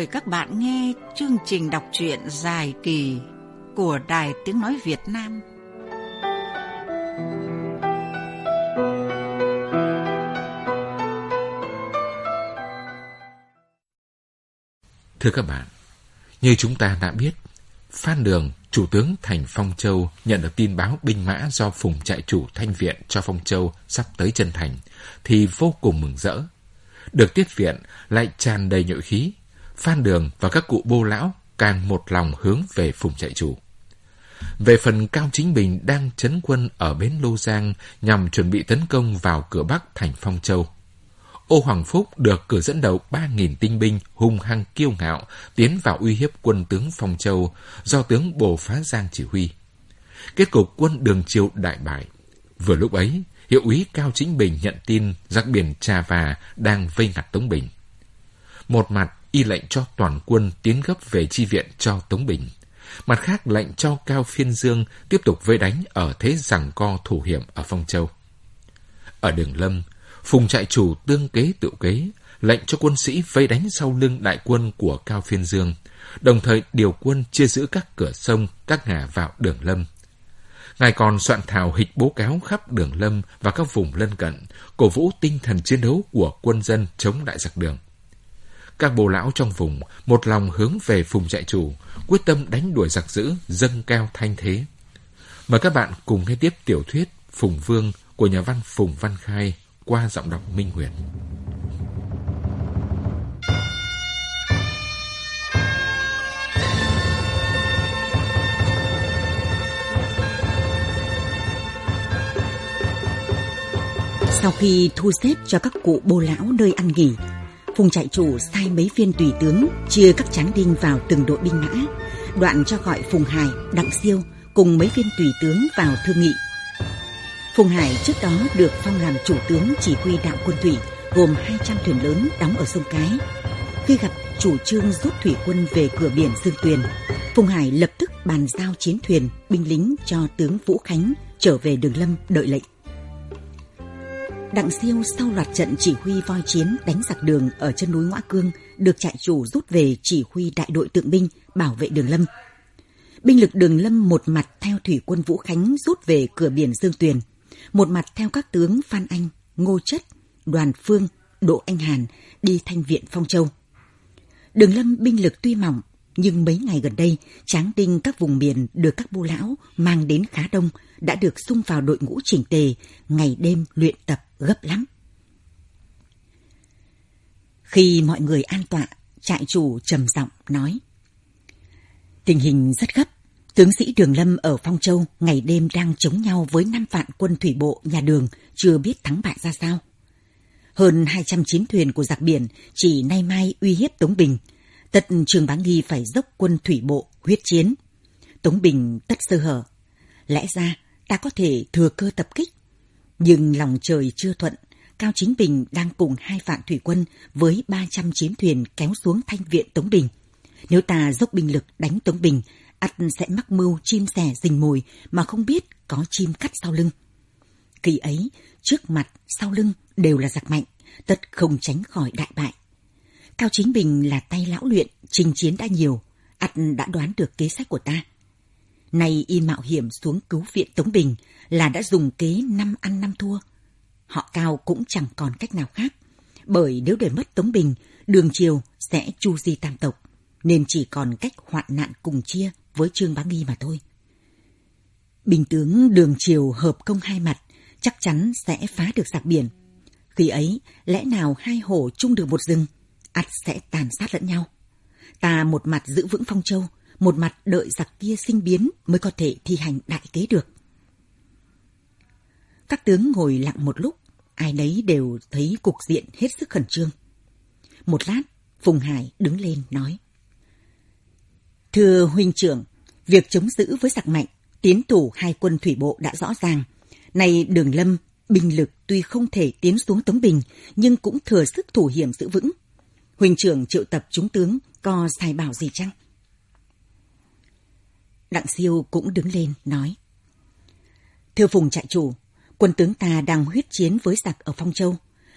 mời các bạn nghe chương trình đọc truyện dài kỳ của Đài Tiếng Nói Việt Nam. Thưa các bạn, như chúng ta đã biết, Phan Đường, chủ tướng thành Phong Châu nhận được tin báo binh mã do Phùng trại chủ thanh viện cho Phong Châu sắp tới chân thành, thì vô cùng mừng rỡ. Được tiếp viện lại tràn đầy nhội khí, Phan Đường và các cụ bô lão càng một lòng hướng về Phùng trại chủ. Về phần Cao Chính Bình đang chấn quân ở bến Lô Giang nhằm chuẩn bị tấn công vào cửa Bắc thành Phong Châu. Ô Hoàng Phúc được cử dẫn đầu 3.000 tinh binh hung hăng kiêu ngạo tiến vào uy hiếp quân tướng Phong Châu do tướng Bồ Phá Giang chỉ huy. Kết cục quân đường triều đại bại. Vừa lúc ấy, hiệu úy Cao Chính Bình nhận tin giặc biển Trà Và đang vây ngặt Tống Bình. Một mặt y lệnh cho toàn quân tiến gấp về chi viện cho Tống Bình. Mặt khác lệnh cho Cao Phiên Dương tiếp tục vây đánh ở thế rằng co thủ hiểm ở Phong Châu. Ở đường Lâm, Phùng trại chủ tương kế tự kế, lệnh cho quân sĩ vây đánh sau lưng đại quân của Cao Phiên Dương, đồng thời điều quân chia giữ các cửa sông, các ngả vào đường Lâm. Ngài còn soạn thảo hịch bố cáo khắp đường Lâm và các vùng lân cận, cổ vũ tinh thần chiến đấu của quân dân chống đại giặc đường. Các bồ lão trong vùng một lòng hướng về phùng trại chủ, quyết tâm đánh đuổi giặc dữ, dâng cao thanh thế. Mời các bạn cùng nghe tiếp tiểu thuyết Phùng Vương của nhà văn Phùng Văn Khai qua giọng đọc Minh Huyền. Sau khi thu xếp cho các cụ bô lão nơi ăn nghỉ, Phùng trại chủ sai mấy viên tùy tướng chia các tráng đinh vào từng đội binh mã, đoạn cho gọi Phùng Hải, Đặng Siêu cùng mấy viên tùy tướng vào thương nghị. Phùng Hải trước đó được phong làm chủ tướng chỉ huy đạo quân thủy gồm 200 thuyền lớn đóng ở sông Cái. Khi gặp chủ trương rút thủy quân về cửa biển Dương Tuyền, Phùng Hải lập tức bàn giao chiến thuyền, binh lính cho tướng Vũ Khánh trở về đường Lâm đợi lệnh. Đặng Siêu sau loạt trận chỉ huy voi chiến đánh giặc đường ở chân núi Ngoã Cương được trại chủ rút về chỉ huy đại đội tượng binh bảo vệ đường Lâm. Binh lực đường Lâm một mặt theo thủy quân Vũ Khánh rút về cửa biển Dương Tuyền, một mặt theo các tướng Phan Anh, Ngô Chất, Đoàn Phương, Đỗ Anh Hàn đi thanh viện Phong Châu. Đường Lâm binh lực tuy mỏng, nhưng mấy ngày gần đây, tráng đinh các vùng miền được các bô lão mang đến khá đông đã được sung vào đội ngũ chỉnh tề, ngày đêm luyện tập gấp lắm. Khi mọi người an tọa, trại chủ trầm giọng nói. Tình hình rất gấp. Tướng sĩ Đường Lâm ở Phong Châu ngày đêm đang chống nhau với năm vạn quân thủy bộ nhà đường chưa biết thắng bại ra sao. Hơn 200 chiến thuyền của giặc biển chỉ nay mai uy hiếp Tống Bình. Tật Trường Bá Nghi phải dốc quân thủy bộ huyết chiến. Tống Bình tất sơ hở. Lẽ ra ta có thể thừa cơ tập kích. Nhưng lòng trời chưa thuận, Cao Chính Bình đang cùng hai vạn thủy quân với 300 chiến thuyền kéo xuống thanh viện Tống Bình. Nếu ta dốc binh lực đánh Tống Bình, ắt sẽ mắc mưu chim sẻ rình mồi mà không biết có chim cắt sau lưng. Kỳ ấy, trước mặt, sau lưng đều là giặc mạnh, tất không tránh khỏi đại bại. Cao Chính Bình là tay lão luyện, trình chiến đã nhiều, ắt đã đoán được kế sách của ta. Nay y mạo hiểm xuống cứu viện Tống Bình là đã dùng kế năm ăn năm thua. Họ Cao cũng chẳng còn cách nào khác, bởi nếu để mất Tống Bình, đường triều sẽ chu di tam tộc, nên chỉ còn cách hoạn nạn cùng chia với Trương Bá Nghi mà thôi. Bình tướng đường triều hợp công hai mặt, chắc chắn sẽ phá được giặc biển. Khi ấy, lẽ nào hai hổ chung được một rừng, ắt sẽ tàn sát lẫn nhau. Ta một mặt giữ vững Phong Châu, một mặt đợi giặc kia sinh biến mới có thể thi hành đại kế được. Các tướng ngồi lặng một lúc, ai nấy đều thấy cục diện hết sức khẩn trương. Một lát, Phùng Hải đứng lên nói. Thưa huynh trưởng, việc chống giữ với giặc mạnh, tiến thủ hai quân thủy bộ đã rõ ràng. Nay đường lâm, binh lực tuy không thể tiến xuống Tống Bình, nhưng cũng thừa sức thủ hiểm giữ vững. Huynh trưởng triệu tập chúng tướng, có sai bảo gì chăng? Đặng siêu cũng đứng lên, nói. Thưa Phùng trại chủ, quân tướng ta đang huyết chiến với giặc ở Phong Châu.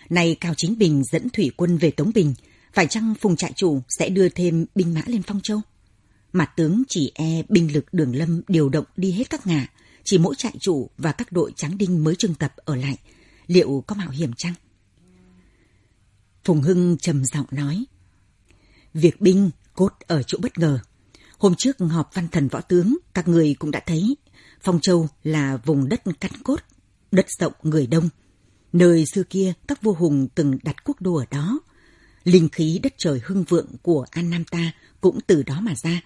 Nay Cao Chính Bình dẫn thủy quân về Tống Bình, Phải chăng Phùng trại chủ sẽ đưa thêm binh mã lên Phong Châu? Mặt tướng chỉ e binh lực đường lâm điều động đi hết các ngả, chỉ mỗi trại chủ và các đội tráng đinh mới trưng tập ở lại. Liệu có mạo hiểm chăng? Phùng Hưng trầm giọng nói. Việc binh cốt ở chỗ bất ngờ. Hôm trước họp văn thần võ tướng, các người cũng đã thấy Phong Châu là vùng đất căn cốt, đất rộng người đông. Nơi xưa kia các vua hùng từng đặt quốc đô ở đó. Linh khí đất trời hưng vượng của An Nam ta cũng từ đó mà ra.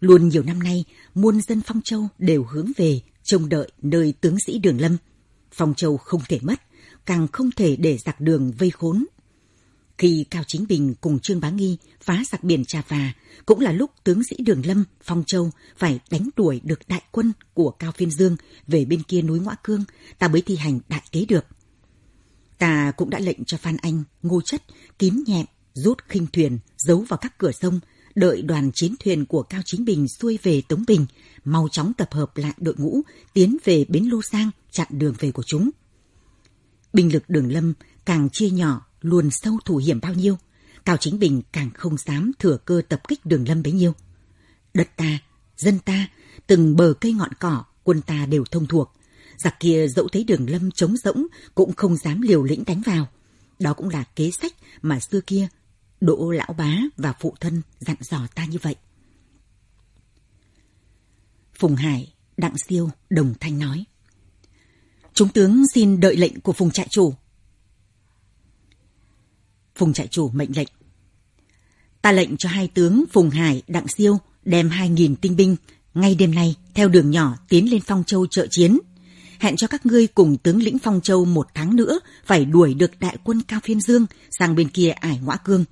Luôn nhiều năm nay, muôn dân Phong Châu đều hướng về, trông đợi nơi tướng sĩ Đường Lâm. Phong Châu không thể mất, càng không thể để giặc đường vây khốn. Khi Cao Chính Bình cùng Trương Bá Nghi phá giặc biển Trà Và, cũng là lúc tướng sĩ Đường Lâm, Phong Châu phải đánh đuổi được đại quân của Cao Phiên Dương về bên kia núi Ngoã Cương, ta mới thi hành đại kế được. Ta cũng đã lệnh cho Phan Anh, Ngô Chất, Kín Nhẹm, rút khinh thuyền, giấu vào các cửa sông, đợi đoàn chiến thuyền của Cao Chính Bình xuôi về Tống Bình, mau chóng tập hợp lại đội ngũ, tiến về Bến Lô Sang, chặn đường về của chúng. Binh lực đường lâm càng chia nhỏ, luôn sâu thủ hiểm bao nhiêu, Cao Chính Bình càng không dám thừa cơ tập kích đường lâm bấy nhiêu. Đất ta, dân ta, từng bờ cây ngọn cỏ, quân ta đều thông thuộc. Giặc kia dẫu thấy đường lâm trống rỗng cũng không dám liều lĩnh đánh vào. Đó cũng là kế sách mà xưa kia Đỗ lão bá và phụ thân dặn dò ta như vậy. Phùng Hải, Đặng Siêu, Đồng Thanh nói. Chúng tướng xin đợi lệnh của Phùng trại chủ. Phùng trại chủ mệnh lệnh. Ta lệnh cho hai tướng Phùng Hải, Đặng Siêu đem hai nghìn tinh binh ngay đêm nay theo đường nhỏ tiến lên Phong Châu trợ chiến. Hẹn cho các ngươi cùng tướng lĩnh Phong Châu một tháng nữa phải đuổi được đại quân Cao Phiên Dương sang bên kia ải ngõa cương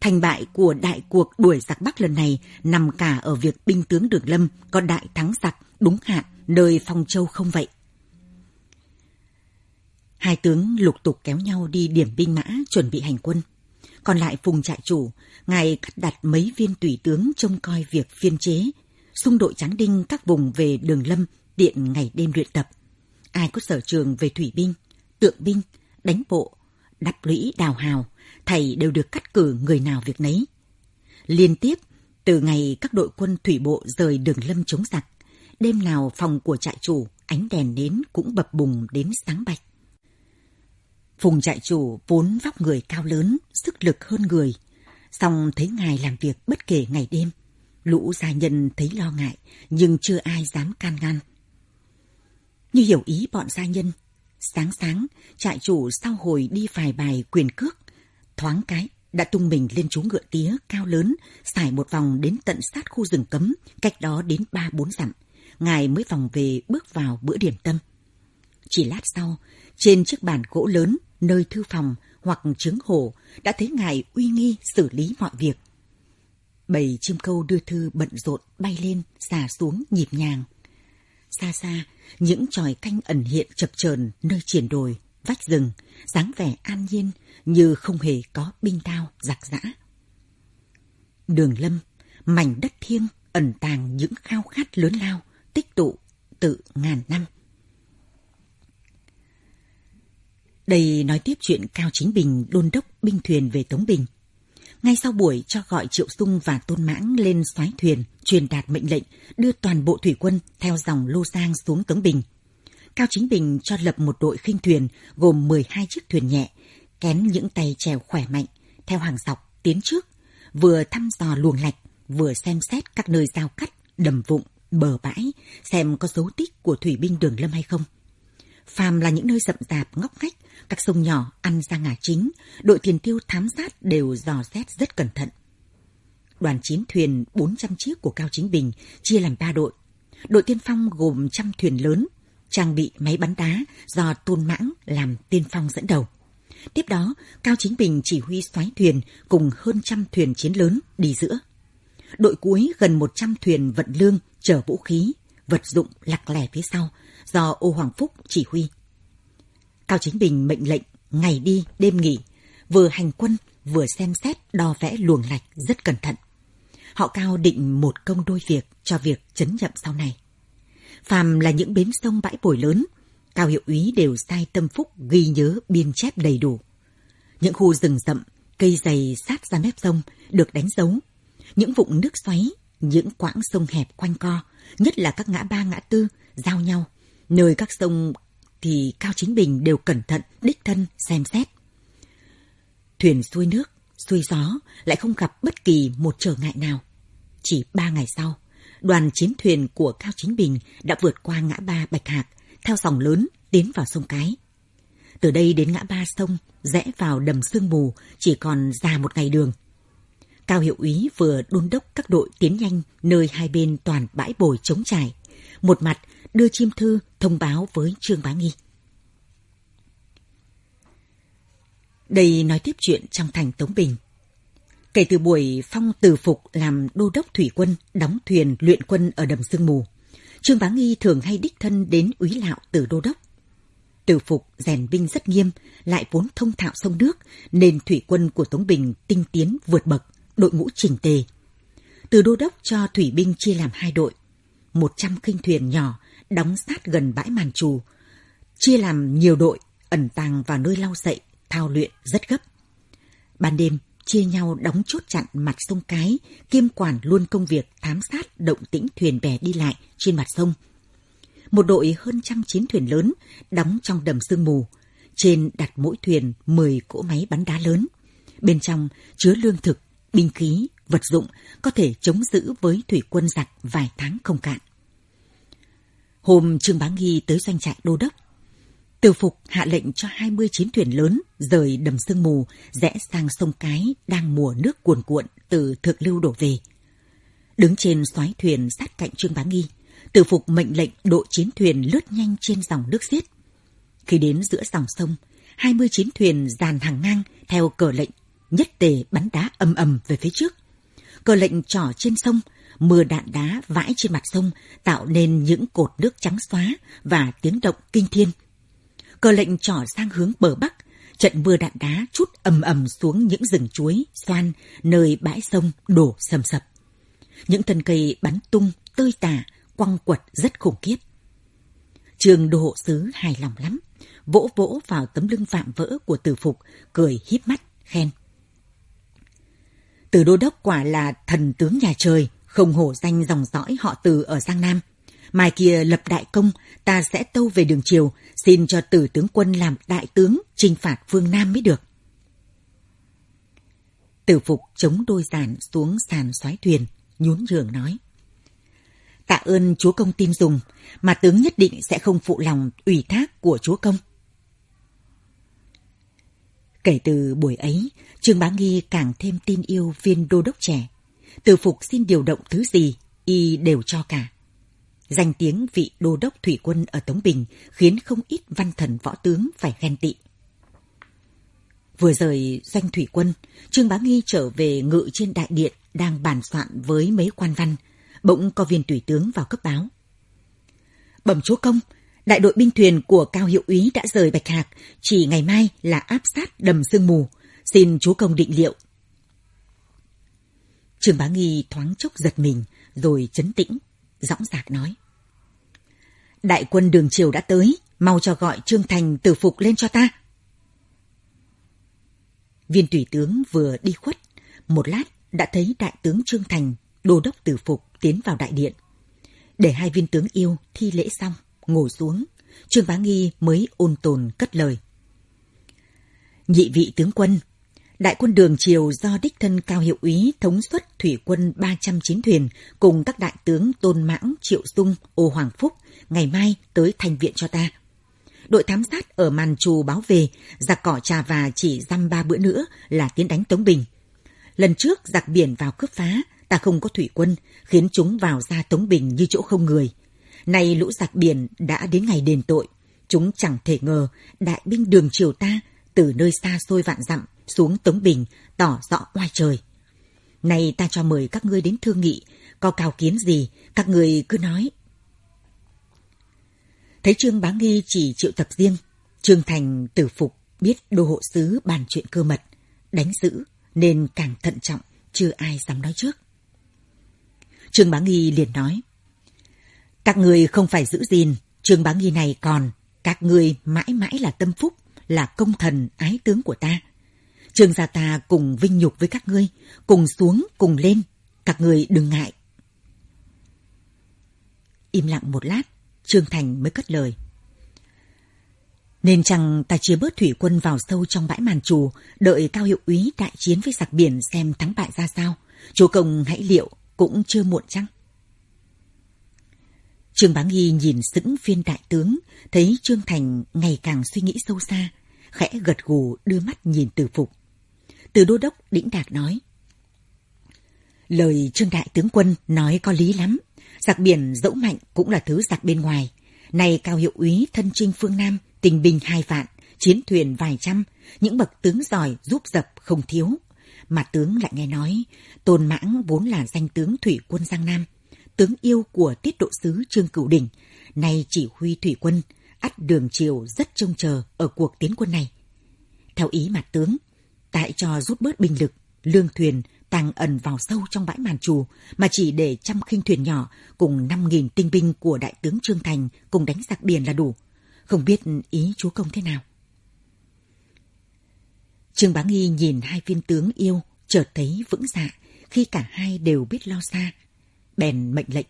Thành bại của đại cuộc đuổi giặc Bắc lần này nằm cả ở việc binh tướng Đường Lâm có đại thắng giặc đúng hạn nơi Phong Châu không vậy. Hai tướng lục tục kéo nhau đi điểm binh mã chuẩn bị hành quân. Còn lại phùng trại chủ, ngài cắt đặt mấy viên tùy tướng trông coi việc phiên chế, xung đội tráng đinh các vùng về đường lâm điện ngày đêm luyện tập. Ai có sở trường về thủy binh, tượng binh, đánh bộ, đắp lũy đào hào, thầy đều được cắt cử người nào việc nấy. Liên tiếp, từ ngày các đội quân thủy bộ rời đường lâm chống giặc, đêm nào phòng của trại chủ ánh đèn nến cũng bập bùng đến sáng bạch. Phùng trại chủ vốn vóc người cao lớn, sức lực hơn người. Xong thấy ngài làm việc bất kể ngày đêm. Lũ gia nhân thấy lo ngại, nhưng chưa ai dám can ngăn. Như hiểu ý bọn gia nhân, sáng sáng, trại chủ sau hồi đi vài bài quyền cước, thoáng cái đã tung mình lên chú ngựa tía cao lớn, xài một vòng đến tận sát khu rừng cấm, cách đó đến ba bốn dặm. Ngài mới vòng về bước vào bữa điểm tâm. Chỉ lát sau, trên chiếc bàn gỗ lớn, nơi thư phòng hoặc chứng hồ đã thấy ngài uy nghi xử lý mọi việc. Bầy chim câu đưa thư bận rộn bay lên, xà xuống nhịp nhàng. Xa xa, những tròi canh ẩn hiện chập chờn nơi triển đồi, vách rừng, dáng vẻ an nhiên như không hề có binh đao giặc giã. Đường lâm, mảnh đất thiêng ẩn tàng những khao khát lớn lao, tích tụ tự ngàn năm. Đây nói tiếp chuyện Cao Chính Bình đôn đốc binh thuyền về Tống Bình. Ngay sau buổi cho gọi Triệu Sung và Tôn Mãng lên xoáy thuyền, truyền đạt mệnh lệnh đưa toàn bộ thủy quân theo dòng Lô Giang xuống Tống Bình. Cao Chính Bình cho lập một đội khinh thuyền gồm 12 chiếc thuyền nhẹ, kén những tay chèo khỏe mạnh, theo hàng dọc tiến trước, vừa thăm dò luồng lạch, vừa xem xét các nơi giao cắt, đầm vụng, bờ bãi, xem có dấu tích của thủy binh đường lâm hay không. Phàm là những nơi rậm rạp, ngóc ngách, các sông nhỏ ăn ra ngả chính, đội tiền tiêu thám sát đều dò xét rất cẩn thận. Đoàn chiến thuyền 400 chiếc của Cao Chính Bình chia làm 3 đội. Đội tiên phong gồm trăm thuyền lớn, trang bị máy bắn đá do Tôn Mãng làm tiên phong dẫn đầu. Tiếp đó, Cao Chính Bình chỉ huy xoáy thuyền cùng hơn trăm thuyền chiến lớn đi giữa. Đội cuối gần 100 thuyền vận lương chở vũ khí, vật dụng lặc lẻ phía sau do Ô Hoàng Phúc chỉ huy. Cao Chính Bình mệnh lệnh ngày đi đêm nghỉ, vừa hành quân vừa xem xét đo vẽ luồng lạch rất cẩn thận. Họ Cao định một công đôi việc cho việc chấn nhậm sau này. Phàm là những bến sông bãi bồi lớn, Cao hiệu úy đều sai tâm phúc ghi nhớ biên chép đầy đủ. Những khu rừng rậm, cây dày sát ra mép sông được đánh dấu. Những vụn nước xoáy, những quãng sông hẹp quanh co, nhất là các ngã ba ngã tư, giao nhau. Nơi các sông thì Cao Chính Bình đều cẩn thận, đích thân, xem xét. Thuyền xuôi nước, xuôi gió lại không gặp bất kỳ một trở ngại nào. Chỉ ba ngày sau, đoàn chiến thuyền của Cao Chính Bình đã vượt qua ngã ba Bạch Hạc, theo dòng lớn tiến vào sông Cái. Từ đây đến ngã ba sông, rẽ vào đầm sương mù, chỉ còn ra một ngày đường. Cao hiệu úy vừa đôn đốc các đội tiến nhanh nơi hai bên toàn bãi bồi trống trải. Một mặt đưa chim thư thông báo với Trương Bá Nghi. Đây nói tiếp chuyện trong thành Tống Bình. Kể từ buổi Phong từ phục làm đô đốc thủy quân, đóng thuyền luyện quân ở đầm sương mù, Trương Bá Nghi thường hay đích thân đến úy lạo từ đô đốc. Từ phục rèn binh rất nghiêm, lại vốn thông thạo sông nước, nên thủy quân của Tống Bình tinh tiến vượt bậc, đội ngũ chỉnh tề. Từ đô đốc cho thủy binh chia làm hai đội, một trăm khinh thuyền nhỏ đóng sát gần bãi màn trù, chia làm nhiều đội ẩn tàng vào nơi lau dậy, thao luyện rất gấp. Ban đêm, chia nhau đóng chốt chặn mặt sông Cái, kiêm quản luôn công việc thám sát động tĩnh thuyền bè đi lại trên mặt sông. Một đội hơn trăm chiến thuyền lớn đóng trong đầm sương mù, trên đặt mỗi thuyền 10 cỗ máy bắn đá lớn. Bên trong chứa lương thực, binh khí, vật dụng có thể chống giữ với thủy quân giặc vài tháng không cạn. Hôm Trương Bá Nghi tới doanh trại đô đốc, từ Phục hạ lệnh cho 20 chiến thuyền lớn rời đầm sương mù rẽ sang sông Cái đang mùa nước cuồn cuộn từ thượng lưu đổ về. Đứng trên xoái thuyền sát cạnh Trương Bá Nghi, Từ Phục mệnh lệnh đội chiến thuyền lướt nhanh trên dòng nước xiết. Khi đến giữa dòng sông, 20 chiến thuyền dàn hàng ngang theo cờ lệnh, nhất tề bắn đá ầm ầm về phía trước. Cờ lệnh trỏ trên sông, mưa đạn đá vãi trên mặt sông tạo nên những cột nước trắng xóa và tiếng động kinh thiên – cờ lệnh trỏ sang hướng bờ bắc, trận mưa đạn đá chút ầm ầm xuống những rừng chuối, xoan, nơi bãi sông đổ sầm sập. Những thân cây bắn tung, tơi tả, quăng quật rất khủng khiếp. Trường đồ hộ sứ hài lòng lắm, vỗ vỗ vào tấm lưng vạm vỡ của tử phục, cười híp mắt, khen. Từ đô đốc quả là thần tướng nhà trời, không hổ danh dòng dõi họ từ ở Giang Nam. Mai kia lập đại công, ta sẽ tâu về đường triều, xin cho tử tướng quân làm đại tướng, trinh phạt phương Nam mới được. Tử phục chống đôi giản xuống sàn xoáy thuyền, nhún nhường nói. Tạ ơn chúa công tin dùng, mà tướng nhất định sẽ không phụ lòng ủy thác của chúa công. Kể từ buổi ấy, Trương Bá Nghi càng thêm tin yêu viên đô đốc trẻ. Từ phục xin điều động thứ gì, y đều cho cả. Danh tiếng vị đô đốc thủy quân ở Tống Bình khiến không ít văn thần võ tướng phải ghen tị. Vừa rời doanh thủy quân, Trương Bá Nghi trở về ngự trên đại điện đang bàn soạn với mấy quan văn. Bỗng có viên tùy tướng vào cấp báo. Bẩm chúa công, đại đội binh thuyền của Cao Hiệu úy đã rời Bạch Hạc, chỉ ngày mai là áp sát đầm sương mù. Xin chúa công định liệu. Trương Bá Nghi thoáng chốc giật mình, rồi chấn tĩnh, dõng dạc nói. Đại quân đường triều đã tới, mau cho gọi Trương Thành tử phục lên cho ta. Viên tùy tướng vừa đi khuất, một lát đã thấy đại tướng Trương Thành, đô đốc tử phục tiến vào đại điện. Để hai viên tướng yêu thi lễ xong, ngồi xuống, Trương Bá Nghi mới ôn tồn cất lời. Nhị vị tướng quân, Đại quân đường triều do đích thân cao hiệu úy thống suất thủy quân 309 thuyền cùng các đại tướng Tôn Mãng, Triệu Dung, Ô Hoàng Phúc ngày mai tới thành viện cho ta. Đội thám sát ở màn trù báo về, giặc cỏ trà và chỉ dăm ba bữa nữa là tiến đánh Tống Bình. Lần trước giặc biển vào cướp phá, ta không có thủy quân, khiến chúng vào ra Tống Bình như chỗ không người. Nay lũ giặc biển đã đến ngày đền tội, chúng chẳng thể ngờ đại binh đường triều ta từ nơi xa xôi vạn dặm xuống Tống Bình tỏ rõ oai trời. Này ta cho mời các ngươi đến thương nghị, có cao kiến gì, các người cứ nói. Thấy Trương Bá Nghi chỉ triệu tập riêng, Trương Thành tử phục biết đô hộ sứ bàn chuyện cơ mật, đánh giữ nên càng thận trọng, chưa ai dám nói trước. Trương Bá Nghi liền nói, các người không phải giữ gìn, Trương Bá Nghi này còn, các người mãi mãi là tâm phúc, là công thần ái tướng của ta Trương gia ta cùng vinh nhục với các ngươi, cùng xuống, cùng lên, các ngươi đừng ngại. Im lặng một lát, Trương Thành mới cất lời. Nên chăng ta chia bớt thủy quân vào sâu trong bãi màn trù, đợi cao hiệu úy đại chiến với giặc biển xem thắng bại ra sao. Chúa công hãy liệu cũng chưa muộn chăng? Trương Bá Nghi nhìn sững phiên đại tướng, thấy Trương Thành ngày càng suy nghĩ sâu xa, khẽ gật gù đưa mắt nhìn từ phục. Từ đô đốc đĩnh đạt nói. Lời Trương Đại tướng quân nói có lý lắm. Giặc biển dẫu mạnh cũng là thứ giặc bên ngoài. Này cao hiệu úy thân trinh phương Nam, tình bình hai vạn, chiến thuyền vài trăm, những bậc tướng giỏi giúp dập không thiếu. Mà tướng lại nghe nói, Tôn Mãng vốn là danh tướng thủy quân Giang Nam, tướng yêu của tiết độ sứ Trương Cửu Đình, nay chỉ huy thủy quân, ắt đường triều rất trông chờ ở cuộc tiến quân này. Theo ý mặt tướng, tại cho rút bớt binh lực, lương thuyền tàng ẩn vào sâu trong bãi màn trù mà chỉ để trăm khinh thuyền nhỏ cùng năm nghìn tinh binh của đại tướng Trương Thành cùng đánh giặc biển là đủ. Không biết ý chúa công thế nào. Trương Bá Nghi nhìn hai viên tướng yêu, chợt thấy vững dạ khi cả hai đều biết lo xa. Bèn mệnh lệnh.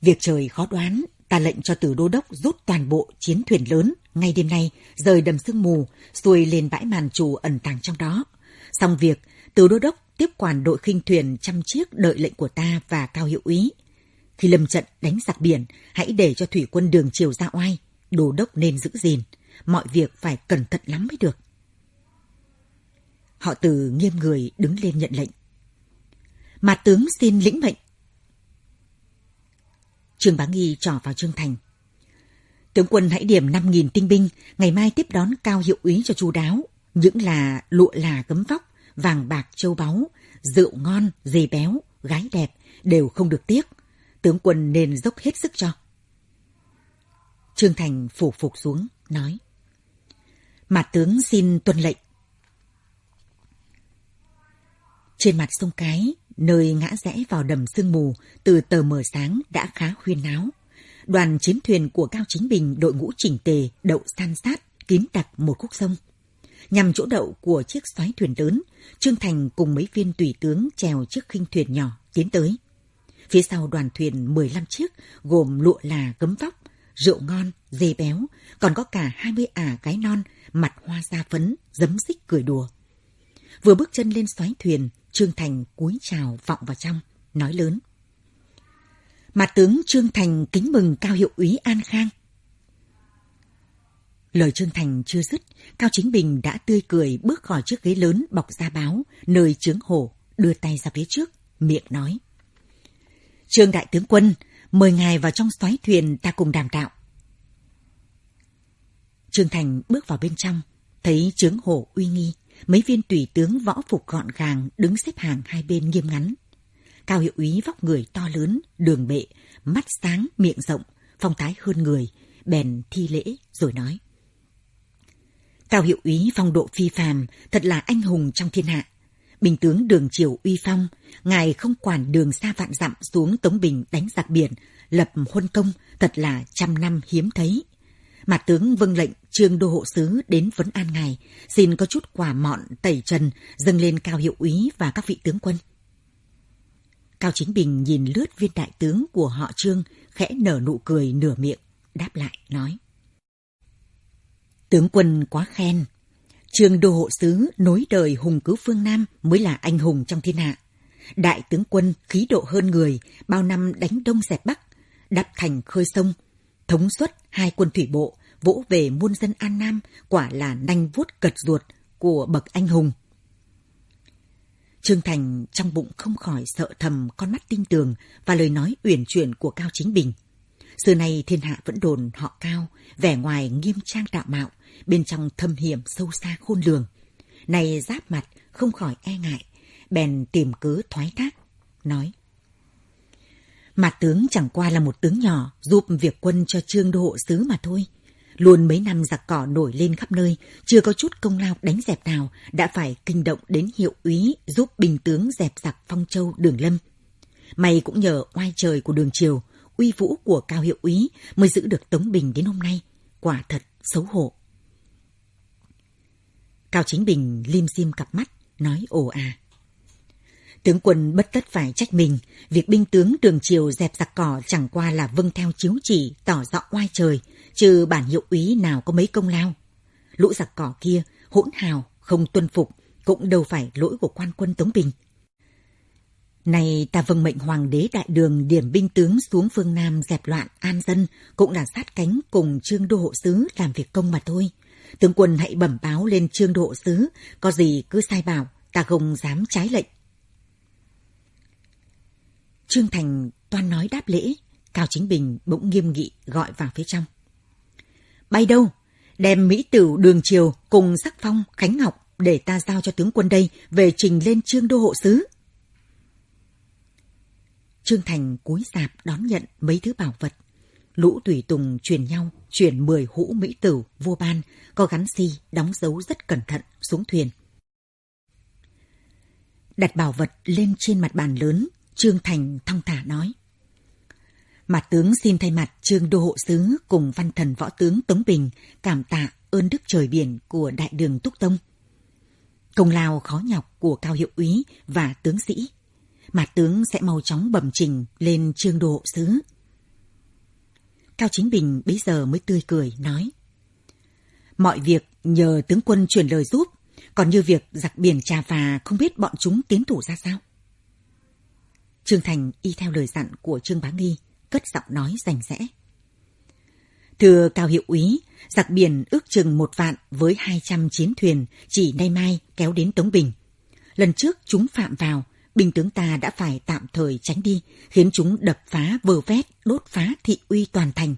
Việc trời khó đoán, ta lệnh cho tử đô đốc rút toàn bộ chiến thuyền lớn ngay đêm nay rời đầm sương mù xuôi lên bãi màn trù ẩn tàng trong đó. Xong việc, tử đô đốc tiếp quản đội khinh thuyền trăm chiếc đợi lệnh của ta và cao hiệu úy. Khi lâm trận đánh giặc biển, hãy để cho thủy quân đường chiều ra oai. Đô đốc nên giữ gìn. Mọi việc phải cẩn thận lắm mới được. Họ từ nghiêm người đứng lên nhận lệnh. Mà tướng xin lĩnh mệnh. Trương Bá Nghi trỏ vào Trương Thành. Tướng quân hãy điểm 5.000 tinh binh, ngày mai tiếp đón cao hiệu úy cho chu đáo. Những là lụa là gấm vóc, vàng bạc châu báu, rượu ngon, dê béo, gái đẹp đều không được tiếc. Tướng quân nên dốc hết sức cho. Trương Thành phủ phục xuống, nói. Mà tướng xin tuân lệnh. Trên mặt sông Cái, nơi ngã rẽ vào đầm sương mù, từ tờ mờ sáng đã khá huyên náo. Đoàn chiến thuyền của Cao Chính Bình đội ngũ chỉnh tề đậu san sát, kín đặt một khúc sông. Nhằm chỗ đậu của chiếc xoáy thuyền lớn, Trương Thành cùng mấy viên tùy tướng chèo chiếc khinh thuyền nhỏ tiến tới. Phía sau đoàn thuyền 15 chiếc gồm lụa là gấm vóc, rượu ngon, dê béo, còn có cả 20 ả gái non, mặt hoa da phấn, giấm xích cười đùa. Vừa bước chân lên xoáy thuyền, Trương Thành cúi chào vọng vào trong, nói lớn. Mặt tướng Trương Thành kính mừng cao hiệu úy An Khang. Lời Trương Thành chưa dứt, Cao Chính Bình đã tươi cười bước khỏi chiếc ghế lớn bọc da báo, nơi trướng hổ, đưa tay ra phía trước, miệng nói. Trương Đại Tướng Quân, mời ngài vào trong xoáy thuyền ta cùng đàm đạo. Trương Thành bước vào bên trong, thấy trướng hổ uy nghi, mấy viên tùy tướng võ phục gọn gàng đứng xếp hàng hai bên nghiêm ngắn. Cao hiệu úy vóc người to lớn, đường bệ, mắt sáng, miệng rộng, phong thái hơn người, bèn thi lễ rồi nói. Cao hiệu úy phong độ phi phàm, thật là anh hùng trong thiên hạ. Bình tướng đường triều uy phong, ngài không quản đường xa vạn dặm xuống Tống Bình đánh giặc biển, lập huân công, thật là trăm năm hiếm thấy. Mặt tướng vâng lệnh trương đô hộ sứ đến vấn an ngài, xin có chút quả mọn tẩy trần dâng lên cao hiệu úy và các vị tướng quân. Cao Chính Bình nhìn lướt viên đại tướng của họ trương, khẽ nở nụ cười nửa miệng, đáp lại nói. Tướng quân quá khen. Trương đô hộ sứ nối đời hùng cứu phương Nam mới là anh hùng trong thiên hạ. Đại tướng quân khí độ hơn người, bao năm đánh đông dẹp bắc, đắp thành khơi sông, thống suất hai quân thủy bộ, vỗ về muôn dân An Nam, quả là nanh vuốt cật ruột của bậc anh hùng. Trương Thành trong bụng không khỏi sợ thầm con mắt tinh tường và lời nói uyển chuyển của Cao Chính Bình. Xưa nay thiên hạ vẫn đồn họ Cao, vẻ ngoài nghiêm trang đạo mạo, bên trong thâm hiểm sâu xa khôn lường. Này giáp mặt không khỏi e ngại, bèn tìm cớ thoái thác, nói mà tướng chẳng qua là một tướng nhỏ giúp việc quân cho trương đô hộ sứ mà thôi. Luôn mấy năm giặc cỏ nổi lên khắp nơi, chưa có chút công lao đánh dẹp nào đã phải kinh động đến hiệu úy giúp bình tướng dẹp giặc Phong Châu Đường Lâm. May cũng nhờ oai trời của đường triều, uy vũ của cao hiệu úy mới giữ được Tống Bình đến hôm nay. Quả thật xấu hổ. Cao Chính Bình lim dim cặp mắt, nói ồ à. Tướng quân bất tất phải trách mình, việc binh tướng đường triều dẹp giặc cỏ chẳng qua là vâng theo chiếu chỉ, tỏ rõ oai trời, trừ bản hiệu úy nào có mấy công lao. Lũ giặc cỏ kia, hỗn hào, không tuân phục, cũng đâu phải lỗi của quan quân Tống Bình. Này ta vâng mệnh hoàng đế đại đường điểm binh tướng xuống phương Nam dẹp loạn an dân, cũng là sát cánh cùng trương đô hộ sứ làm việc công mà thôi. Tướng quân hãy bẩm báo lên trương đô hộ sứ, có gì cứ sai bảo, ta không dám trái lệnh. Trương Thành toan nói đáp lễ, Cao Chính Bình bỗng nghiêm nghị gọi vào phía trong. Bay đâu? Đem Mỹ Tử Đường Triều cùng Sắc Phong, Khánh Ngọc để ta giao cho tướng quân đây về trình lên trương đô hộ sứ. Trương Thành cúi dạp đón nhận mấy thứ bảo vật. Lũ tùy tùng truyền nhau, chuyển 10 hũ Mỹ Tử, vua ban, có gắn si, đóng dấu rất cẩn thận xuống thuyền. Đặt bảo vật lên trên mặt bàn lớn, Trương Thành thong thả nói. Mặt tướng xin thay mặt Trương Đô Hộ Sứ cùng văn thần võ tướng Tống Bình cảm tạ ơn đức trời biển của đại đường Túc Tông. Công lao khó nhọc của cao hiệu úy và tướng sĩ. Mặt tướng sẽ mau chóng bẩm trình lên Trương Đô Hộ Sứ. Cao Chính Bình bây giờ mới tươi cười nói. Mọi việc nhờ tướng quân truyền lời giúp, còn như việc giặc biển trà phà không biết bọn chúng tiến thủ ra sao. Trương Thành y theo lời dặn của Trương Bá Nghi, cất giọng nói rành rẽ. Thưa cao hiệu úy, giặc biển ước chừng một vạn với hai trăm chiến thuyền chỉ nay mai kéo đến Tống Bình. Lần trước chúng phạm vào, binh tướng ta đã phải tạm thời tránh đi, khiến chúng đập phá vờ vét, đốt phá thị uy toàn thành.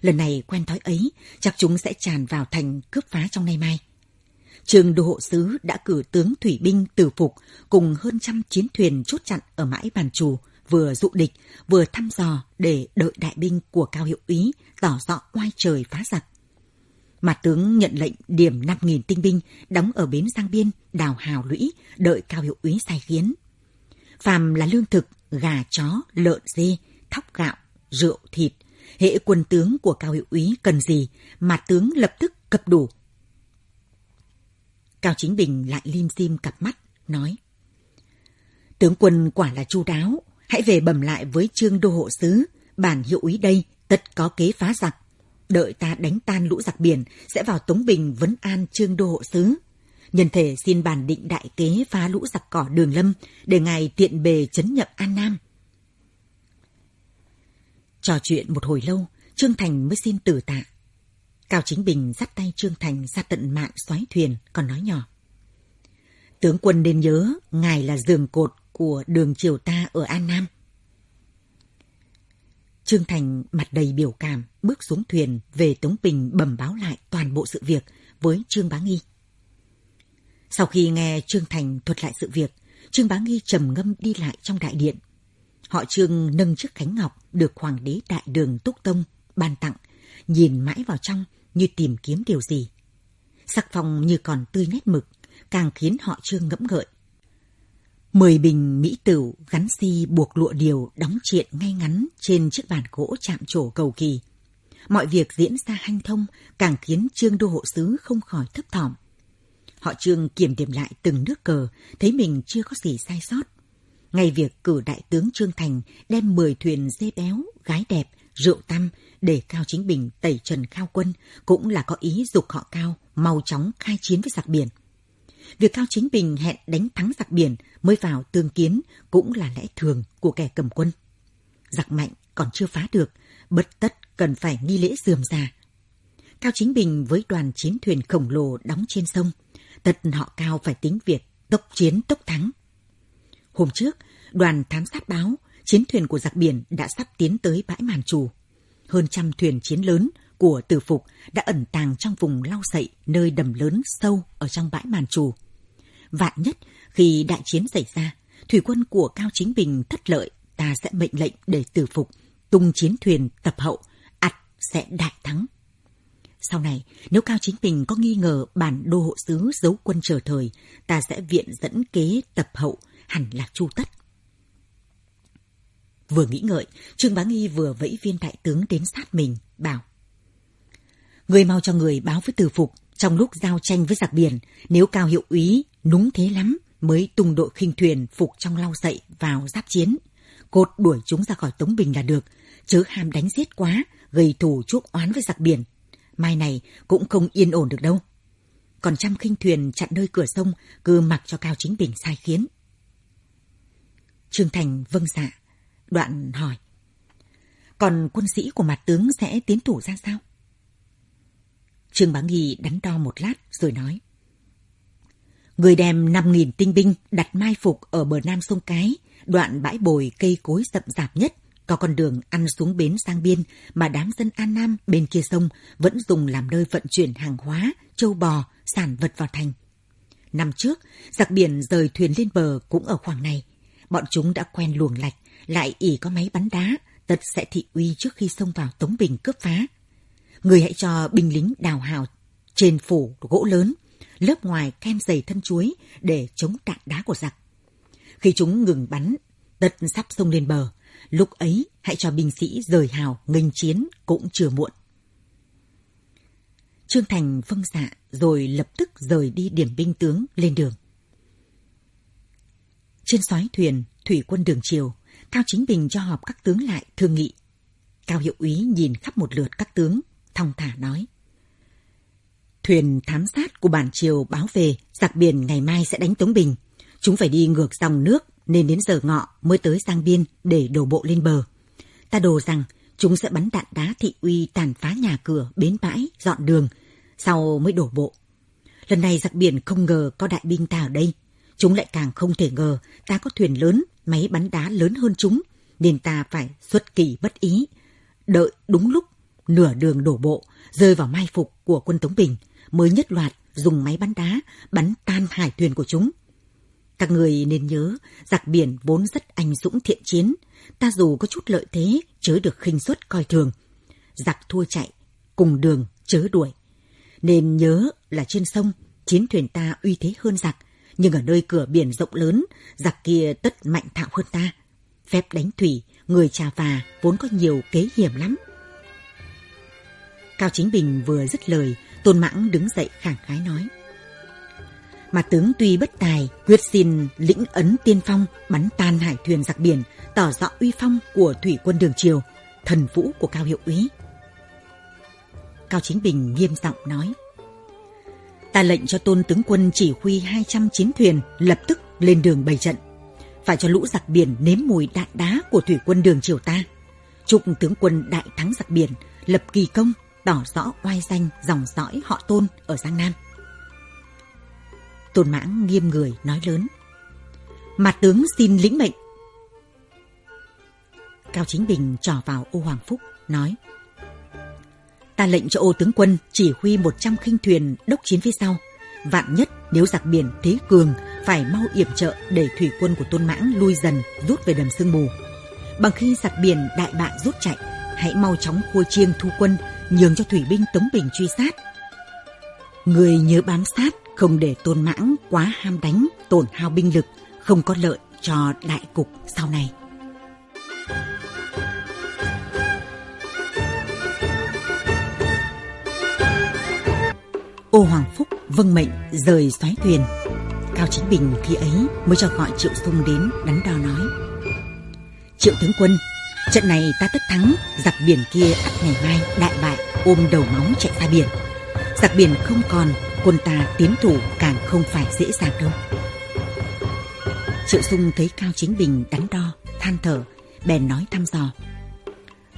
Lần này quen thói ấy, chắc chúng sẽ tràn vào thành cướp phá trong nay mai. Trường đô hộ sứ đã cử tướng thủy binh tử phục cùng hơn trăm chiến thuyền chốt chặn ở mãi bàn trù, vừa dụ địch, vừa thăm dò để đợi đại binh của cao hiệu úy tỏ rõ oai trời phá giặc. Mặt tướng nhận lệnh điểm 5.000 tinh binh đóng ở bến Giang Biên, đào hào lũy, đợi cao hiệu úy sai khiến. Phàm là lương thực, gà chó, lợn dê, thóc gạo, rượu, thịt. Hệ quân tướng của cao hiệu úy cần gì, mặt tướng lập tức cập đủ Cao Chính Bình lại lim dim cặp mắt, nói. Tướng quân quả là chu đáo, hãy về bẩm lại với trương đô hộ sứ, bản hiệu úy đây, tất có kế phá giặc. Đợi ta đánh tan lũ giặc biển, sẽ vào Tống Bình vấn an trương đô hộ sứ. Nhân thể xin bàn định đại kế phá lũ giặc cỏ đường lâm, để ngài tiện bề chấn nhậm An Nam. Trò chuyện một hồi lâu, Trương Thành mới xin tử tạ. Cao Chính Bình dắt tay Trương Thành ra tận mạng xoáy thuyền, còn nói nhỏ. Tướng quân nên nhớ, ngài là giường cột của đường triều ta ở An Nam. Trương Thành mặt đầy biểu cảm, bước xuống thuyền về Tống Bình bẩm báo lại toàn bộ sự việc với Trương Bá Nghi. Sau khi nghe Trương Thành thuật lại sự việc, Trương Bá Nghi trầm ngâm đi lại trong đại điện. Họ Trương nâng chiếc khánh ngọc được Hoàng đế Đại Đường Túc Tông ban tặng, nhìn mãi vào trong như tìm kiếm điều gì. Sắc phong như còn tươi nét mực, càng khiến họ trương ngẫm ngợi. Mười bình mỹ tửu gắn si buộc lụa điều đóng triện ngay ngắn trên chiếc bàn gỗ chạm trổ cầu kỳ. Mọi việc diễn ra hanh thông càng khiến trương đô hộ sứ không khỏi thấp thỏm. Họ trương kiểm điểm lại từng nước cờ, thấy mình chưa có gì sai sót. Ngay việc cử đại tướng Trương Thành đem 10 thuyền dê béo, gái đẹp, rượu tăm để Cao Chính Bình tẩy trần Cao Quân cũng là có ý dục họ Cao mau chóng khai chiến với giặc biển. Việc Cao Chính Bình hẹn đánh thắng giặc biển mới vào tương kiến cũng là lẽ thường của kẻ cầm quân. Giặc mạnh còn chưa phá được, bất tất cần phải nghi lễ dườm già. Cao Chính Bình với đoàn chiến thuyền khổng lồ đóng trên sông, tất họ Cao phải tính việc tốc chiến tốc thắng. Hôm trước, đoàn thám sát báo chiến thuyền của giặc biển đã sắp tiến tới bãi màn trù. Hơn trăm thuyền chiến lớn của tử phục đã ẩn tàng trong vùng lau sậy nơi đầm lớn sâu ở trong bãi màn trù. Vạn nhất, khi đại chiến xảy ra, thủy quân của Cao Chính Bình thất lợi, ta sẽ mệnh lệnh để tử phục, tung chiến thuyền tập hậu, ắt sẽ đại thắng. Sau này, nếu Cao Chính Bình có nghi ngờ bản đô hộ sứ giấu quân chờ thời, ta sẽ viện dẫn kế tập hậu, hẳn là chu tất. Vừa nghĩ ngợi, Trương Bá Nghi vừa vẫy viên đại tướng đến sát mình, bảo. Người mau cho người báo với từ phục, Trong lúc giao tranh với giặc biển, nếu cao hiệu úy núng thế lắm mới tung đội khinh thuyền phục trong lau dậy vào giáp chiến. Cột đuổi chúng ra khỏi Tống Bình là được, chớ ham đánh giết quá, gây thù chuốc oán với giặc biển. Mai này cũng không yên ổn được đâu. Còn trăm khinh thuyền chặn nơi cửa sông, cứ mặc cho Cao Chính Bình sai khiến. Trương Thành vâng dạ. Đoạn hỏi. Còn quân sĩ của mặt tướng sẽ tiến thủ ra sao? Trương Bá Nghi đắn đo một lát rồi nói. Người đem 5.000 tinh binh đặt mai phục ở bờ nam sông Cái, đoạn bãi bồi cây cối rậm rạp nhất, có con đường ăn xuống bến sang biên mà đám dân An Nam bên kia sông vẫn dùng làm nơi vận chuyển hàng hóa, châu bò, sản vật vào thành. Năm trước, giặc biển rời thuyền lên bờ cũng ở khoảng này. Bọn chúng đã quen luồng lạch, lại ỉ có máy bắn đá, tật sẽ thị uy trước khi xông vào Tống Bình cướp phá. Người hãy cho binh lính đào hào trên phủ gỗ lớn, lớp ngoài kem dày thân chuối để chống đạn đá của giặc. Khi chúng ngừng bắn, tật sắp xông lên bờ, lúc ấy hãy cho binh sĩ rời hào nghênh chiến cũng chưa muộn. Trương Thành vâng dạ rồi lập tức rời đi điểm binh tướng lên đường. Trên xoáy thuyền, thủy quân đường chiều, Cao Chính Bình cho họp các tướng lại thương nghị. Cao Hiệu úy nhìn khắp một lượt các tướng, thong thả nói. Thuyền thám sát của bản triều báo về giặc biển ngày mai sẽ đánh Tống Bình. Chúng phải đi ngược dòng nước nên đến giờ ngọ mới tới sang biên để đổ bộ lên bờ. Ta đồ rằng chúng sẽ bắn đạn đá thị uy tàn phá nhà cửa, bến bãi, dọn đường, sau mới đổ bộ. Lần này giặc biển không ngờ có đại binh ta ở đây. Chúng lại càng không thể ngờ ta có thuyền lớn, máy bắn đá lớn hơn chúng, nên ta phải xuất kỳ bất ý. Đợi đúng lúc, nửa đường đổ bộ, rơi vào mai phục của quân Tống Bình, mới nhất loạt dùng máy bắn đá bắn tan hải thuyền của chúng. Các người nên nhớ, giặc biển vốn rất anh dũng thiện chiến, ta dù có chút lợi thế, chớ được khinh suất coi thường. Giặc thua chạy, cùng đường chớ đuổi. Nên nhớ là trên sông, chiến thuyền ta uy thế hơn giặc, nhưng ở nơi cửa biển rộng lớn, giặc kia tất mạnh thạo hơn ta. Phép đánh thủy, người trà và vốn có nhiều kế hiểm lắm. Cao Chính Bình vừa dứt lời, Tôn Mãng đứng dậy khẳng khái nói. Mà tướng tuy bất tài, quyết xin lĩnh ấn tiên phong, bắn tan hải thuyền giặc biển, tỏ rõ uy phong của thủy quân đường triều, thần vũ của Cao Hiệu úy. Cao Chính Bình nghiêm giọng nói. Ta lệnh cho tôn tướng quân chỉ huy 200 chiến thuyền lập tức lên đường bày trận. Phải cho lũ giặc biển nếm mùi đạn đá của thủy quân đường triều ta. Chúc tướng quân đại thắng giặc biển, lập kỳ công, tỏ rõ oai danh dòng dõi họ tôn ở Giang Nam. Tôn mãng nghiêm người nói lớn. Mặt tướng xin lĩnh mệnh. Cao Chính Bình trò vào ô Hoàng Phúc, nói. Ta lệnh cho ô tướng quân chỉ huy 100 khinh thuyền đốc chiến phía sau. Vạn nhất nếu giặc biển thế cường phải mau yểm trợ để thủy quân của Tôn Mãng lui dần rút về đầm sương mù. Bằng khi giặc biển đại bại rút chạy, hãy mau chóng khua chiêng thu quân nhường cho thủy binh Tống Bình truy sát. Người nhớ bám sát không để Tôn Mãng quá ham đánh, tổn hao binh lực, không có lợi cho đại cục sau này. Ô Hoàng Phúc vâng mệnh rời xoáy thuyền. Cao Chính Bình khi ấy mới cho gọi Triệu Sung đến đắn đo nói. Triệu tướng quân, trận này ta tất thắng, giặc biển kia ắt ngày mai đại bại ôm đầu móng chạy ra biển. Giặc biển không còn, quân ta tiến thủ càng không phải dễ dàng đâu. Triệu Sung thấy Cao Chính Bình đắn đo, than thở, bèn nói thăm dò.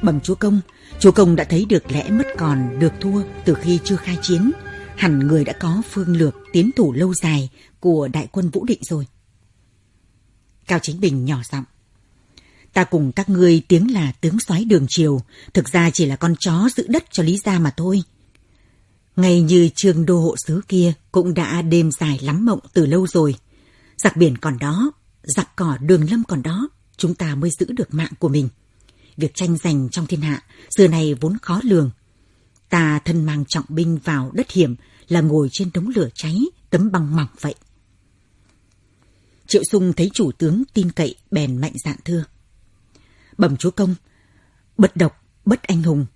Bẩm chúa công, chúa công đã thấy được lẽ mất còn được thua từ khi chưa khai chiến, hẳn người đã có phương lược tiến thủ lâu dài của đại quân Vũ Định rồi. Cao Chính Bình nhỏ giọng. Ta cùng các ngươi tiếng là tướng soái đường triều, thực ra chỉ là con chó giữ đất cho Lý Gia mà thôi. Ngay như trường đô hộ sứ kia cũng đã đêm dài lắm mộng từ lâu rồi. Giặc biển còn đó, giặc cỏ đường lâm còn đó, chúng ta mới giữ được mạng của mình. Việc tranh giành trong thiên hạ, xưa này vốn khó lường. Ta thân mang trọng binh vào đất hiểm là ngồi trên đống lửa cháy, tấm băng mỏng vậy. Triệu Sung thấy chủ tướng tin cậy bèn mạnh dạn thưa. Bẩm chúa công, bất độc, bất anh hùng,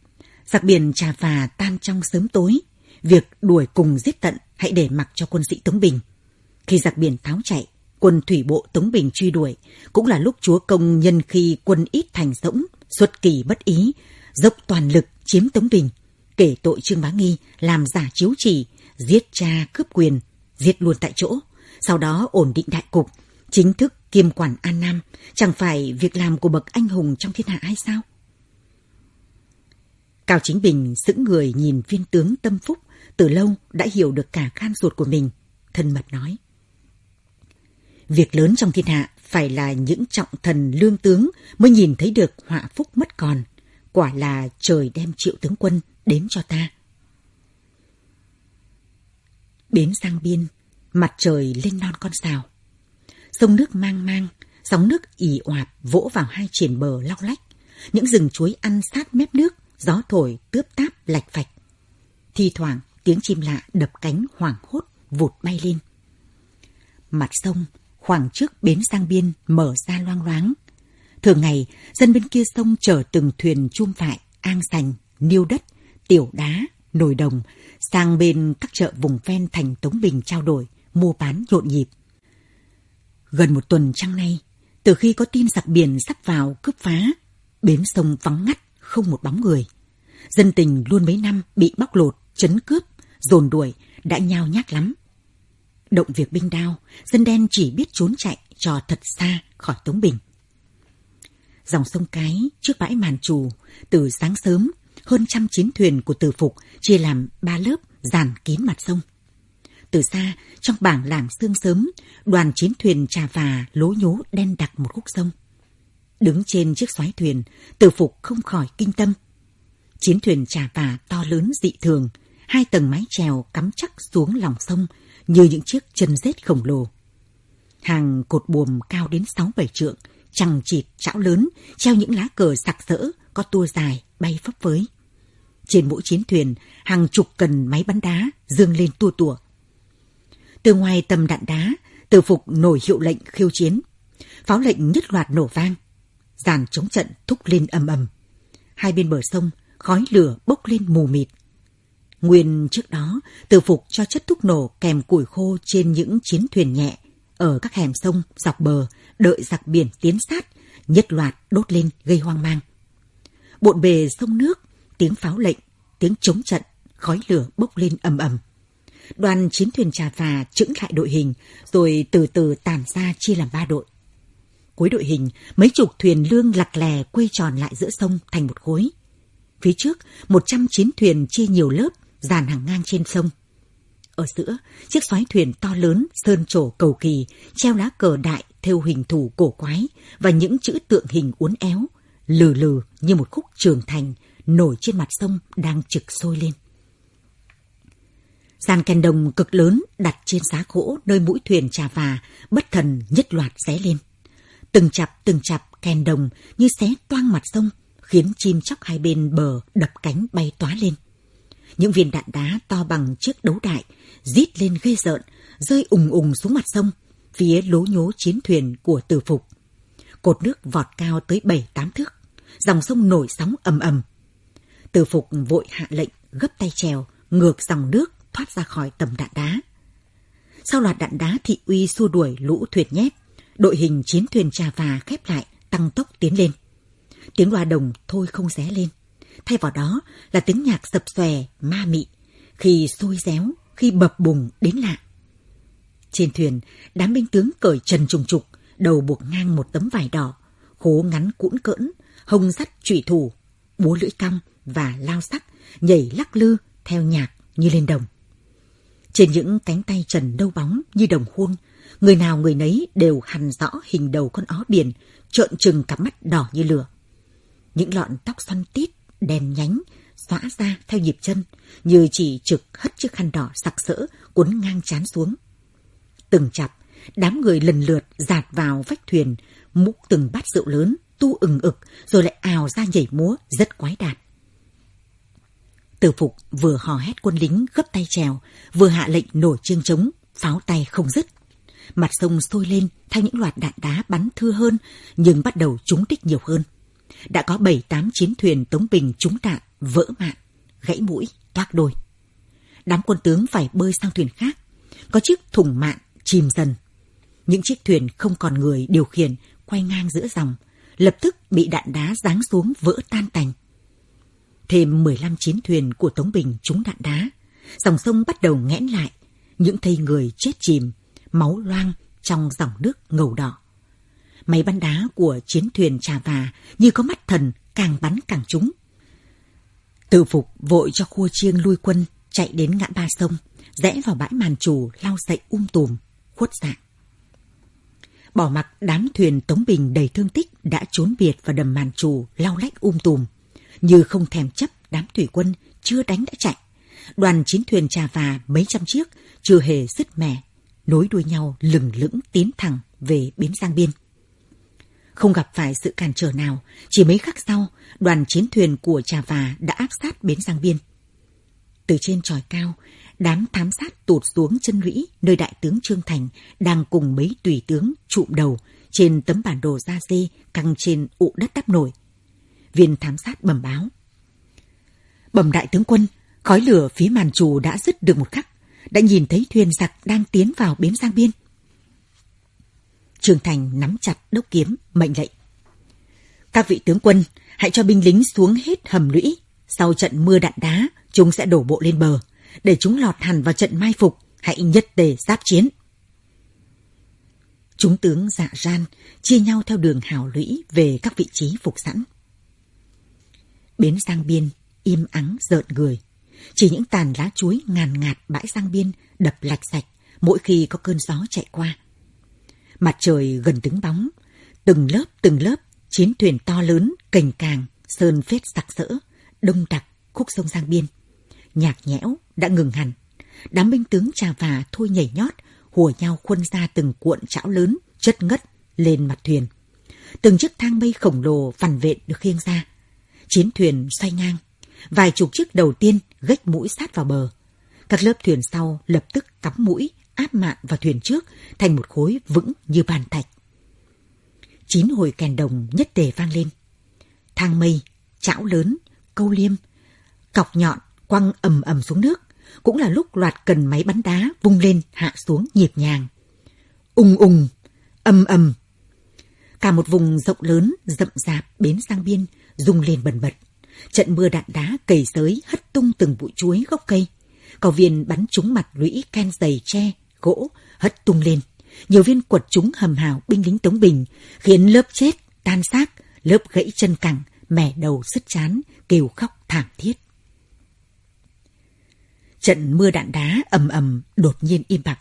giặc biển trà phà tan trong sớm tối, việc đuổi cùng giết tận hãy để mặc cho quân sĩ Tống Bình. Khi giặc biển tháo chạy, quân thủy bộ Tống Bình truy đuổi, cũng là lúc chúa công nhân khi quân ít thành rỗng, xuất kỳ bất ý, dốc toàn lực chiếm Tống Bình, kể tội Trương Bá Nghi làm giả chiếu chỉ, giết cha cướp quyền, giết luôn tại chỗ, sau đó ổn định đại cục, chính thức kiêm quản An Nam, chẳng phải việc làm của bậc anh hùng trong thiên hạ hay sao? Cao Chính Bình sững người nhìn viên tướng tâm phúc, từ lâu đã hiểu được cả gan ruột của mình, thân mật nói. Việc lớn trong thiên hạ phải là những trọng thần lương tướng mới nhìn thấy được họa phúc mất còn. Quả là trời đem triệu tướng quân đến cho ta. Bến sang biên, mặt trời lên non con sào. Sông nước mang mang, sóng nước ỉ oạp vỗ vào hai triển bờ lau lách. Những rừng chuối ăn sát mép nước, gió thổi tướp táp lạch phạch. Thì thoảng tiếng chim lạ đập cánh hoảng hốt vụt bay lên. Mặt sông, khoảng trước bến sang biên mở ra loang loáng. Thường ngày, dân bên kia sông chở từng thuyền chum vại, an sành, niêu đất, tiểu đá, nồi đồng sang bên các chợ vùng ven thành Tống Bình trao đổi, mua bán nhộn nhịp. Gần một tuần trăng nay, từ khi có tin giặc biển sắp vào cướp phá, bến sông vắng ngắt, không một bóng người. Dân tình luôn mấy năm bị bóc lột, chấn cướp, dồn đuổi, đã nhao nhác lắm. Động việc binh đao, dân đen chỉ biết trốn chạy cho thật xa khỏi Tống Bình. Dòng sông Cái trước bãi màn trù, từ sáng sớm, hơn trăm chiến thuyền của từ phục chia làm ba lớp dàn kín mặt sông. Từ xa, trong bảng làng sương sớm, đoàn chiến thuyền trà và lố nhố đen đặc một khúc sông. Đứng trên chiếc xoáy thuyền, từ phục không khỏi kinh tâm. Chiến thuyền trà và to lớn dị thường, hai tầng mái chèo cắm chắc xuống lòng sông như những chiếc chân rết khổng lồ. Hàng cột buồm cao đến sáu bảy trượng, chằng chịt chảo lớn, treo những lá cờ sặc sỡ, có tua dài, bay phấp phới. Trên mỗi chiến thuyền, hàng chục cần máy bắn đá dương lên tua tủa. Từ ngoài tầm đạn đá, từ phục nổi hiệu lệnh khiêu chiến. Pháo lệnh nhất loạt nổ vang. Giàn chống trận thúc lên ầm ầm. Hai bên bờ sông, khói lửa bốc lên mù mịt. Nguyên trước đó, từ phục cho chất thuốc nổ kèm củi khô trên những chiến thuyền nhẹ ở các hẻm sông dọc bờ, đợi giặc biển tiến sát, nhất loạt đốt lên gây hoang mang. Bộn bề sông nước, tiếng pháo lệnh, tiếng chống trận, khói lửa bốc lên ầm ầm. Đoàn chiến thuyền trà phà chững lại đội hình, rồi từ từ tản ra chia làm ba đội. Cuối đội hình, mấy chục thuyền lương lặt lè quây tròn lại giữa sông thành một khối. Phía trước, một trăm chiến thuyền chia nhiều lớp, dàn hàng ngang trên sông. Ở giữa, chiếc xoáy thuyền to lớn, sơn trổ cầu kỳ, treo lá cờ đại theo hình thù cổ quái và những chữ tượng hình uốn éo, lừ lừ như một khúc trường thành nổi trên mặt sông đang trực sôi lên. Gian kèn đồng cực lớn đặt trên giá gỗ nơi mũi thuyền trà và bất thần nhất loạt xé lên. Từng chập từng chập kèn đồng như xé toang mặt sông khiến chim chóc hai bên bờ đập cánh bay tóa lên. Những viên đạn đá to bằng chiếc đấu đại rít lên ghê rợn, rơi ùng ùng xuống mặt sông, phía lố nhố chiến thuyền của tử phục. Cột nước vọt cao tới bảy tám thước, dòng sông nổi sóng ầm ầm. Tử phục vội hạ lệnh gấp tay trèo, ngược dòng nước thoát ra khỏi tầm đạn đá. Sau loạt đạn đá thị uy xua đuổi lũ thuyền nhép, đội hình chiến thuyền trà và khép lại, tăng tốc tiến lên. Tiếng loa đồng thôi không ré lên. Thay vào đó là tiếng nhạc sập xòe, ma mị, khi sôi réo, khi bập bùng đến lạ. Trên thuyền, đám binh tướng cởi trần trùng trục, đầu buộc ngang một tấm vải đỏ, khố ngắn cũn cỡn, hông sắt trụy thủ, búa lưỡi cong và lao sắc, nhảy lắc lư theo nhạc như lên đồng. Trên những cánh tay trần đâu bóng như đồng khuôn, người nào người nấy đều hằn rõ hình đầu con ó biển, trợn trừng cặp mắt đỏ như lửa. Những lọn tóc xoăn tít, đèn nhánh, xõa ra theo nhịp chân, như chỉ trực hất chiếc khăn đỏ sặc sỡ cuốn ngang chán xuống. Từng chặp, đám người lần lượt dạt vào vách thuyền, múc từng bát rượu lớn, tu ừng ực, rồi lại ào ra nhảy múa, rất quái đạt. Tử phục vừa hò hét quân lính gấp tay trèo, vừa hạ lệnh nổi chiêng trống, pháo tay không dứt. Mặt sông sôi lên theo những loạt đạn đá bắn thưa hơn, nhưng bắt đầu trúng đích nhiều hơn. Đã có bảy tám chiến thuyền Tống Bình trúng đạn, vỡ mạn, gãy mũi, toác đôi. đám quân tướng phải bơi sang thuyền khác. Có chiếc thùng mạn chìm dần. Những chiếc thuyền không còn người điều khiển quay ngang giữa dòng, lập tức bị đạn đá giáng xuống vỡ tan tành. Thêm 15 chiến thuyền của Tống Bình trúng đạn đá, dòng sông bắt đầu nghẽn lại, những thây người chết chìm, máu loang trong dòng nước ngầu đỏ. Máy bắn đá của chiến thuyền trà và như có mắt thần càng bắn càng trúng. Tự phục vội cho khua chiêng lui quân chạy đến ngã ba sông, rẽ vào bãi màn trù lao dậy um tùm, khuất dạng. Bỏ mặc đám thuyền Tống Bình đầy thương tích đã trốn biệt và đầm màn trù lao lách um tùm, như không thèm chấp đám thủy quân chưa đánh đã chạy. Đoàn chiến thuyền trà và mấy trăm chiếc chưa hề dứt mẻ, nối đuôi nhau lừng lững tiến thẳng về bến Giang Biên. Không gặp phải sự cản trở nào, chỉ mấy khắc sau, đoàn chiến thuyền của Trà Và đã áp sát bến Giang Biên. Từ trên tròi cao, đám thám sát tụt xuống chân lũy nơi đại tướng Trương Thành đang cùng mấy tùy tướng trụm đầu trên tấm bản đồ da dê căng trên ụ đất đắp nổi. Viên thám sát bẩm báo. Bẩm đại tướng quân, khói lửa phía màn trù đã dứt được một khắc, đã nhìn thấy thuyền giặc đang tiến vào bến Giang Biên. Trương Thành nắm chặt đốc kiếm, mệnh lệnh. Các vị tướng quân, hãy cho binh lính xuống hết hầm lũy. Sau trận mưa đạn đá, chúng sẽ đổ bộ lên bờ. Để chúng lọt hẳn vào trận mai phục, hãy nhất tề giáp chiến. Chúng tướng dạ ran, chia nhau theo đường hào lũy về các vị trí phục sẵn. Bến sang Biên, im ắng rợn người. Chỉ những tàn lá chuối ngàn ngạt bãi sang Biên đập lạch sạch mỗi khi có cơn gió chạy qua. Mặt trời gần đứng bóng, từng lớp từng lớp chiến thuyền to lớn, cành càng, sơn phết sặc sỡ, đông đặc khúc sông Giang Biên. Nhạc nhẽo đã ngừng hẳn. Đám binh tướng trà và thôi nhảy nhót, hùa nhau khuân ra từng cuộn chảo lớn, chất ngất lên mặt thuyền. Từng chiếc thang mây khổng lồ vằn vện được khiêng ra. Chiến thuyền xoay ngang. Vài chục chiếc đầu tiên gách mũi sát vào bờ. Các lớp thuyền sau lập tức cắm mũi áp mạn vào thuyền trước thành một khối vững như bàn thạch. Chín hồi kèn đồng nhất tề vang lên. Thang mây, chảo lớn, câu liêm, cọc nhọn quăng ầm ầm xuống nước, cũng là lúc loạt cần máy bắn đá vung lên hạ xuống nhịp nhàng. Ung ung, âm âm Cả một vùng rộng lớn, rậm rạp bến sang biên, rung lên bần bật. Trận mưa đạn đá cầy sới hất tung từng bụi chuối gốc cây. Cỏ viên bắn trúng mặt lũy ken dày tre, gỗ hất tung lên. Nhiều viên quật trúng hầm hào binh lính Tống Bình, khiến lớp chết, tan xác, lớp gãy chân cẳng, mẻ đầu sứt chán, kêu khóc thảm thiết. Trận mưa đạn đá ầm ầm đột nhiên im bặt.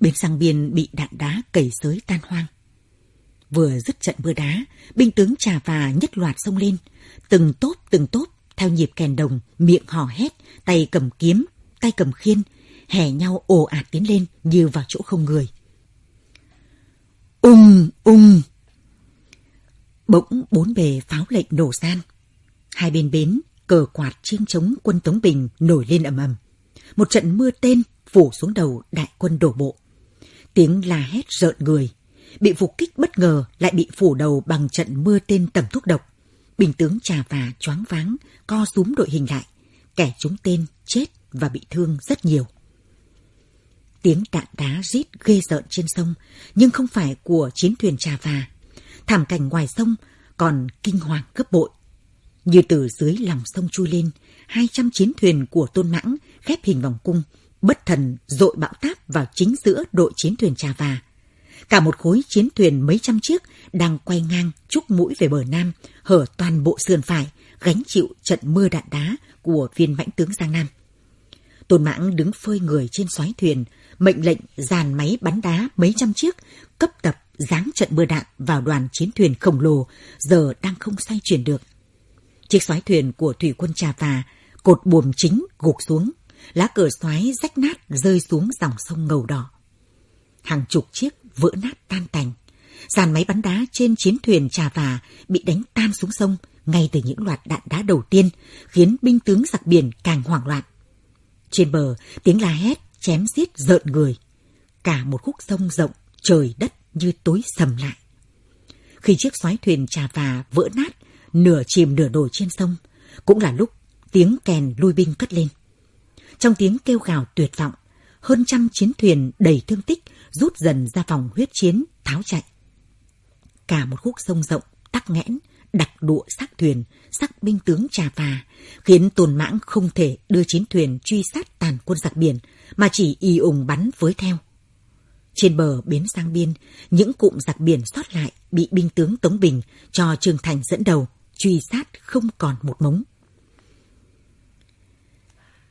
Bên sang biên bị đạn đá cầy sới tan hoang. Vừa dứt trận mưa đá, binh tướng trà và nhất loạt xông lên, từng tốp từng tốp theo nhịp kèn đồng, miệng hò hét, tay cầm kiếm, tay cầm khiên, hè nhau ồ ạt tiến lên như vào chỗ không người. Ung, ung! Bỗng bốn bề pháo lệnh nổ san. Hai bên bến, cờ quạt chiêng chống quân Tống Bình nổi lên ầm ầm. Một trận mưa tên phủ xuống đầu đại quân đổ bộ. Tiếng la hét rợn người. Bị phục kích bất ngờ lại bị phủ đầu bằng trận mưa tên tầm thuốc độc. Bình tướng trà và choáng váng, co súm đội hình lại. Kẻ chúng tên chết và bị thương rất nhiều. Tiếng đạn đá rít ghê rợn trên sông, nhưng không phải của chiến thuyền trà và. Thảm cảnh ngoài sông còn kinh hoàng gấp bội. Như từ dưới lòng sông chui lên, hai trăm chiến thuyền của Tôn Mãng khép hình vòng cung, bất thần dội bão táp vào chính giữa đội chiến thuyền trà và. Cả một khối chiến thuyền mấy trăm chiếc đang quay ngang chúc mũi về bờ Nam, hở toàn bộ sườn phải, gánh chịu trận mưa đạn đá của viên mãnh tướng Giang Nam. Tôn Mãng đứng phơi người trên xoáy thuyền, mệnh lệnh dàn máy bắn đá mấy trăm chiếc, cấp tập giáng trận mưa đạn vào đoàn chiến thuyền khổng lồ, giờ đang không xoay chuyển được. Chiếc xoái thuyền của thủy quân Trà Và, cột buồm chính gục xuống, lá cờ xoái rách nát rơi xuống dòng sông ngầu đỏ. Hàng chục chiếc vỡ nát tan tành. Sàn máy bắn đá trên chiến thuyền Trà Và bị đánh tan xuống sông ngay từ những loạt đạn đá đầu tiên, khiến binh tướng giặc biển càng hoảng loạn. Trên bờ, tiếng la hét, chém giết rợn người. Cả một khúc sông rộng, trời đất như tối sầm lại. Khi chiếc xoáy thuyền trà và vỡ nát, nửa chìm nửa nổi trên sông, cũng là lúc tiếng kèn lui binh cất lên. Trong tiếng kêu gào tuyệt vọng, hơn trăm chiến thuyền đầy thương tích rút dần ra vòng huyết chiến, tháo chạy. Cả một khúc sông rộng, tắc nghẽn, đặc đụa xác thuyền, xác binh tướng trà phà, khiến Tôn Mãng không thể đưa chiến thuyền truy sát tàn quân giặc biển, mà chỉ y ủng bắn với theo. Trên bờ bến sang biên, những cụm giặc biển sót lại bị binh tướng Tống Bình cho Trương Thành dẫn đầu, truy sát không còn một mống.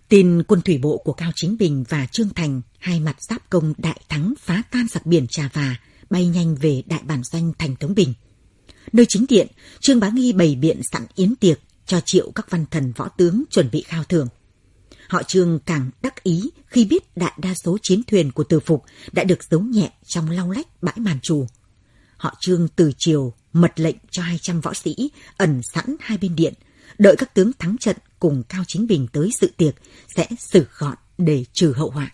Tin quân thủy bộ của Cao Chính Bình và Trương Thành hai mặt giáp công đại thắng phá tan giặc biển Trà Và, bay nhanh về đại bản doanh thành Tống Bình. Nơi chính điện, Trương Bá Nghi bày biện sẵn yến tiệc cho triệu các văn thần võ tướng chuẩn bị khao thưởng. Họ Trương càng đắc ý khi biết đại đa số chiến thuyền của từ phục đã được giấu nhẹ trong lau lách bãi màn trù. Họ Trương từ chiều mật lệnh cho 200 võ sĩ ẩn sẵn hai bên điện, đợi các tướng thắng trận cùng Cao Chính Bình tới sự tiệc sẽ xử gọn để trừ hậu họa.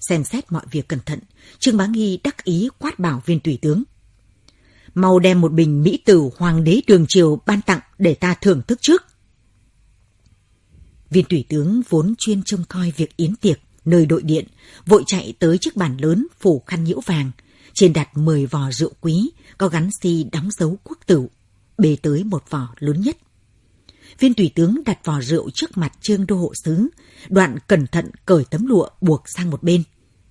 Xem xét mọi việc cẩn thận, Trương Bá Nghi đắc ý quát bảo viên tùy tướng. Mau đem một bình Mỹ tử Hoàng đế Đường Triều ban tặng để ta thưởng thức trước. Viên tùy tướng vốn chuyên trông coi việc yến tiệc nơi đội điện, vội chạy tới chiếc bàn lớn phủ khăn nhiễu vàng, trên đặt 10 vò rượu quý, có gắn si đóng dấu quốc tử, bê tới một vò lớn nhất. Viên tùy tướng đặt vò rượu trước mặt trương đô hộ sứ, đoạn cẩn thận cởi tấm lụa buộc sang một bên.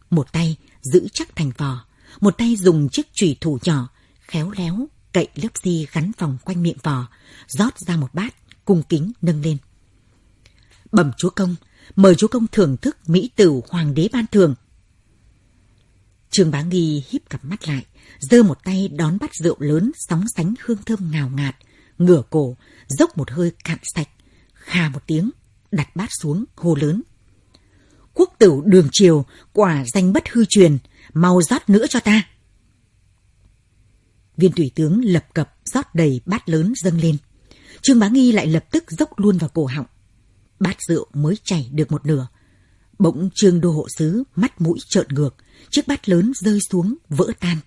Một tay giữ chắc thành vò, một tay dùng chiếc chùy thủ nhỏ, khéo léo, cậy lớp di gắn vòng quanh miệng vò, rót ra một bát, cung kính nâng lên. Bẩm chúa công, mời chúa công thưởng thức mỹ tử hoàng đế ban thường. Trương Bá Nghi híp cặp mắt lại, giơ một tay đón bát rượu lớn sóng sánh hương thơm ngào ngạt, ngửa cổ, dốc một hơi cạn sạch, kha một tiếng, đặt bát xuống, hô lớn. Quốc tử đường triều, quả danh bất hư truyền, mau rót nữa cho ta. Viên tùy tướng lập cập rót đầy bát lớn dâng lên. Trương Bá Nghi lại lập tức dốc luôn vào cổ họng. Bát rượu mới chảy được một nửa. Bỗng Trương Đô Hộ Sứ mắt mũi trợn ngược, chiếc bát lớn rơi xuống, vỡ tan.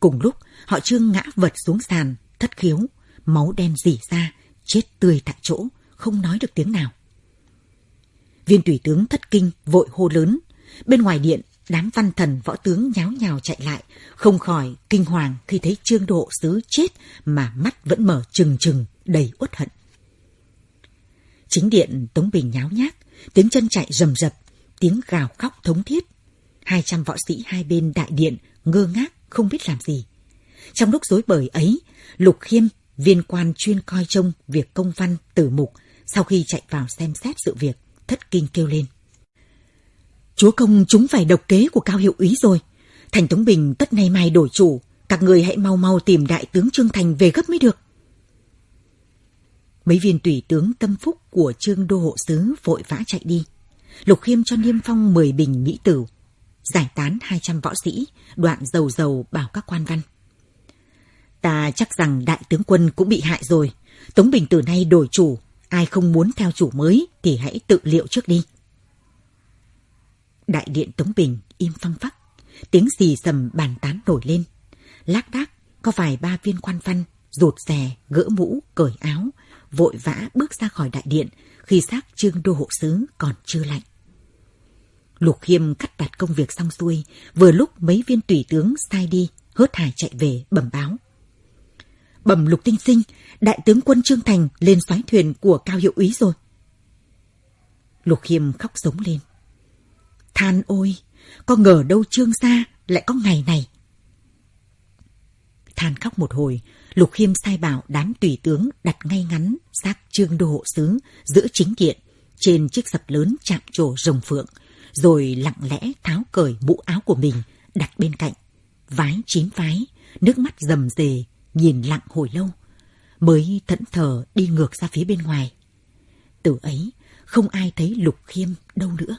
Cùng lúc, họ Trương ngã vật xuống sàn, thất khiếu, máu đen dỉ ra, chết tươi tại chỗ, không nói được tiếng nào. Viên tùy tướng thất kinh vội hô lớn. Bên ngoài điện, đám văn thần võ tướng nháo nhào chạy lại, không khỏi kinh hoàng khi thấy trương độ sứ chết mà mắt vẫn mở trừng trừng, đầy uất hận. Chính điện Tống Bình nháo nhác, tiếng chân chạy rầm rập, tiếng gào khóc thống thiết. Hai trăm võ sĩ hai bên đại điện ngơ ngác không biết làm gì. Trong lúc rối bời ấy, Lục Khiêm Viên quan chuyên coi trông việc công văn tử mục sau khi chạy vào xem xét sự việc, thất kinh kêu lên. Chúa công chúng phải độc kế của cao hiệu úy rồi. Thành Tống Bình tất nay mai đổi chủ, các người hãy mau mau tìm đại tướng Trương Thành về gấp mới được. Mấy viên tùy tướng tâm phúc của Trương Đô Hộ Sứ vội vã chạy đi. Lục Khiêm cho Niêm Phong 10 bình mỹ tử, giải tán 200 võ sĩ, đoạn dầu dầu bảo các quan văn. Ta chắc rằng đại tướng quân cũng bị hại rồi. Tống Bình từ nay đổi chủ, ai không muốn theo chủ mới thì hãy tự liệu trước đi. Đại điện Tống Bình im phăng phắc, tiếng xì sầm bàn tán nổi lên. Lác đác có vài ba viên quan văn rụt rè, gỡ mũ, cởi áo, vội vã bước ra khỏi đại điện khi xác trương đô hộ sứ còn chưa lạnh. Lục Khiêm cắt đặt công việc xong xuôi, vừa lúc mấy viên tùy tướng sai đi, hớt hải chạy về bẩm báo bẩm lục tinh sinh, đại tướng quân Trương Thành lên xoáy thuyền của cao hiệu úy rồi. Lục Khiêm khóc sống lên. Than ôi, có ngờ đâu Trương gia lại có ngày này. Than khóc một hồi, Lục Khiêm sai bảo đám tùy tướng đặt ngay ngắn xác Trương Đô Hộ Sứ giữa chính điện trên chiếc sập lớn chạm trổ rồng phượng, rồi lặng lẽ tháo cởi mũ áo của mình đặt bên cạnh. Vái chín vái, nước mắt rầm rề nhìn lặng hồi lâu, mới thẫn thờ đi ngược ra phía bên ngoài. Từ ấy, không ai thấy Lục Khiêm đâu nữa.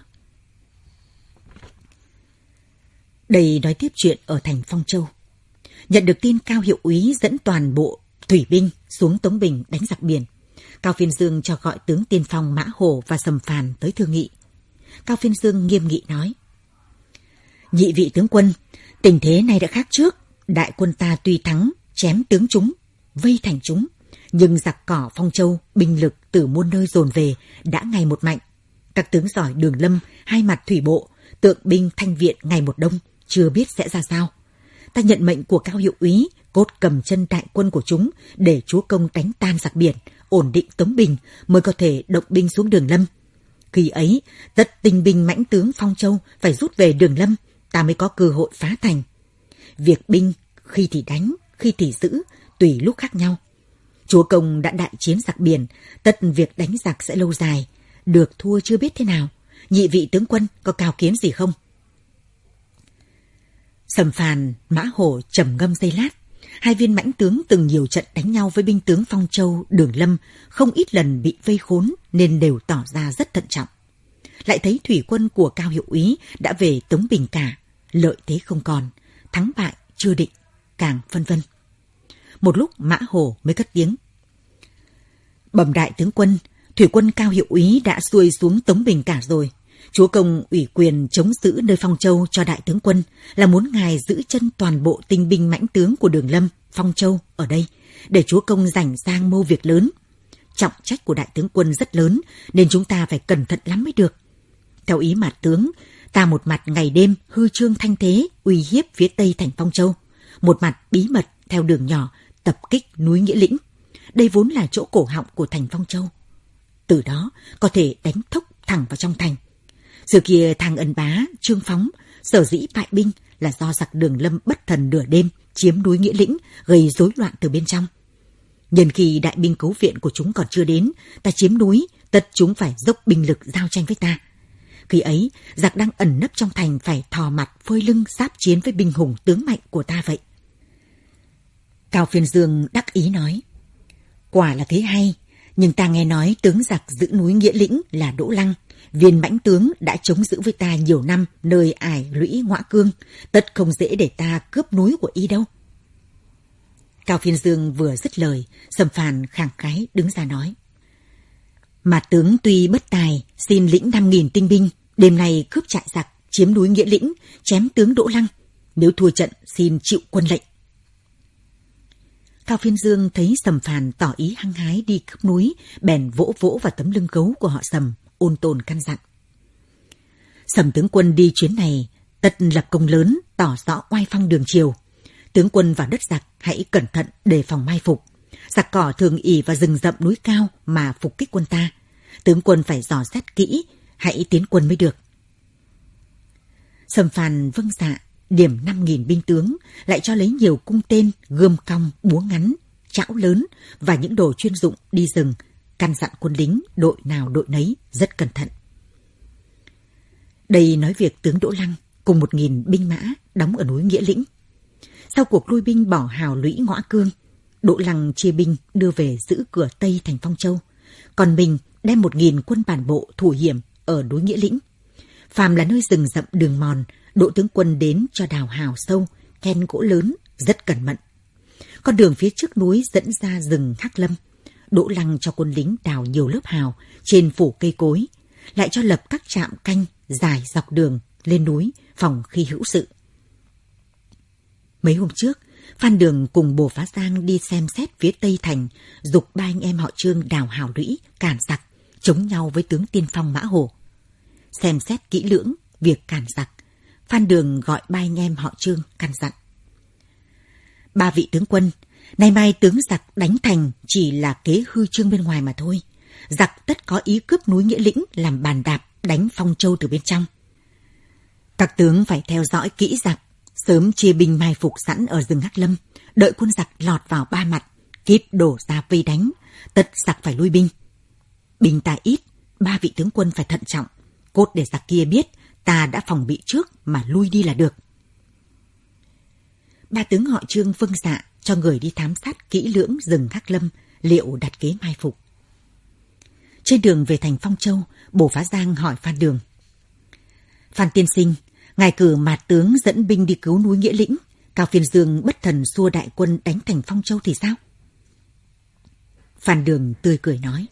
Đây nói tiếp chuyện ở thành Phong Châu. Nhận được tin Cao Hiệu úy dẫn toàn bộ thủy binh xuống Tống Bình đánh giặc biển. Cao Phiên Dương cho gọi tướng tiên phong Mã Hồ và Sầm Phàn tới thương nghị. Cao Phiên Dương nghiêm nghị nói. Nhị vị tướng quân, tình thế này đã khác trước. Đại quân ta tuy thắng chém tướng chúng, vây thành chúng. Nhưng giặc cỏ Phong Châu, binh lực từ muôn nơi dồn về, đã ngày một mạnh. Các tướng giỏi đường lâm, hai mặt thủy bộ, tượng binh thanh viện ngày một đông, chưa biết sẽ ra sao. Ta nhận mệnh của cao hiệu úy, cốt cầm chân đại quân của chúng để chúa công đánh tan giặc biển, ổn định Tống Bình mới có thể động binh xuống đường lâm. Khi ấy, tất tinh binh mãnh tướng Phong Châu phải rút về đường lâm, ta mới có cơ hội phá thành. Việc binh khi thì đánh, khi thì giữ, tùy lúc khác nhau. Chúa công đã đại chiến giặc biển, tất việc đánh giặc sẽ lâu dài. Được thua chưa biết thế nào. Nhị vị tướng quân có cao kiến gì không? Sầm phàn, mã hổ trầm ngâm dây lát. Hai viên mãnh tướng từng nhiều trận đánh nhau với binh tướng Phong Châu, Đường Lâm, không ít lần bị vây khốn nên đều tỏ ra rất thận trọng. Lại thấy thủy quân của Cao Hiệu Úy đã về Tống Bình cả, lợi thế không còn, thắng bại chưa định, càng phân vân. Một lúc Mã Hồ mới cất tiếng. Bẩm đại tướng quân, thủy quân Cao Hiệu Úy đã xuôi xuống Tống Bình cả rồi. Chúa công ủy quyền chống giữ nơi Phong Châu cho đại tướng quân là muốn ngài giữ chân toàn bộ tinh binh mãnh tướng của Đường Lâm, Phong Châu ở đây, để chúa công rảnh sang mưu việc lớn. Trọng trách của đại tướng quân rất lớn, nên chúng ta phải cẩn thận lắm mới được. Theo ý mặt tướng, ta một mặt ngày đêm hư trương thanh thế, uy hiếp phía tây thành Phong Châu, một mặt bí mật theo đường nhỏ tập kích núi Nghĩa Lĩnh. Đây vốn là chỗ cổ họng của thành Phong Châu. Từ đó có thể đánh thốc thẳng vào trong thành. Xưa kia thằng ân bá, trương phóng, sở dĩ bại binh là do giặc đường lâm bất thần nửa đêm chiếm núi Nghĩa Lĩnh, gây rối loạn từ bên trong. Nhân khi đại binh cứu viện của chúng còn chưa đến, ta chiếm núi, tất chúng phải dốc binh lực giao tranh với ta. Khi ấy, giặc đang ẩn nấp trong thành phải thò mặt phơi lưng sáp chiến với binh hùng tướng mạnh của ta vậy. Cao Phiên Dương đắc ý nói, quả là thế hay, nhưng ta nghe nói tướng giặc giữ núi Nghĩa Lĩnh là Đỗ Lăng, viên mãnh tướng đã chống giữ với ta nhiều năm nơi ải lũy ngõa cương, tất không dễ để ta cướp núi của y đâu. Cao Phiên Dương vừa dứt lời, Sầm Phàn khẳng khái đứng ra nói. Mà tướng tuy bất tài, xin lĩnh năm nghìn tinh binh, đêm nay cướp trại giặc, chiếm núi Nghĩa Lĩnh, chém tướng Đỗ Lăng. Nếu thua trận, xin chịu quân lệnh. Cao Phiên Dương thấy Sầm Phàn tỏ ý hăng hái đi cướp núi, bèn vỗ vỗ vào tấm lưng gấu của họ Sầm, ôn tồn căn dặn. Sầm tướng quân đi chuyến này, tất lập công lớn, tỏ rõ oai phong đường chiều. Tướng quân vào đất giặc hãy cẩn thận đề phòng mai phục. Giặc cỏ thường ỉ vào rừng rậm núi cao mà phục kích quân ta. Tướng quân phải dò xét kỹ, hãy tiến quân mới được. Sầm phàn vâng dạ, điểm 5.000 binh tướng, lại cho lấy nhiều cung tên, gươm cong, búa ngắn, chảo lớn và những đồ chuyên dụng đi rừng, căn dặn quân lính đội nào đội nấy rất cẩn thận. Đây nói việc tướng Đỗ Lăng cùng một nghìn binh mã đóng ở núi Nghĩa Lĩnh. Sau cuộc lui binh bỏ hào lũy ngõ cương, Đỗ Lăng chia binh đưa về giữ cửa Tây thành Phong Châu, còn mình đem một nghìn quân bản bộ thủ hiểm ở núi Nghĩa Lĩnh. Phàm là nơi rừng rậm đường mòn, Đỗ tướng quân đến cho đào hào sâu, khen gỗ lớn, rất cẩn mận. Con đường phía trước núi dẫn ra rừng Hắc Lâm, Đỗ Lăng cho quân lính đào nhiều lớp hào trên phủ cây cối, lại cho lập các trạm canh dài dọc đường lên núi phòng khi hữu sự. Mấy hôm trước, Phan Đường cùng Bồ Phá Giang đi xem xét phía Tây Thành, dục ba anh em họ Trương đào hào lũy, cản giặc, chống nhau với tướng tiên phong Mã Hồ. Xem xét kỹ lưỡng việc cản giặc, Phan Đường gọi ba anh em họ Trương căn dặn. Ba vị tướng quân, Nay mai tướng giặc đánh thành chỉ là kế hư trương bên ngoài mà thôi. Giặc tất có ý cướp núi Nghĩa Lĩnh làm bàn đạp đánh Phong Châu từ bên trong. Các tướng phải theo dõi kỹ giặc, sớm chia binh mai phục sẵn ở rừng Hắc Lâm, đợi quân giặc lọt vào ba mặt, kịp đổ ra vây đánh, tất giặc phải lui binh. Binh ta ít, ba vị tướng quân phải thận trọng, cốt để giặc kia biết ta đã phòng bị trước mà lui đi là được. Ba tướng họ Trương vâng dạ, cho người đi thám sát kỹ lưỡng rừng Hắc Lâm liệu đặt kế mai phục. Trên đường về thành Phong Châu, bổ Phá Giang hỏi Phan Đường. Phan Tiên Sinh, ngài cử mạt tướng dẫn binh đi cứu núi Nghĩa Lĩnh, Cao Phiên Dương bất thần xua đại quân đánh thành Phong Châu thì sao? Phan Đường tươi cười nói.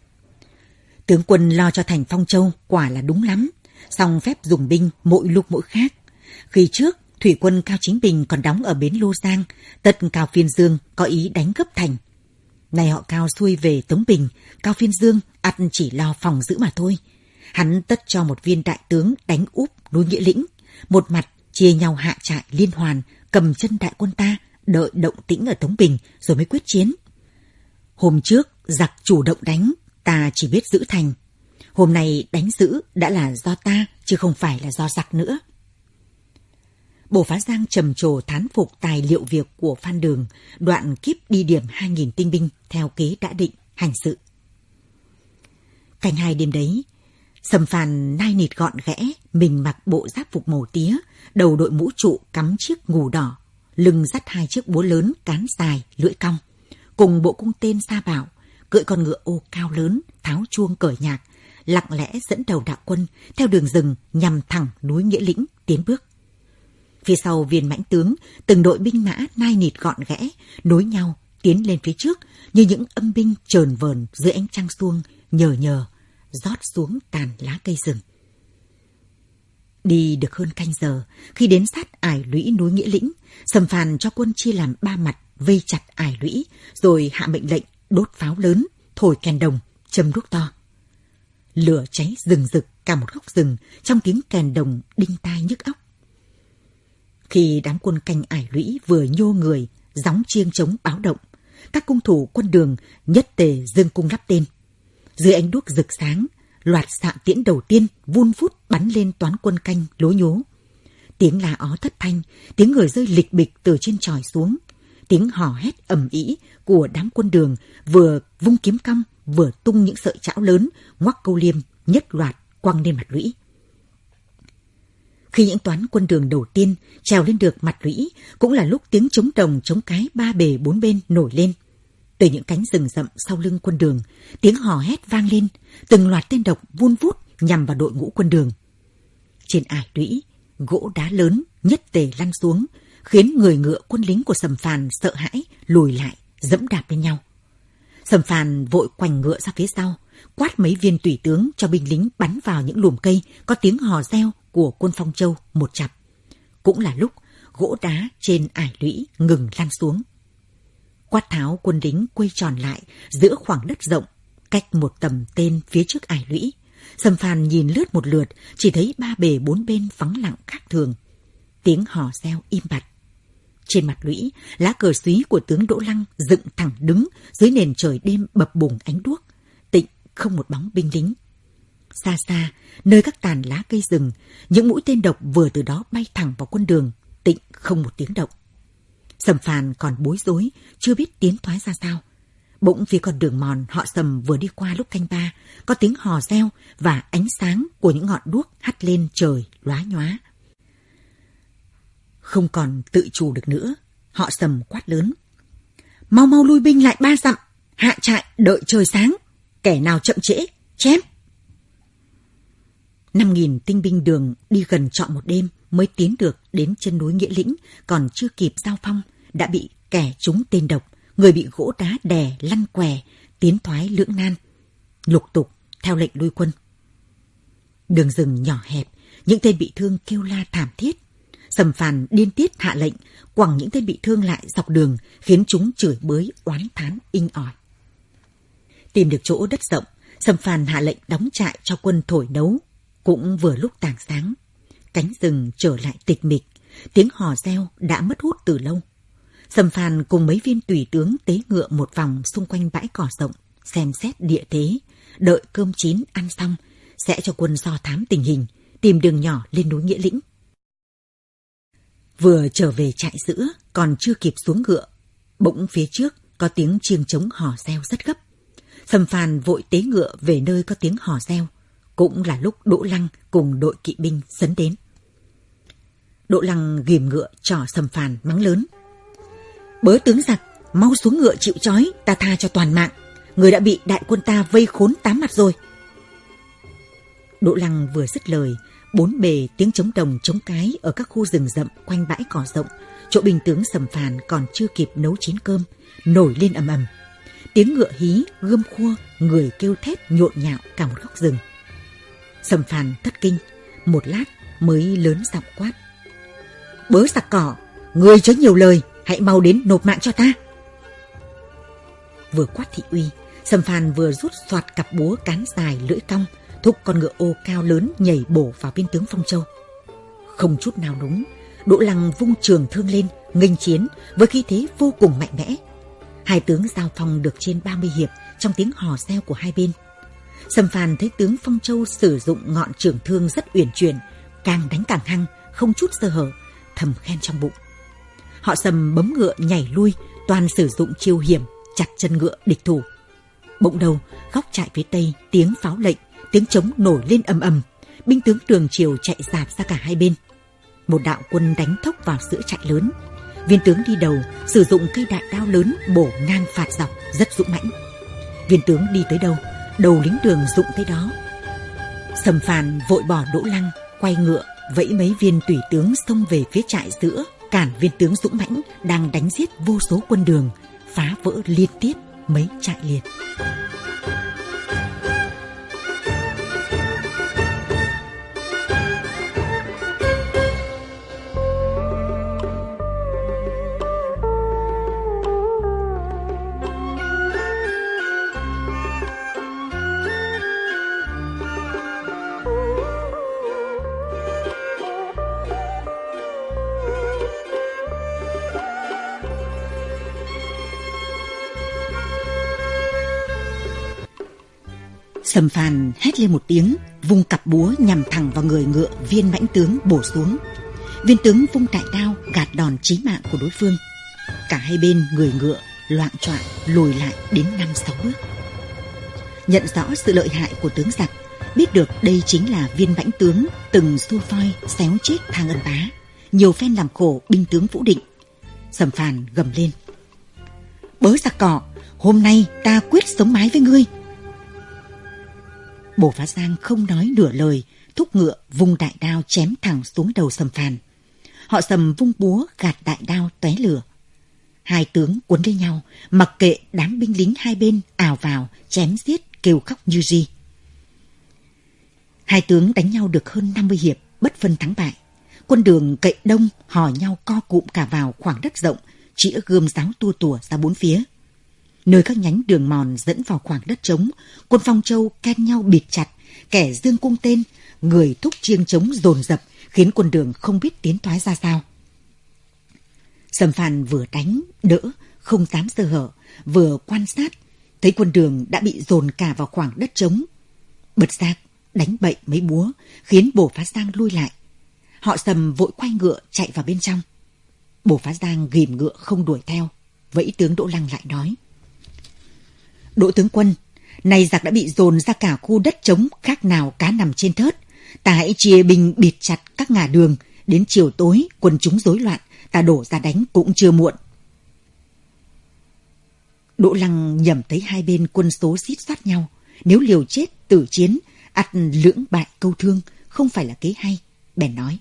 Tướng quân lo cho thành Phong Châu quả là đúng lắm, song phép dùng binh mỗi lúc mỗi khác. Khi trước, thủy quân Cao Chính Bình còn đóng ở bến Lô Giang, tất Cao Phiên Dương có ý đánh gấp thành. Này họ Cao xuôi về Tống Bình, Cao Phiên Dương ăn chỉ lo phòng giữ mà thôi. Hắn tất cho một viên đại tướng đánh úp núi Nghĩa Lĩnh, một mặt chia nhau hạ trại liên hoàn, cầm chân đại quân ta, đợi động tĩnh ở Tống Bình rồi mới quyết chiến. Hôm trước, giặc chủ động đánh, ta chỉ biết giữ thành. Hôm nay đánh giữ đã là do ta, chứ không phải là do giặc nữa. Bồ Phá Giang trầm trồ thán phục tài liệu việc của Phan Đường, đoạn kiếp đi điểm 2.000 tinh binh theo kế đã định, hành sự. Canh hai đêm đấy, Sầm phàn nai nịt gọn ghẽ, mình mặc bộ giáp phục màu tía, đầu đội mũ trụ cắm chiếc ngù đỏ, lưng dắt hai chiếc búa lớn cán dài, lưỡi cong. Cùng bộ cung tên Sa Bảo, cưỡi con ngựa ô cao lớn, tháo chuông cởi nhạc, lặng lẽ dẫn đầu đạo quân theo đường rừng nhằm thẳng núi Nghĩa Lĩnh tiến bước. Phía sau viên mãnh tướng, từng đội binh mã nai nịt gọn ghẽ, nối nhau tiến lên phía trước như những âm binh trờn vờn dưới ánh trăng xuông, nhờ nhờ, rót xuống tàn lá cây rừng. Đi được hơn canh giờ, khi đến sát ải lũy núi Nghĩa Lĩnh, Sầm Phàn cho quân chia làm ba mặt vây chặt ải lũy, rồi hạ mệnh lệnh đốt pháo lớn, thổi kèn đồng, châm đuốc to. Lửa cháy rừng rực cả một góc rừng trong tiếng kèn đồng đinh tai nhức óc. Khi đám quân canh ải lũy vừa nhô người, gióng chiêng chống báo động, các cung thủ quân đường nhất tề dương cung lắp tên. Dưới ánh đuốc rực sáng, loạt xạ tiễn đầu tiên vun vút bắn lên toán quân canh lố nhố. Tiếng la ó thất thanh, tiếng người rơi lịch bịch từ trên tròi xuống. Tiếng hò hét ầm ĩ của đám quân đường vừa vung kiếm cong vừa tung những sợi chảo lớn, ngoắc câu liêm, nhất loạt quăng lên mặt lũy. Khi những toán quân đường đầu tiên trèo lên được mặt lũy, cũng là lúc tiếng chống đồng chống cái ba bề bốn bên nổi lên. Từ những cánh rừng rậm sau lưng quân đường, tiếng hò hét vang lên, từng loạt tên độc vun vút nhằm vào đội ngũ quân đường. Trên ải lũy, gỗ đá lớn nhất tề lăn xuống, khiến người ngựa quân lính của Sầm Phàn sợ hãi, lùi lại, dẫm đạp lên nhau. Sầm Phàn vội quành ngựa ra phía sau, quát mấy viên tùy tướng cho binh lính bắn vào những lùm cây có tiếng hò reo của quân Phong Châu một chặp. Cũng là lúc gỗ đá trên ải lũy ngừng lăn xuống. Quát tháo quân lính quay tròn lại giữa khoảng đất rộng, cách một tầm tên phía trước ải lũy. Sầm phàn nhìn lướt một lượt, chỉ thấy ba bề bốn bên vắng lặng khác thường. Tiếng hò reo im bặt. Trên mặt lũy, lá cờ xúy của tướng Đỗ Lăng dựng thẳng đứng dưới nền trời đêm bập bùng ánh đuốc. Tịnh không một bóng binh lính. Xa xa, nơi các tàn lá cây rừng, những mũi tên độc vừa từ đó bay thẳng vào quân đường. Tịnh không một tiếng động. Sầm phàn còn bối rối, chưa biết tiến thoái ra sao. Bỗng phía con đường mòn họ sầm vừa đi qua lúc canh ba, có tiếng hò reo và ánh sáng của những ngọn đuốc hắt lên trời lóa nhóa. Không còn tự chủ được nữa, họ sầm quát lớn. Mau mau lui binh lại ba dặm, hạ trại đợi trời sáng, kẻ nào chậm trễ, chém. Năm nghìn tinh binh đường đi gần trọn một đêm mới tiến được đến chân núi Nghĩa Lĩnh, còn chưa kịp giao phong, đã bị kẻ chúng tên độc, người bị gỗ đá đè lăn què, tiến thoái lưỡng nan. Lục tục theo lệnh lui quân. Đường rừng nhỏ hẹp, những tên bị thương kêu la thảm thiết. Sầm phàn điên tiết hạ lệnh, quẳng những tên bị thương lại dọc đường, khiến chúng chửi bới oán thán inh ỏi. Tìm được chỗ đất rộng, Sầm phàn hạ lệnh đóng trại cho quân thổi nấu cũng vừa lúc tàng sáng. Cánh rừng trở lại tịch mịch, tiếng hò reo đã mất hút từ lâu. Sầm phàn cùng mấy viên tùy tướng tế ngựa một vòng xung quanh bãi cỏ rộng, xem xét địa thế, đợi cơm chín ăn xong, sẽ cho quân do thám tình hình, tìm đường nhỏ lên núi Nghĩa Lĩnh. Vừa trở về trại giữa, còn chưa kịp xuống ngựa, bỗng phía trước có tiếng chiêng trống hò reo rất gấp. Sầm phàn vội tế ngựa về nơi có tiếng hò reo, cũng là lúc Đỗ Lăng cùng đội kỵ binh sấn đến. Đỗ Lăng ghim ngựa trỏ sầm phàn mắng lớn. Bớ tướng giặc, mau xuống ngựa chịu chói ta tha cho toàn mạng. Người đã bị đại quân ta vây khốn tám mặt rồi. Đỗ Lăng vừa dứt lời, bốn bề tiếng chống đồng chống cái ở các khu rừng rậm quanh bãi cỏ rộng, chỗ bình tướng sầm phàn còn chưa kịp nấu chín cơm, nổi lên ầm ầm. Tiếng ngựa hí, gươm khua, người kêu thét nhộn nhạo cả một góc rừng. Sầm phàn thất kinh, một lát mới lớn giọng quát. Bớ sặc cỏ, người chớ nhiều lời, hãy mau đến nộp mạng cho ta. Vừa quát thị uy, Sầm phàn vừa rút soạt cặp búa cán dài lưỡi cong, thúc con ngựa ô cao lớn nhảy bổ vào bên tướng Phong Châu. Không chút nào đúng Đỗ Lăng vung trường thương lên, nghênh chiến với khí thế vô cùng mạnh mẽ. Hai tướng giao phong được trên 30 hiệp trong tiếng hò reo của hai bên. Sầm Phàn thấy tướng Phong Châu sử dụng ngọn trường thương rất uyển chuyển, càng đánh càng hăng, không chút sơ hở, thầm khen trong bụng. Họ Sầm bấm ngựa nhảy lui, toàn sử dụng chiêu hiểm, chặt chân ngựa địch thủ. Bỗng đầu, góc trại phía tây, tiếng pháo lệnh, tiếng trống nổi lên ầm ầm. Binh tướng trường Triều chạy dạt ra cả hai bên. Một đạo quân đánh thốc vào giữa trại lớn. Viên tướng đi đầu sử dụng cây đại đao lớn bổ ngang phạt dọc rất dũng mãnh. Viên tướng đi tới đâu, đầu lính đường dụng tới đó. Sầm phàn vội bỏ đỗ lăng, quay ngựa, vẫy mấy viên tùy tướng xông về phía trại giữa, cản viên tướng dũng mãnh đang đánh giết vô số quân đường, phá vỡ liên tiếp mấy trại liệt. Sầm phàn hét lên một tiếng, vung cặp búa nhằm thẳng vào người ngựa viên mãnh tướng bổ xuống. Viên tướng vung đại đao gạt đòn chí mạng của đối phương. Cả hai bên người ngựa loạn choạng lùi lại đến năm sáu bước. Nhận rõ sự lợi hại của tướng giặc, biết được đây chính là viên mãnh tướng từng xua phoi xéo chết thang ân bá, nhiều phen làm khổ binh tướng vũ định. Sầm phàn gầm lên. Bớ giặc cỏ, hôm nay ta quyết sống mái với ngươi. Bồ Phá Giang không nói nửa lời, thúc ngựa vung đại đao chém thẳng xuống đầu sầm phàn. Họ sầm vung búa gạt đại đao tóe lửa. Hai tướng cuốn lấy nhau, mặc kệ đám binh lính hai bên ảo vào, chém giết, kêu khóc như ri. Hai tướng đánh nhau được hơn 50 hiệp, bất phân thắng bại. Quân đường cậy đông, hò nhau co cụm cả vào khoảng đất rộng, chĩa gươm giáo tua tủa ra bốn phía nơi các nhánh đường mòn dẫn vào khoảng đất trống, quân Phong Châu ken nhau bịt chặt, kẻ dương cung tên, người thúc chiêng trống dồn dập, khiến quân đường không biết tiến thoái ra sao. Sầm phàn vừa đánh, đỡ, không dám sơ hở, vừa quan sát, thấy quân đường đã bị dồn cả vào khoảng đất trống. Bật giác, đánh bậy mấy búa, khiến bổ phá giang lui lại. Họ sầm vội quay ngựa chạy vào bên trong. Bổ phá giang ghim ngựa không đuổi theo. Vẫy tướng Đỗ Lăng lại nói. Đỗ tướng quân, nay giặc đã bị dồn ra cả khu đất trống khác nào cá nằm trên thớt. Ta hãy chia binh bịt chặt các ngả đường, đến chiều tối quân chúng rối loạn, ta đổ ra đánh cũng chưa muộn. Đỗ Lăng nhầm thấy hai bên quân số xít xoát nhau, nếu liều chết tử chiến, ắt lưỡng bại câu thương, không phải là kế hay, bèn nói.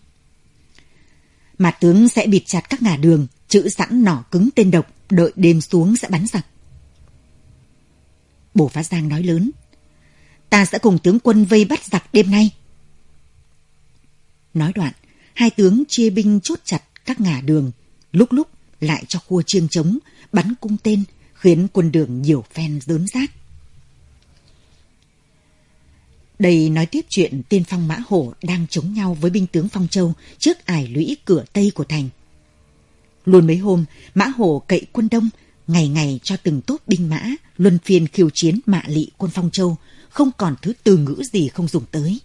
Mà tướng sẽ bịt chặt các ngả đường, chữ sẵn nỏ cứng tên độc, đợi đêm xuống sẽ bắn giặc. Bồ Phá Giang nói lớn. Ta sẽ cùng tướng quân vây bắt giặc đêm nay. Nói đoạn, hai tướng chia binh chốt chặt các ngả đường, lúc lúc lại cho khua chiêng trống, bắn cung tên, khiến quân đường nhiều phen dớn rác. Đây nói tiếp chuyện tiên phong Mã Hổ đang chống nhau với binh tướng Phong Châu trước ải lũy cửa Tây của thành. Luôn mấy hôm, Mã Hổ cậy quân đông, ngày ngày cho từng tốt binh mã, luân phiên khiêu chiến mạ lị quân Phong Châu, không còn thứ từ ngữ gì không dùng tới.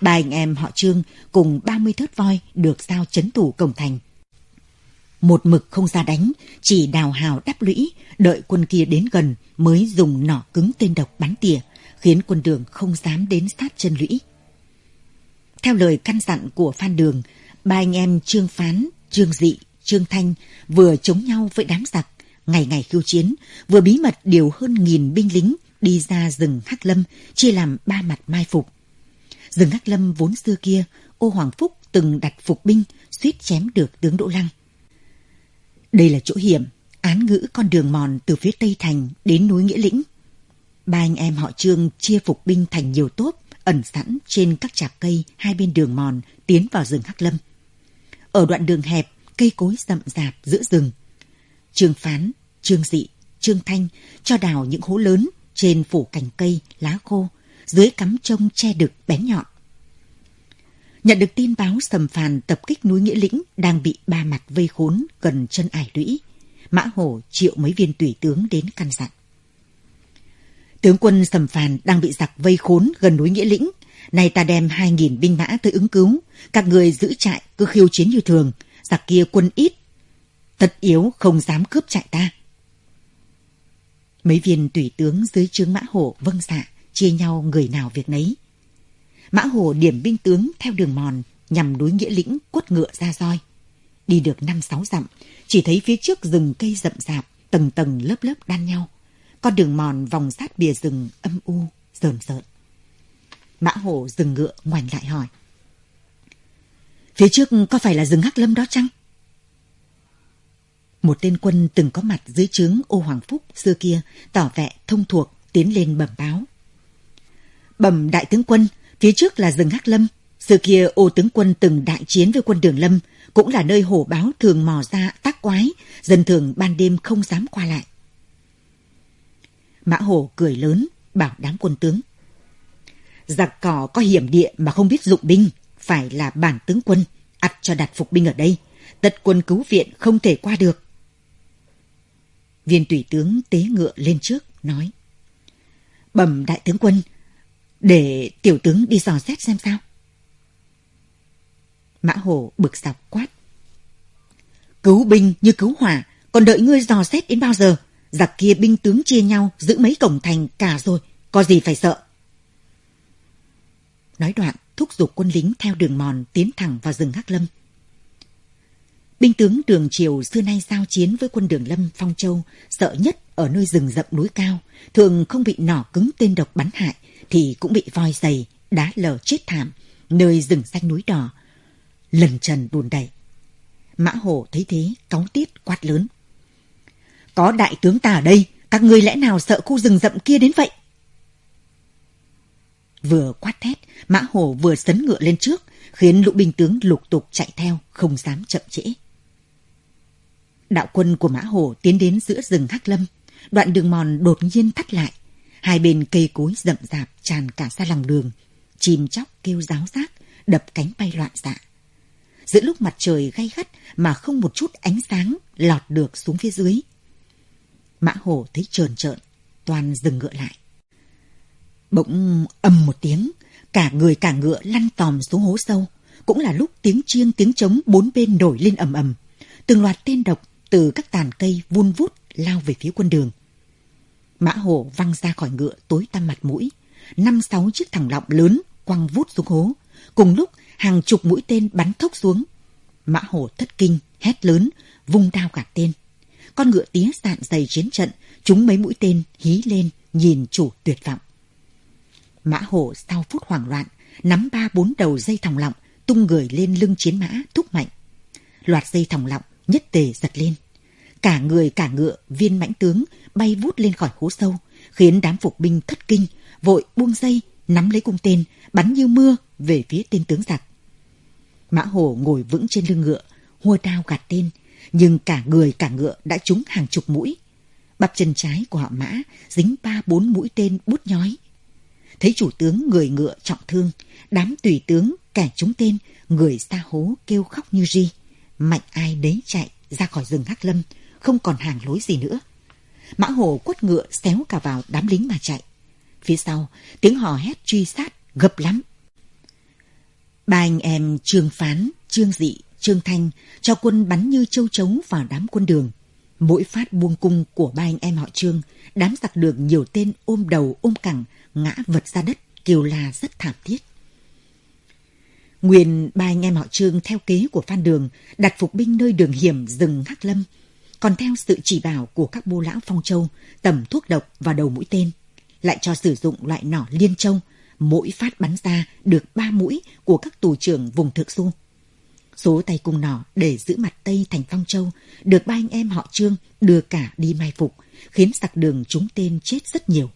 Ba anh em họ Trương cùng 30 thớt voi được giao chấn thủ cổng thành. Một mực không ra đánh, chỉ đào hào đắp lũy, đợi quân kia đến gần mới dùng nỏ cứng tên độc bắn tỉa, khiến quân đường không dám đến sát chân lũy. Theo lời căn dặn của Phan Đường, ba anh em Trương Phán, Trương Dị, Trương Thanh vừa chống nhau với đám giặc, ngày ngày khiêu chiến, vừa bí mật điều hơn nghìn binh lính đi ra rừng Hắc Lâm, chia làm ba mặt mai phục. Rừng Hắc Lâm vốn xưa kia, ô Hoàng Phúc từng đặt phục binh, suýt chém được tướng Đỗ Lăng. Đây là chỗ hiểm, án ngữ con đường mòn từ phía Tây Thành đến núi Nghĩa Lĩnh. Ba anh em họ Trương chia phục binh thành nhiều tốp, ẩn sẵn trên các chạc cây hai bên đường mòn tiến vào rừng Hắc Lâm. Ở đoạn đường hẹp, cây cối rậm rạp giữa rừng, Trương Phán, Trương Dị, Trương Thanh cho đào những hố lớn trên phủ cành cây, lá khô, dưới cắm trông che đực bén nhọn. Nhận được tin báo sầm phàn tập kích núi Nghĩa Lĩnh đang bị ba mặt vây khốn gần chân ải lũy, Mã Hổ triệu mấy viên tùy tướng đến căn dặn. Tướng quân sầm phàn đang bị giặc vây khốn gần núi Nghĩa Lĩnh. nay ta đem hai nghìn binh mã tới ứng cứu. Các người giữ trại cứ khiêu chiến như thường. Giặc kia quân ít. Tất yếu không dám cướp trại ta. Mấy viên tùy tướng dưới trướng Mã Hổ vâng dạ, chia nhau người nào việc nấy. Mã Hổ điểm binh tướng theo đường mòn nhằm núi Nghĩa Lĩnh quất ngựa ra roi. Đi được năm sáu dặm, chỉ thấy phía trước rừng cây rậm rạp, tầng tầng lớp lớp đan nhau. Con đường mòn vòng sát bìa rừng âm u, rờn rợn. Mã Hổ dừng ngựa ngoảnh lại hỏi. Phía trước có phải là rừng Hắc Lâm đó chăng? Một tên quân từng có mặt dưới trướng ô Hoàng Phúc xưa kia tỏ vẻ thông thuộc tiến lên bẩm báo. Bẩm đại tướng quân, phía trước là rừng Hắc Lâm. Xưa kia ô tướng quân từng đại chiến với quân Đường Lâm, cũng là nơi hổ báo thường mò ra tác quái, dân thường ban đêm không dám qua lại. Mã Hổ cười lớn, bảo đám quân tướng. Giặc cỏ có hiểm địa mà không biết dụng binh, phải là bản tướng quân, ắt cho đặt phục binh ở đây. Tật quân cứu viện không thể qua được. Viên tùy tướng tế ngựa lên trước, nói. Bẩm đại tướng quân, để tiểu tướng đi dò xét xem sao. Mã Hổ bực dọc quát. Cứu binh như cứu hỏa, còn đợi ngươi dò xét đến bao giờ? Giặc kia binh tướng chia nhau giữ mấy cổng thành cả rồi, có gì phải sợ. Nói đoạn, thúc giục quân lính theo đường mòn tiến thẳng vào rừng Hắc Lâm. Binh tướng đường triều xưa nay giao chiến với quân đường Lâm Phong Châu sợ nhất ở nơi rừng rậm núi cao, thường không bị nỏ cứng tên độc bắn hại thì cũng bị voi dày, đá lở chết thảm, nơi rừng xanh núi đỏ, lần trần đùn đẩy. Mã Hổ thấy thế, cáu tiết quát lớn. Có đại tướng ta ở đây, các ngươi lẽ nào sợ khu rừng rậm kia đến vậy? Vừa quát thét, Mã Hổ vừa sấn ngựa lên trước, khiến lũ binh tướng lục tục chạy theo, không dám chậm trễ. Đạo quân của Mã Hổ tiến đến giữa rừng Hắc Lâm, đoạn đường mòn đột nhiên thắt lại. Hai bên cây cối rậm rạp tràn cả ra lòng đường, chìm chóc kêu ráo rác, đập cánh bay loạn xạ. Giữa lúc mặt trời gay gắt mà không một chút ánh sáng lọt được xuống phía dưới, Mã Hổ thấy trờn trợn, toàn dừng ngựa lại. Bỗng ầm một tiếng, cả người cả ngựa lăn tòm xuống hố sâu. Cũng là lúc tiếng chiêng tiếng trống bốn bên nổi lên ầm ầm. Từng loạt tên độc từ các tàn cây vun vút lao về phía quân đường. Mã Hổ văng ra khỏi ngựa tối tăm mặt mũi. Năm sáu chiếc thẳng lọng lớn quăng vút xuống hố. Cùng lúc hàng chục mũi tên bắn thốc xuống. Mã Hổ thất kinh, hét lớn, vung đao gạt tên con ngựa tía sạn dày chiến trận, chúng mấy mũi tên hí lên, nhìn chủ tuyệt vọng. Mã hổ sau phút hoảng loạn, nắm ba bốn đầu dây thòng lọng, tung người lên lưng chiến mã, thúc mạnh. Loạt dây thòng lọng nhất tề giật lên. Cả người cả ngựa, viên mãnh tướng bay vút lên khỏi hố sâu, khiến đám phục binh thất kinh, vội buông dây, nắm lấy cung tên, bắn như mưa về phía tên tướng giặc. Mã hổ ngồi vững trên lưng ngựa, hua đao gạt tên, nhưng cả người cả ngựa đã trúng hàng chục mũi. Bắp chân trái của họ mã dính ba bốn mũi tên bút nhói. Thấy chủ tướng người ngựa trọng thương, đám tùy tướng kẻ trúng tên, người xa hố kêu khóc như ri. Mạnh ai đấy chạy ra khỏi rừng Hắc Lâm, không còn hàng lối gì nữa. Mã Hồ quất ngựa xéo cả vào đám lính mà chạy. Phía sau, tiếng hò hét truy sát gấp lắm. Ba anh em Trương Phán, Trương Dị Trương Thanh cho quân bắn như châu trống vào đám quân đường. Mỗi phát buông cung của ba anh em họ Trương, đám giặc đường nhiều tên ôm đầu ôm cẳng, ngã vật ra đất, kêu la rất thảm thiết. Nguyên ba anh em họ Trương theo kế của Phan Đường đặt phục binh nơi đường hiểm rừng Hắc Lâm, còn theo sự chỉ bảo của các bô lão Phong Châu tẩm thuốc độc vào đầu mũi tên, lại cho sử dụng loại nỏ liên châu, mỗi phát bắn ra được ba mũi của các tù trưởng vùng thượng du. Số tay cung nỏ để giữ mặt Tây thành Phong Châu được ba anh em họ Trương đưa cả đi mai phục, khiến sặc đường chúng tên chết rất nhiều.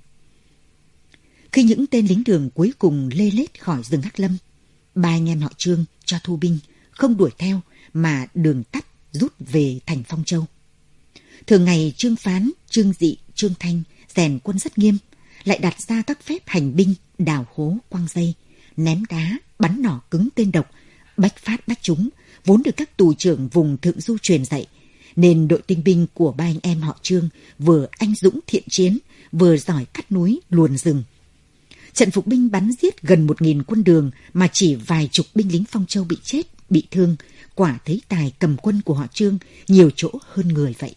Khi những tên lính đường cuối cùng lê lết khỏi rừng Hắc Lâm, ba anh em họ Trương cho thu binh, không đuổi theo mà đường tắt rút về thành Phong Châu. Thường ngày Trương Phán, Trương Dị, Trương Thanh rèn quân rất nghiêm, lại đặt ra các phép hành binh đào hố quăng dây, ném đá, bắn nỏ cứng tên độc, bách phát bách chúng, vốn được các tù trưởng vùng thượng du truyền dạy, nên đội tinh binh của ba anh em họ Trương vừa anh dũng thiện chiến, vừa giỏi cắt núi, luồn rừng. Trận phục binh bắn giết gần một nghìn quân đường mà chỉ vài chục binh lính Phong Châu bị chết, bị thương, quả thấy tài cầm quân của họ Trương nhiều chỗ hơn người vậy.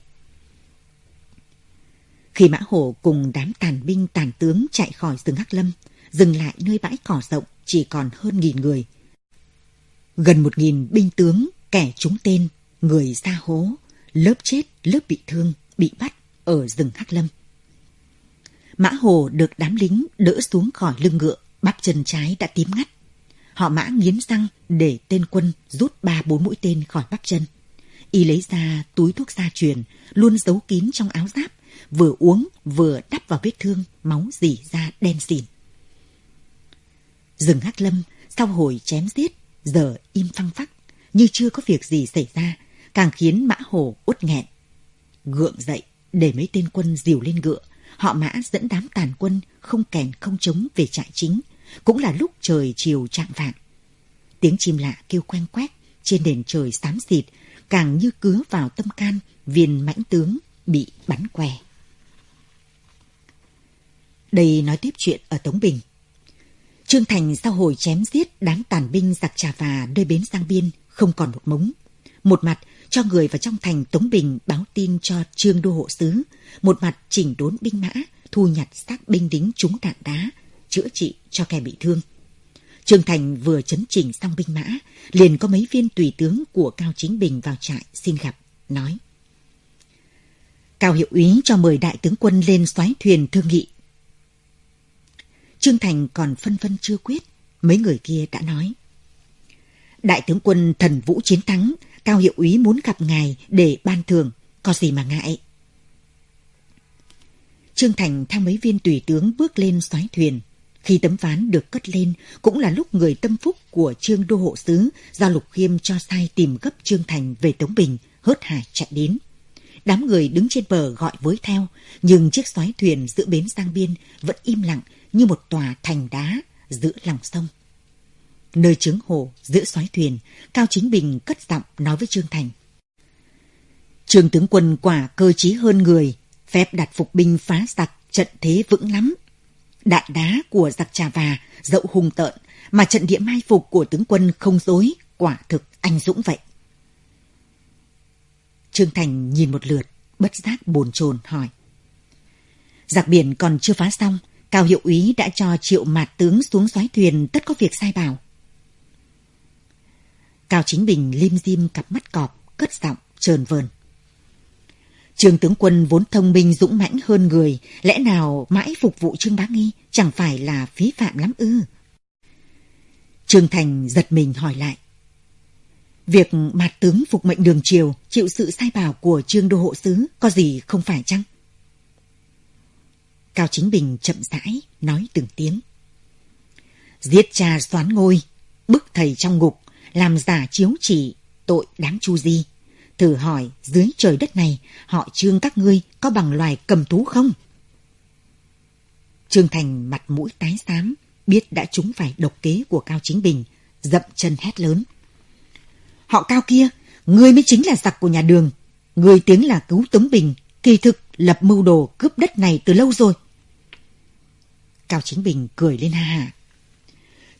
Khi Mã Hổ cùng đám tàn binh tàn tướng chạy khỏi rừng Hắc Lâm, dừng lại nơi bãi cỏ rộng chỉ còn hơn nghìn người. Gần một nghìn binh tướng, kẻ trúng tên, người ra hố, lớp chết, lớp bị thương, bị bắt ở rừng Hắc Lâm. Mã Hồ được đám lính đỡ xuống khỏi lưng ngựa, bắp chân trái đã tím ngắt. Họ mã nghiến răng để tên quân rút ba bốn mũi tên khỏi bắp chân. Y lấy ra túi thuốc gia truyền, luôn giấu kín trong áo giáp, vừa uống vừa đắp vào vết thương, máu dỉ ra đen xỉn. Rừng Hắc Lâm sau hồi chém giết, giờ im phăng phắc, như chưa có việc gì xảy ra, càng khiến Mã Hồ út nghẹn. Gượng dậy, để mấy tên quân dìu lên ngựa, họ Mã dẫn đám tàn quân không kèn không chống về trại chính, cũng là lúc trời chiều trạng vạng. Tiếng chim lạ kêu quanh quét trên nền trời xám xịt, càng như cứa vào tâm can viên mãnh tướng bị bắn què. Đây nói tiếp chuyện ở Tống Bình. Trương Thành sau hồi chém giết đám tàn binh giặc trà và nơi bến Giang Biên không còn một mống. Một mặt cho người vào trong thành Tống Bình báo tin cho Trương Đô Hộ Sứ, một mặt chỉnh đốn binh mã, thu nhặt xác binh đính trúng đạn đá, chữa trị cho kẻ bị thương. Trương Thành vừa chấn chỉnh xong binh mã, liền có mấy viên tùy tướng của Cao Chính Bình vào trại xin gặp, nói. Cao hiệu úy cho mời đại tướng quân lên xoáy thuyền thương nghị. Trương Thành còn phân vân chưa quyết, mấy người kia đã nói. Đại tướng quân thần vũ chiến thắng, Cao hiệu úy muốn gặp ngài để ban thường, có gì mà ngại. Trương Thành theo mấy viên tùy tướng bước lên xoáy thuyền. Khi tấm ván được cất lên, cũng là lúc người tâm phúc của Trương Đô Hộ Sứ do Lục Khiêm cho sai tìm gấp Trương Thành về Tống Bình, hớt hải chạy đến. Đám người đứng trên bờ gọi với theo, nhưng chiếc xoáy thuyền giữa bến sang biên vẫn im lặng như một tòa thành đá giữa lòng sông. Nơi trướng hồ giữa xoáy thuyền, Cao Chính Bình cất giọng nói với Trương Thành. Trương tướng quân quả cơ trí hơn người, phép đặt phục binh phá giặc trận thế vững lắm. Đạn đá của giặc trà và dậu hùng tợn mà trận địa mai phục của tướng quân không dối, quả thực anh dũng vậy. Trương Thành nhìn một lượt, bất giác bồn chồn hỏi. Giặc biển còn chưa phá xong, Cao hiệu úy đã cho triệu mạt tướng xuống xoáy thuyền tất có việc sai bảo. Cao Chính Bình lim dim cặp mắt cọp, cất giọng, trờn vờn. Trương tướng quân vốn thông minh dũng mãnh hơn người, lẽ nào mãi phục vụ Trương Bá Nghi chẳng phải là phí phạm lắm ư? Trương Thành giật mình hỏi lại. Việc mạt tướng phục mệnh đường triều chịu sự sai bảo của Trương Đô Hộ Sứ có gì không phải chăng? Cao Chính Bình chậm rãi nói từng tiếng. Giết cha xoán ngôi, bức thầy trong ngục, làm giả chiếu chỉ, tội đáng chu di. Thử hỏi dưới trời đất này họ trương các ngươi có bằng loài cầm thú không? Trương Thành mặt mũi tái xám, biết đã trúng phải độc kế của Cao Chính Bình, dậm chân hét lớn. Họ cao kia, ngươi mới chính là giặc của nhà đường. Ngươi tiếng là cứu Tống Bình, kỳ thực lập mưu đồ cướp đất này từ lâu rồi. Cao Chính Bình cười lên ha ha.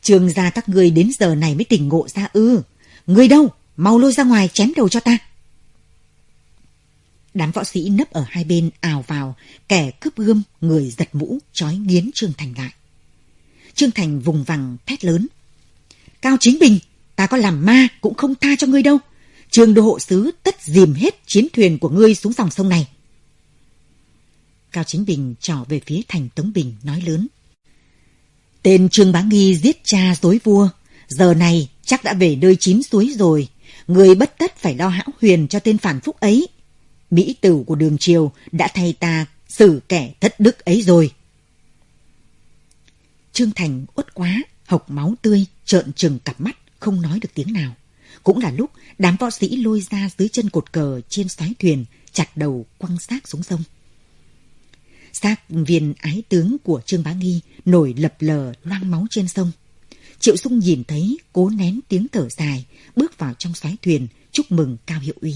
Trường gia các ngươi đến giờ này mới tỉnh ngộ ra ư. Ngươi đâu? Mau lôi ra ngoài chém đầu cho ta. Đám võ sĩ nấp ở hai bên ào vào, kẻ cướp gươm, người giật mũ, trói nghiến Trương Thành lại. Trương Thành vùng vằng thét lớn. Cao Chính Bình, ta có làm ma cũng không tha cho ngươi đâu. Trương đô hộ sứ tất dìm hết chiến thuyền của ngươi xuống dòng sông này. Cao Chính Bình trỏ về phía thành Tống Bình nói lớn. Tên Trương Bá Nghi giết cha dối vua, giờ này chắc đã về nơi chín suối rồi. Người bất tất phải lo hão huyền cho tên phản phúc ấy. Mỹ tử của đường triều đã thay ta xử kẻ thất đức ấy rồi. Trương Thành uất quá, hộc máu tươi, trợn trừng cặp mắt, không nói được tiếng nào. Cũng là lúc đám võ sĩ lôi ra dưới chân cột cờ trên xoáy thuyền, chặt đầu quăng xác xuống sông. xác viên ái tướng của Trương Bá Nghi nổi lập lờ loang máu trên sông. Triệu Sung nhìn thấy cố nén tiếng thở dài, bước vào trong xoáy thuyền chúc mừng cao hiệu úy.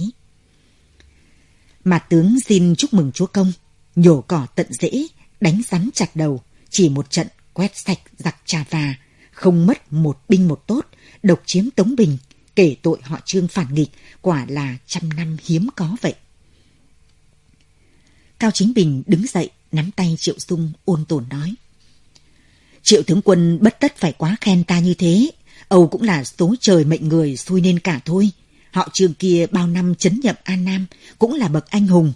Mà tướng xin chúc mừng chúa công, nhổ cỏ tận dễ đánh rắn chặt đầu, chỉ một trận quét sạch giặc trà và, không mất một binh một tốt, độc chiếm Tống Bình, kể tội họ trương phản nghịch, quả là trăm năm hiếm có vậy. Cao Chính Bình đứng dậy, nắm tay Triệu Sung ôn tồn nói. Triệu tướng quân bất tất phải quá khen ta như thế. Âu cũng là số trời mệnh người xui nên cả thôi. Họ trường kia bao năm chấn nhậm An Nam cũng là bậc anh hùng.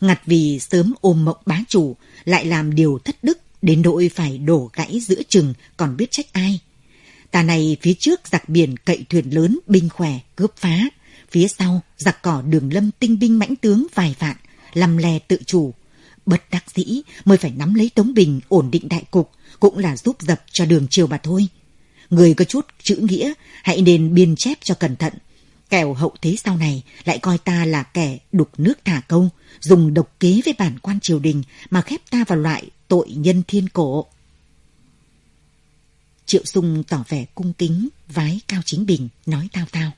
Ngặt vì sớm ôm mộng bá chủ lại làm điều thất đức đến nỗi phải đổ gãy giữa chừng còn biết trách ai. Tà này phía trước giặc biển cậy thuyền lớn binh khỏe cướp phá. Phía sau giặc cỏ đường lâm tinh binh mãnh tướng vài vạn lăm lè tự chủ. Bất đắc dĩ mới phải nắm lấy Tống Bình ổn định đại cục cũng là giúp dập cho đường chiều mà thôi. Người có chút chữ nghĩa hãy nên biên chép cho cẩn thận. Kẻo hậu thế sau này lại coi ta là kẻ đục nước thả câu, dùng độc kế với bản quan triều đình mà khép ta vào loại tội nhân thiên cổ. Triệu Sung tỏ vẻ cung kính, vái Cao Chính Bình, nói tao tao.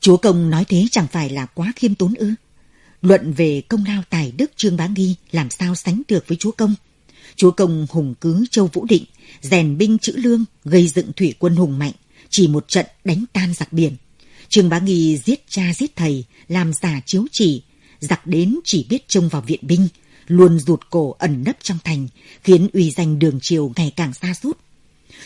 Chúa Công nói thế chẳng phải là quá khiêm tốn ư. Luận về công lao tài đức Trương Bá Nghi làm sao sánh được với Chúa Công. Chúa Công hùng cứ Châu Vũ Định, rèn binh chữ lương, gây dựng thủy quân hùng mạnh, chỉ một trận đánh tan giặc biển. Trương Bá Nghi giết cha giết thầy, làm giả chiếu chỉ, giặc đến chỉ biết trông vào viện binh, luôn rụt cổ ẩn nấp trong thành, khiến uy danh đường triều ngày càng xa sút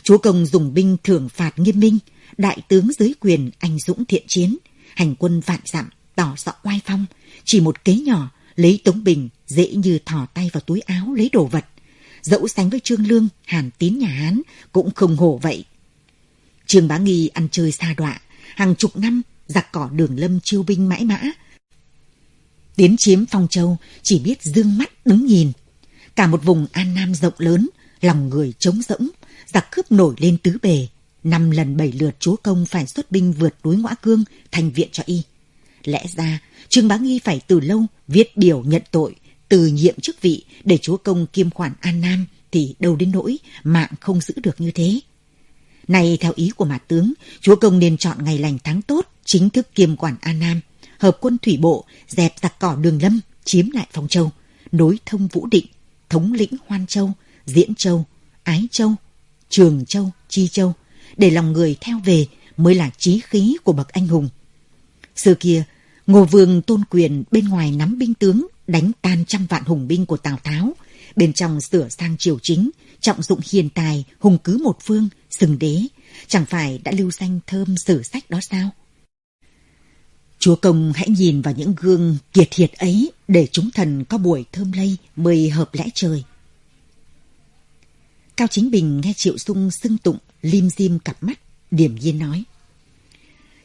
Chúa Công dùng binh thưởng phạt nghiêm minh, đại tướng dưới quyền anh dũng thiện chiến, hành quân vạn dặm, tỏ rõ oai phong, chỉ một kế nhỏ, lấy Tống Bình dễ như thò tay vào túi áo lấy đồ vật. Dẫu sánh với Trương Lương, Hàn Tín nhà Hán cũng không hổ vậy. Trương Bá Nghi ăn chơi xa đọa, hàng chục năm giặc cỏ đường lâm chiêu binh mãi mã. Tiến chiếm Phong Châu chỉ biết dương mắt đứng nhìn. Cả một vùng An Nam rộng lớn, lòng người trống rỗng, giặc cướp nổi lên tứ bề. Năm lần bảy lượt chúa công phải xuất binh vượt núi ngõ Cương thành viện cho y. Lẽ ra, Trương Bá Nghi phải từ lâu viết điều nhận tội, từ nhiệm chức vị để chúa công kiêm khoản An Nam thì đâu đến nỗi mạng không giữ được như thế. Này theo ý của mặt tướng, chúa công nên chọn ngày lành tháng tốt chính thức kiêm quản An Nam, hợp quân thủy bộ, dẹp giặc cỏ đường lâm, chiếm lại Phong Châu, nối thông Vũ Định, thống lĩnh Hoan Châu, Diễn Châu, Ái Châu, Trường Châu, Chi Châu, để lòng người theo về mới là trí khí của bậc anh hùng. Xưa kia, Ngô Vương tôn quyền bên ngoài nắm binh tướng đánh tan trăm vạn hùng binh của Tào Tháo, bên trong sửa sang triều chính, trọng dụng hiền tài, hùng cứ một phương, sừng đế, chẳng phải đã lưu danh thơm sử sách đó sao? Chúa công hãy nhìn vào những gương kiệt hiệt ấy để chúng thần có buổi thơm lây mời hợp lẽ trời. Cao Chính Bình nghe Triệu Sung xưng tụng, lim dim cặp mắt, điểm nhiên nói.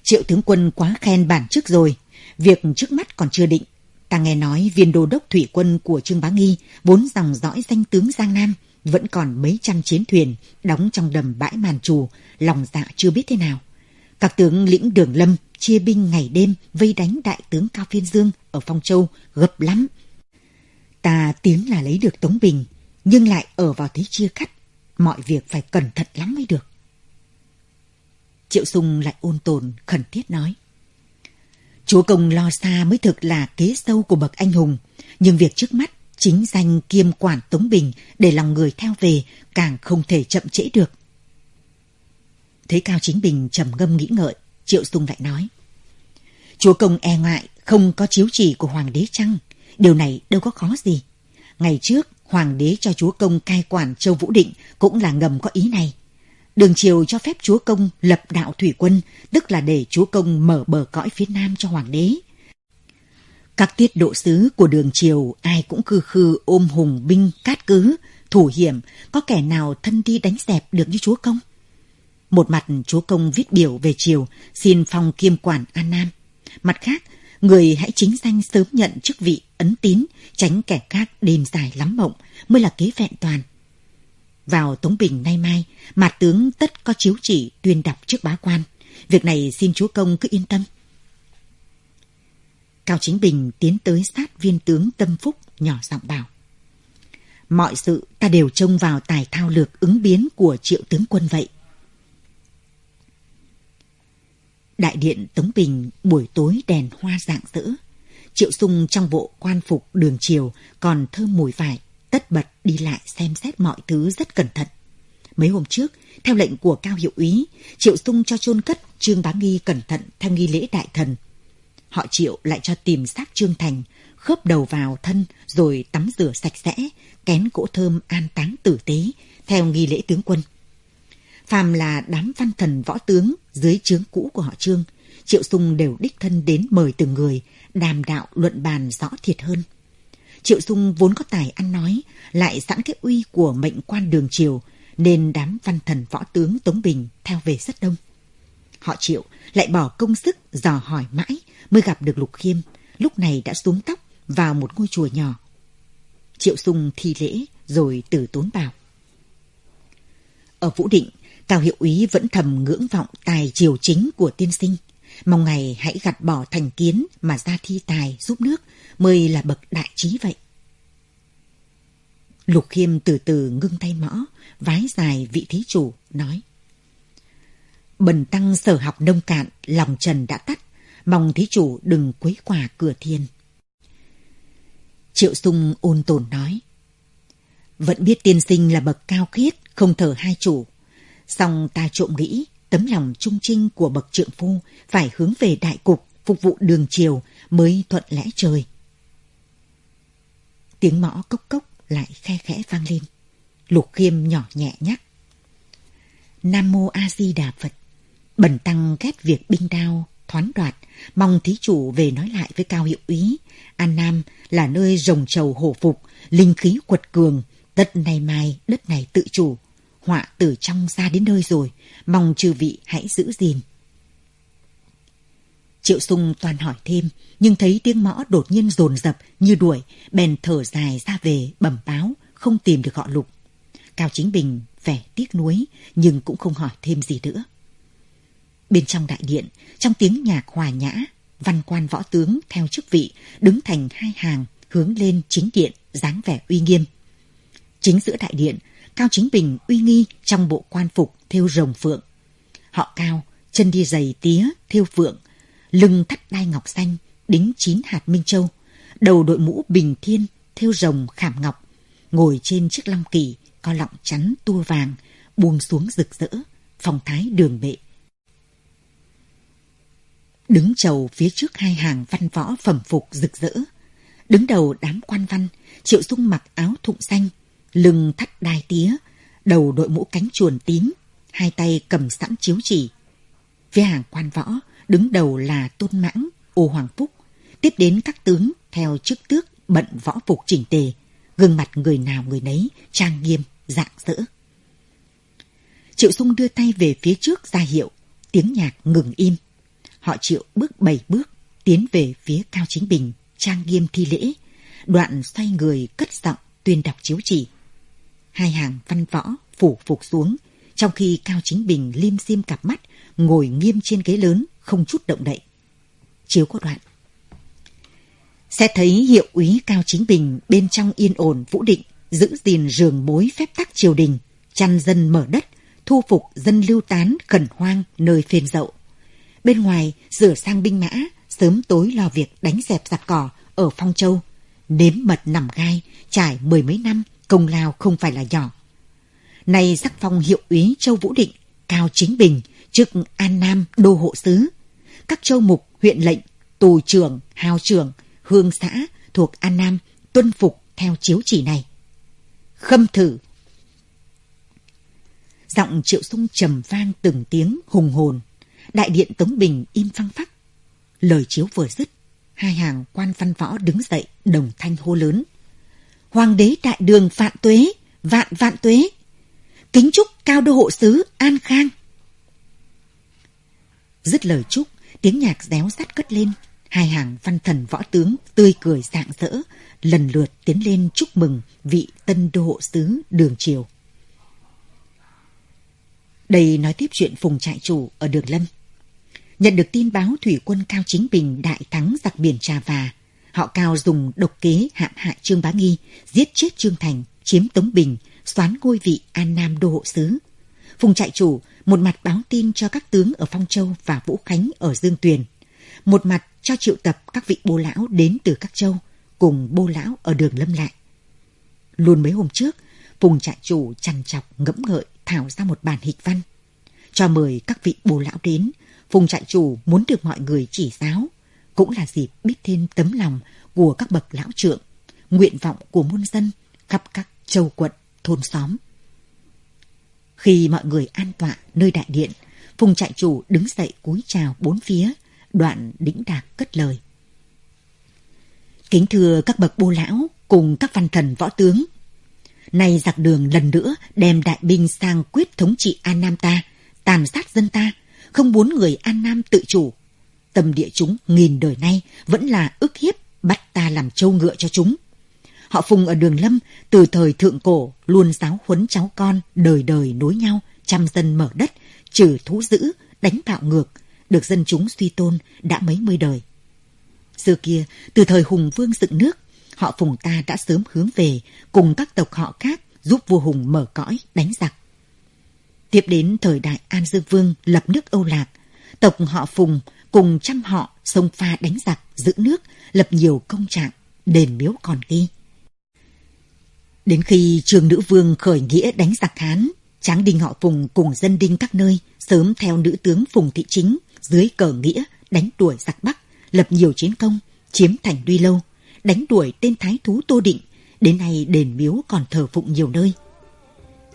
Triệu tướng quân quá khen bản trước rồi, việc trước mắt còn chưa định. Ta nghe nói viên đô đốc thủy quân của Trương Bá Nghi, vốn dòng dõi danh tướng Giang Nam, vẫn còn mấy trăm chiến thuyền đóng trong đầm bãi màn trù, lòng dạ chưa biết thế nào. Các tướng lĩnh đường lâm chia binh ngày đêm vây đánh đại tướng Cao Phiên Dương ở Phong Châu gấp lắm. Ta tiếng là lấy được Tống Bình, nhưng lại ở vào thế chia cắt, mọi việc phải cẩn thận lắm mới được. Triệu Sung lại ôn tồn, khẩn thiết nói. Chúa công lo xa mới thực là kế sâu của bậc anh hùng, nhưng việc trước mắt chính danh kiêm quản Tống Bình để lòng người theo về càng không thể chậm trễ được. Thấy Cao Chính Bình trầm ngâm nghĩ ngợi, Triệu Sung lại nói. Chúa công e ngại không có chiếu chỉ của Hoàng đế chăng? Điều này đâu có khó gì. Ngày trước, Hoàng đế cho chúa công cai quản Châu Vũ Định cũng là ngầm có ý này. Đường triều cho phép chúa công lập đạo thủy quân, tức là để chúa công mở bờ cõi phía nam cho hoàng đế. Các tiết độ sứ của đường triều ai cũng khư khư ôm hùng binh cát cứ, thủ hiểm, có kẻ nào thân đi đánh dẹp được như chúa công? Một mặt chúa công viết biểu về triều, xin phong kiêm quản An Nam. Mặt khác, người hãy chính danh sớm nhận chức vị ấn tín, tránh kẻ khác đêm dài lắm mộng, mới là kế vẹn toàn. Vào Tống Bình nay mai, mặt tướng tất có chiếu chỉ tuyên đọc trước bá quan. Việc này xin chúa công cứ yên tâm. Cao Chính Bình tiến tới sát viên tướng Tâm Phúc nhỏ giọng bảo. Mọi sự ta đều trông vào tài thao lược ứng biến của triệu tướng quân vậy. Đại điện Tống Bình buổi tối đèn hoa rạng rỡ. Triệu sung trong bộ quan phục đường chiều còn thơm mùi vải, tất bật đi lại xem xét mọi thứ rất cẩn thận. Mấy hôm trước, theo lệnh của cao hiệu úy, Triệu sung cho chôn cất Trương Bá Nghi cẩn thận theo nghi lễ đại thần. Họ Triệu lại cho tìm xác Trương Thành, khớp đầu vào thân rồi tắm rửa sạch sẽ, kén cỗ thơm an táng tử tế, theo nghi lễ tướng quân. Phàm là đám văn thần võ tướng dưới trướng cũ của họ Trương, Triệu Sung đều đích thân đến mời từng người, đàm đạo luận bàn rõ thiệt hơn. Triệu Sung vốn có tài ăn nói, lại sẵn cái uy của mệnh quan đường triều, nên đám văn thần võ tướng Tống Bình theo về rất đông. Họ Triệu lại bỏ công sức dò hỏi mãi mới gặp được Lục Khiêm, lúc này đã xuống tóc vào một ngôi chùa nhỏ. Triệu Sung thi lễ rồi từ tốn bảo. Ở Vũ Định, Cao Hiệu úy vẫn thầm ngưỡng vọng tài triều chính của tiên sinh. Mong ngày hãy gạt bỏ thành kiến mà ra thi tài giúp nước mới là bậc đại trí vậy. Lục Khiêm từ từ ngưng tay mõ, vái dài vị thí chủ, nói. Bần tăng sở học nông cạn, lòng trần đã tắt, mong thí chủ đừng quấy quả cửa thiên. Triệu sung ôn tồn nói. Vẫn biết tiên sinh là bậc cao khiết, không thờ hai chủ. Song ta trộm nghĩ, tấm lòng trung trinh của bậc trượng phu phải hướng về đại cục, phục vụ đường triều mới thuận lẽ trời. Tiếng mõ cốc cốc lại khe khẽ vang lên. Lục khiêm nhỏ nhẹ nhắc. Nam mô A Di Đà Phật. Bần tăng ghét việc binh đao, thoán đoạt, mong thí chủ về nói lại với cao hiệu úy. An Nam là nơi rồng trầu hổ phục, linh khí quật cường, tất này mai đất này tự chủ. Họa từ trong ra đến nơi rồi, mong chư vị hãy giữ gìn. Triệu sung toàn hỏi thêm, nhưng thấy tiếng mõ đột nhiên dồn dập như đuổi, bèn thở dài ra về bẩm báo, không tìm được họ lục. Cao Chính Bình vẻ tiếc nuối, nhưng cũng không hỏi thêm gì nữa. Bên trong đại điện, trong tiếng nhạc hòa nhã, văn quan võ tướng theo chức vị đứng thành hai hàng hướng lên chính điện dáng vẻ uy nghiêm. Chính giữa đại điện, Cao Chính Bình uy nghi trong bộ quan phục thêu rồng phượng. Họ Cao, chân đi giày tía thêu phượng, lưng thắt đai ngọc xanh, đính chín hạt minh châu, đầu đội mũ bình thiên thêu rồng khảm ngọc, ngồi trên chiếc long kỳ có lọng chắn tua vàng buông xuống rực rỡ, phong thái đường bệ. Đứng chầu phía trước hai hàng văn võ phẩm phục rực rỡ. Đứng đầu đám quan văn, Triệu Dung mặc áo thụng xanh, lưng thắt đai tía, đầu đội mũ cánh chuồn tím, hai tay cầm sẵn chiếu chỉ. Phía hàng quan võ, đứng đầu là Tôn Mãng, Ô Hoàng Phúc, tiếp đến các tướng theo chức tước bận võ phục chỉnh tề, gương mặt người nào người nấy trang nghiêm, dạng dỡ. Triệu sung đưa tay về phía trước ra hiệu, tiếng nhạc ngừng im. Họ Triệu bước bảy bước, tiến về phía Cao Chính Bình, trang nghiêm thi lễ, đoạn xoay người cất giọng tuyên đọc chiếu chỉ. Hai hàng văn võ phủ phục xuống, trong khi Cao Chính Bình liêm dim cặp mắt, ngồi nghiêm trên ghế lớn, không chút động đậy. Chiếu có đoạn. Sẽ thấy hiệu úy Cao Chính Bình bên trong yên ổn vũ định, giữ gìn rường mối phép tắc triều đình, chăn dân mở đất, thu phục dân lưu tán khẩn hoang nơi phên dậu. Bên ngoài, rửa sang binh mã, sớm tối lo việc đánh dẹp giặc cỏ ở Phong Châu. Nếm mật nằm gai, trải mười mấy năm, công lao không phải là nhỏ. Nay sắc phong hiệu úy Châu Vũ Định, Cao Chính Bình, chức An Nam Đô Hộ Sứ. Các châu mục, huyện lệnh, tù trưởng, hào trưởng, hương xã thuộc An Nam tuân phục theo chiếu chỉ này. Khâm thử. Giọng triệu sung trầm vang từng tiếng hùng hồn. Đại điện Tống Bình im phăng phắc. Lời chiếu vừa dứt, hai hàng quan văn võ đứng dậy đồng thanh hô lớn. Hoàng đế đại đường vạn tuế, vạn vạn tuế. Kính chúc cao đô hộ sứ an khang. Dứt lời chúc, tiếng nhạc réo rắt cất lên. Hai hàng văn thần võ tướng tươi cười rạng rỡ, lần lượt tiến lên chúc mừng vị tân đô hộ sứ đường triều. Đây nói tiếp chuyện Phùng trại chủ ở Đường Lâm. Nhận được tin báo thủy quân Cao Chính Bình đại thắng giặc biển Trà Và, họ Cao dùng độc kế hãm hại Trương Bá Nghi, giết chết Trương Thành, chiếm Tống Bình, xoán ngôi vị An Nam đô hộ sứ. Phùng trại chủ một mặt báo tin cho các tướng ở Phong Châu và Vũ Khánh ở Dương Tuyền, một mặt cho triệu tập các vị bô lão đến từ các châu cùng bô lão ở đường Lâm Lại. Luôn mấy hôm trước, Phùng trại chủ chằn chọc ngẫm ngợi thảo ra một bản hịch văn. Cho mời các vị bồ lão đến, Phùng trại chủ muốn được mọi người chỉ giáo, cũng là dịp biết thêm tấm lòng của các bậc lão trượng, nguyện vọng của muôn dân khắp các châu quận, thôn xóm. Khi mọi người an tọa nơi đại điện, Phùng trại chủ đứng dậy cúi chào bốn phía, đoạn đĩnh đạc cất lời. Kính thưa các bậc bô lão cùng các văn thần võ tướng, Nay giặc đường lần nữa đem đại binh sang quyết thống trị An Nam ta, tàn sát dân ta, không muốn người An Nam tự chủ. Tâm địa chúng nghìn đời nay vẫn là ức hiếp bắt ta làm trâu ngựa cho chúng. Họ phùng ở đường lâm từ thời thượng cổ luôn giáo huấn cháu con đời đời nối nhau, trăm dân mở đất, trừ thú dữ, đánh bạo ngược, được dân chúng suy tôn đã mấy mươi đời. Xưa kia, từ thời hùng vương dựng nước, họ Phùng ta đã sớm hướng về cùng các tộc họ khác giúp vua Hùng mở cõi đánh giặc. Tiếp đến thời đại An Dương Vương lập nước Âu Lạc, tộc họ Phùng cùng trăm họ sông pha đánh giặc, giữ nước, lập nhiều công trạng, đền miếu còn ghi. Đến khi trường nữ vương khởi nghĩa đánh giặc Hán, tráng đinh họ Phùng cùng dân đinh các nơi sớm theo nữ tướng Phùng Thị Chính dưới cờ nghĩa đánh đuổi giặc Bắc, lập nhiều chiến công, chiếm thành Duy Lâu, đánh đuổi tên thái thú Tô Định, đến nay đền miếu còn thờ phụng nhiều nơi.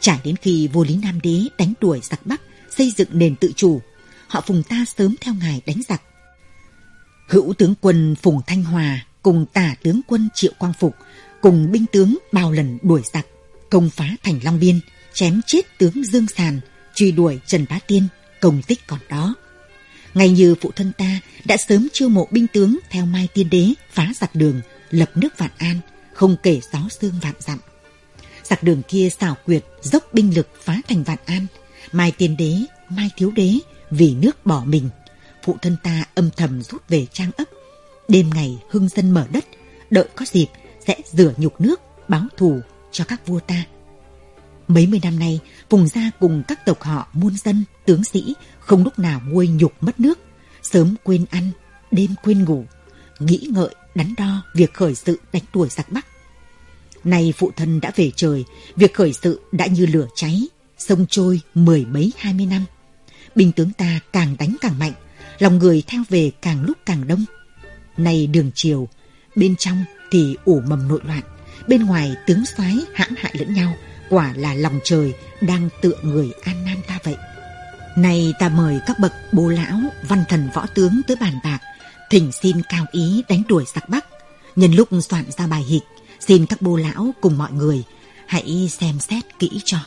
Trải đến khi vua Lý Nam Đế đánh đuổi giặc Bắc, xây dựng nền tự chủ, họ Phùng ta sớm theo ngài đánh giặc. Hữu tướng quân Phùng Thanh Hòa cùng tả tướng quân Triệu Quang Phục cùng binh tướng bao lần đuổi giặc, công phá thành Long Biên, chém chết tướng Dương Sàn, truy đuổi Trần Bá Tiên, công tích còn đó. Ngay như phụ thân ta đã sớm chiêu mộ binh tướng theo Mai Tiên Đế phá giặc đường, lập nước vạn an, không kể gió xương vạn dặm. Giặc đường kia xảo quyệt, dốc binh lực phá thành vạn an, mai tiên đế, mai thiếu đế, vì nước bỏ mình. Phụ thân ta âm thầm rút về trang ấp. Đêm ngày hưng dân mở đất, đợi có dịp sẽ rửa nhục nước, báo thù cho các vua ta. Mấy mươi năm nay, vùng gia cùng các tộc họ muôn dân, tướng sĩ không lúc nào nguôi nhục mất nước, sớm quên ăn, đêm quên ngủ, nghĩ ngợi đắn đo việc khởi sự đánh đuổi giặc Bắc. Nay phụ thân đã về trời, việc khởi sự đã như lửa cháy, sông trôi mười mấy hai mươi năm. Binh tướng ta càng đánh càng mạnh, lòng người theo về càng lúc càng đông. Nay đường chiều, bên trong thì ủ mầm nội loạn, bên ngoài tướng soái hãm hại lẫn nhau, quả là lòng trời đang tựa người an nan ta vậy. Nay ta mời các bậc bố lão, văn thần võ tướng tới bàn bạc, thỉnh xin cao ý đánh đuổi giặc Bắc. Nhân lúc soạn ra bài hịch, xin các bố lão cùng mọi người hãy xem xét kỹ cho.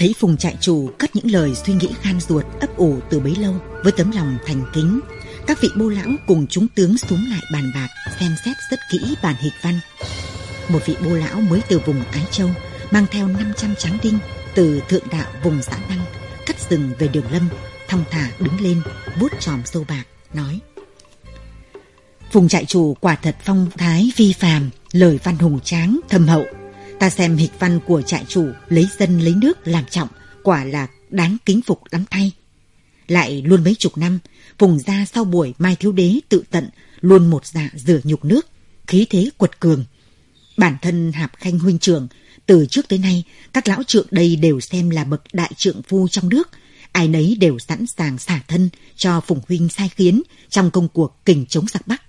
Thấy Phùng trại chủ cất những lời suy nghĩ khan ruột, ấp ủ từ bấy lâu với tấm lòng thành kính. Các vị bô lão cùng chúng tướng xuống lại bàn bạc, xem xét rất kỹ bản hịch văn. Một vị bô lão mới từ vùng Ái Châu, mang theo 500 tráng đinh từ thượng đạo vùng xã Năng, cắt rừng về đường lâm, thong thả đứng lên, vuốt tròm sâu bạc, nói, Phùng trại chủ quả thật phong thái vi phàm, lời văn hùng tráng, thâm hậu Ta xem hịch văn của trại chủ lấy dân lấy nước làm trọng, quả là đáng kính phục lắm thay. Lại luôn mấy chục năm, vùng ra sau buổi Mai Thiếu Đế tự tận, luôn một dạ rửa nhục nước, khí thế quật cường. Bản thân Hạp Khanh huynh trưởng, từ trước tới nay, các lão trượng đây đều xem là bậc đại trượng phu trong nước, ai nấy đều sẵn sàng xả thân cho Phùng huynh sai khiến trong công cuộc kình chống giặc Bắc.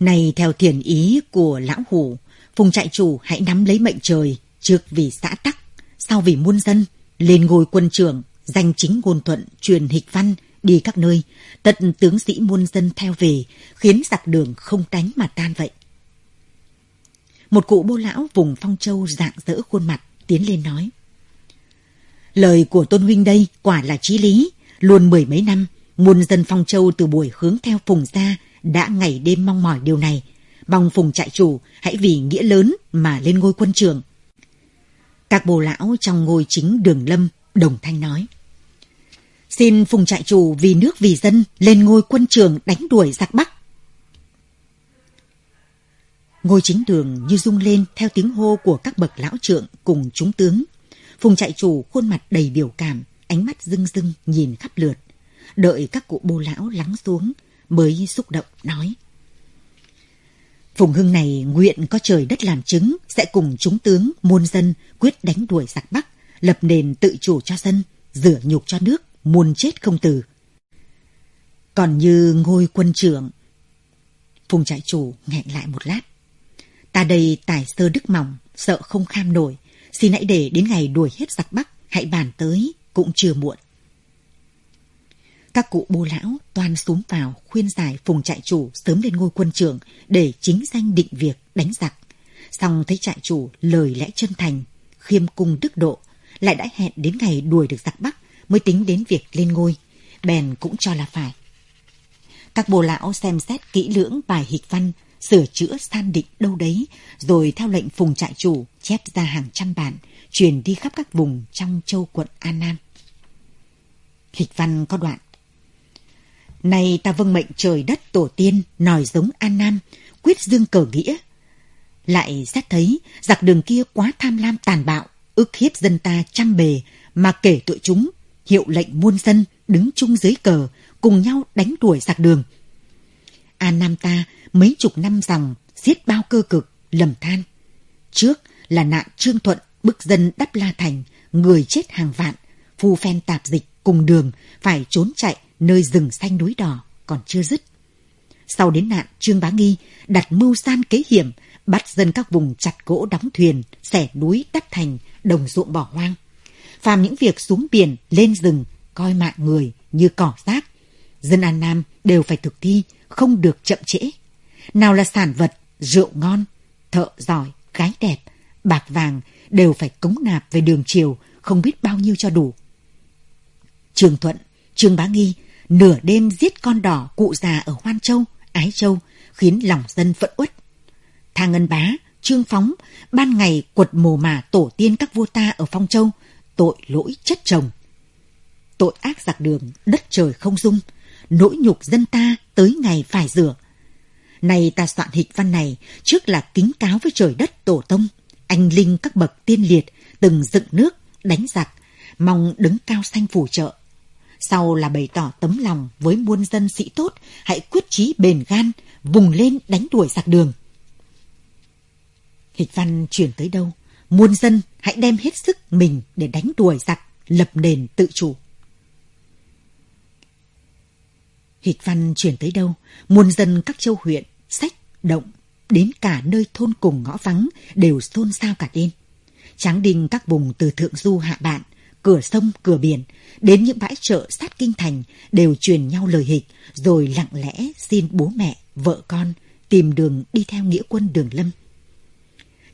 Này theo thiền ý của lão hủ, phùng trại chủ hãy nắm lấy mệnh trời, trước vì xã tắc, sau vì muôn dân, lên ngôi quân trưởng, danh chính ngôn thuận, truyền hịch văn, đi các nơi, tận tướng sĩ muôn dân theo về, khiến giặc đường không đánh mà tan vậy. Một cụ bô lão vùng Phong Châu dạng dỡ khuôn mặt, tiến lên nói. Lời của Tôn Huynh đây quả là chí lý, luôn mười mấy năm, muôn dân Phong Châu từ buổi hướng theo Phùng ra đã ngày đêm mong mỏi điều này. Bong Phùng trại chủ hãy vì nghĩa lớn mà lên ngôi quân trường. Các bồ lão trong ngôi chính đường lâm đồng thanh nói. Xin Phùng trại chủ vì nước vì dân lên ngôi quân trường đánh đuổi giặc Bắc. Ngôi chính đường như rung lên theo tiếng hô của các bậc lão trượng cùng chúng tướng. Phùng trại chủ khuôn mặt đầy biểu cảm, ánh mắt rưng rưng nhìn khắp lượt. Đợi các cụ bô lão lắng xuống mới xúc động nói. Phùng Hưng này nguyện có trời đất làm chứng sẽ cùng chúng tướng, muôn dân quyết đánh đuổi giặc Bắc, lập nền tự chủ cho dân, rửa nhục cho nước, muôn chết không từ. Còn như ngôi quân trưởng, Phùng trại chủ nghẹn lại một lát. Ta đây tài sơ đức mỏng, sợ không kham nổi, xin hãy để đến ngày đuổi hết giặc Bắc, hãy bàn tới, cũng chưa muộn. Các cụ bố lão toàn xuống vào khuyên giải phùng trại chủ sớm lên ngôi quân trưởng để chính danh định việc đánh giặc. Xong thấy trại chủ lời lẽ chân thành, khiêm cung đức độ, lại đã hẹn đến ngày đuổi được giặc Bắc mới tính đến việc lên ngôi. Bèn cũng cho là phải. Các bồ lão xem xét kỹ lưỡng bài hịch văn, sửa chữa san định đâu đấy, rồi theo lệnh phùng trại chủ chép ra hàng trăm bản, truyền đi khắp các vùng trong châu quận An Nam. Hịch văn có đoạn Nay ta vâng mệnh trời đất tổ tiên, nòi giống An Nam, quyết dương cờ nghĩa. Lại xét thấy, giặc đường kia quá tham lam tàn bạo, ức hiếp dân ta trăm bề, mà kể tội chúng, hiệu lệnh muôn dân đứng chung dưới cờ, cùng nhau đánh đuổi giặc đường. An Nam ta mấy chục năm dòng, giết bao cơ cực, lầm than. Trước là nạn Trương Thuận bức dân đắp La Thành, người chết hàng vạn, phu phen tạp dịch cùng đường phải trốn chạy nơi rừng xanh núi đỏ còn chưa dứt. Sau đến nạn, Trương Bá Nghi đặt mưu san kế hiểm, bắt dân các vùng chặt gỗ đóng thuyền, xẻ núi đắp thành, đồng ruộng bỏ hoang. Phàm những việc xuống biển, lên rừng, coi mạng người như cỏ rác. Dân An Nam đều phải thực thi, không được chậm trễ. Nào là sản vật, rượu ngon, thợ giỏi, gái đẹp, bạc vàng đều phải cống nạp về đường chiều, không biết bao nhiêu cho đủ. Trường Thuận, Trương Bá Nghi nửa đêm giết con đỏ cụ già ở Hoan Châu, Ái Châu, khiến lòng dân phẫn uất. Thang Ngân Bá, Trương Phóng, ban ngày quật mồ mả tổ tiên các vua ta ở Phong Châu, tội lỗi chất chồng. Tội ác giặc đường, đất trời không dung, nỗi nhục dân ta tới ngày phải rửa. Này ta soạn hịch văn này, trước là kính cáo với trời đất tổ tông, anh linh các bậc tiên liệt, từng dựng nước, đánh giặc, mong đứng cao xanh phù trợ sau là bày tỏ tấm lòng với muôn dân sĩ tốt, hãy quyết chí bền gan, vùng lên đánh đuổi giặc đường. Hịch văn chuyển tới đâu, muôn dân hãy đem hết sức mình để đánh đuổi giặc, lập nền tự chủ. Hịch văn chuyển tới đâu, muôn dân các châu huyện, sách, động, đến cả nơi thôn cùng ngõ vắng đều xôn xao cả lên. Tráng đình các vùng từ thượng du hạ bạn, cửa sông, cửa biển, đến những bãi chợ sát kinh thành đều truyền nhau lời hịch, rồi lặng lẽ xin bố mẹ, vợ con tìm đường đi theo nghĩa quân đường lâm.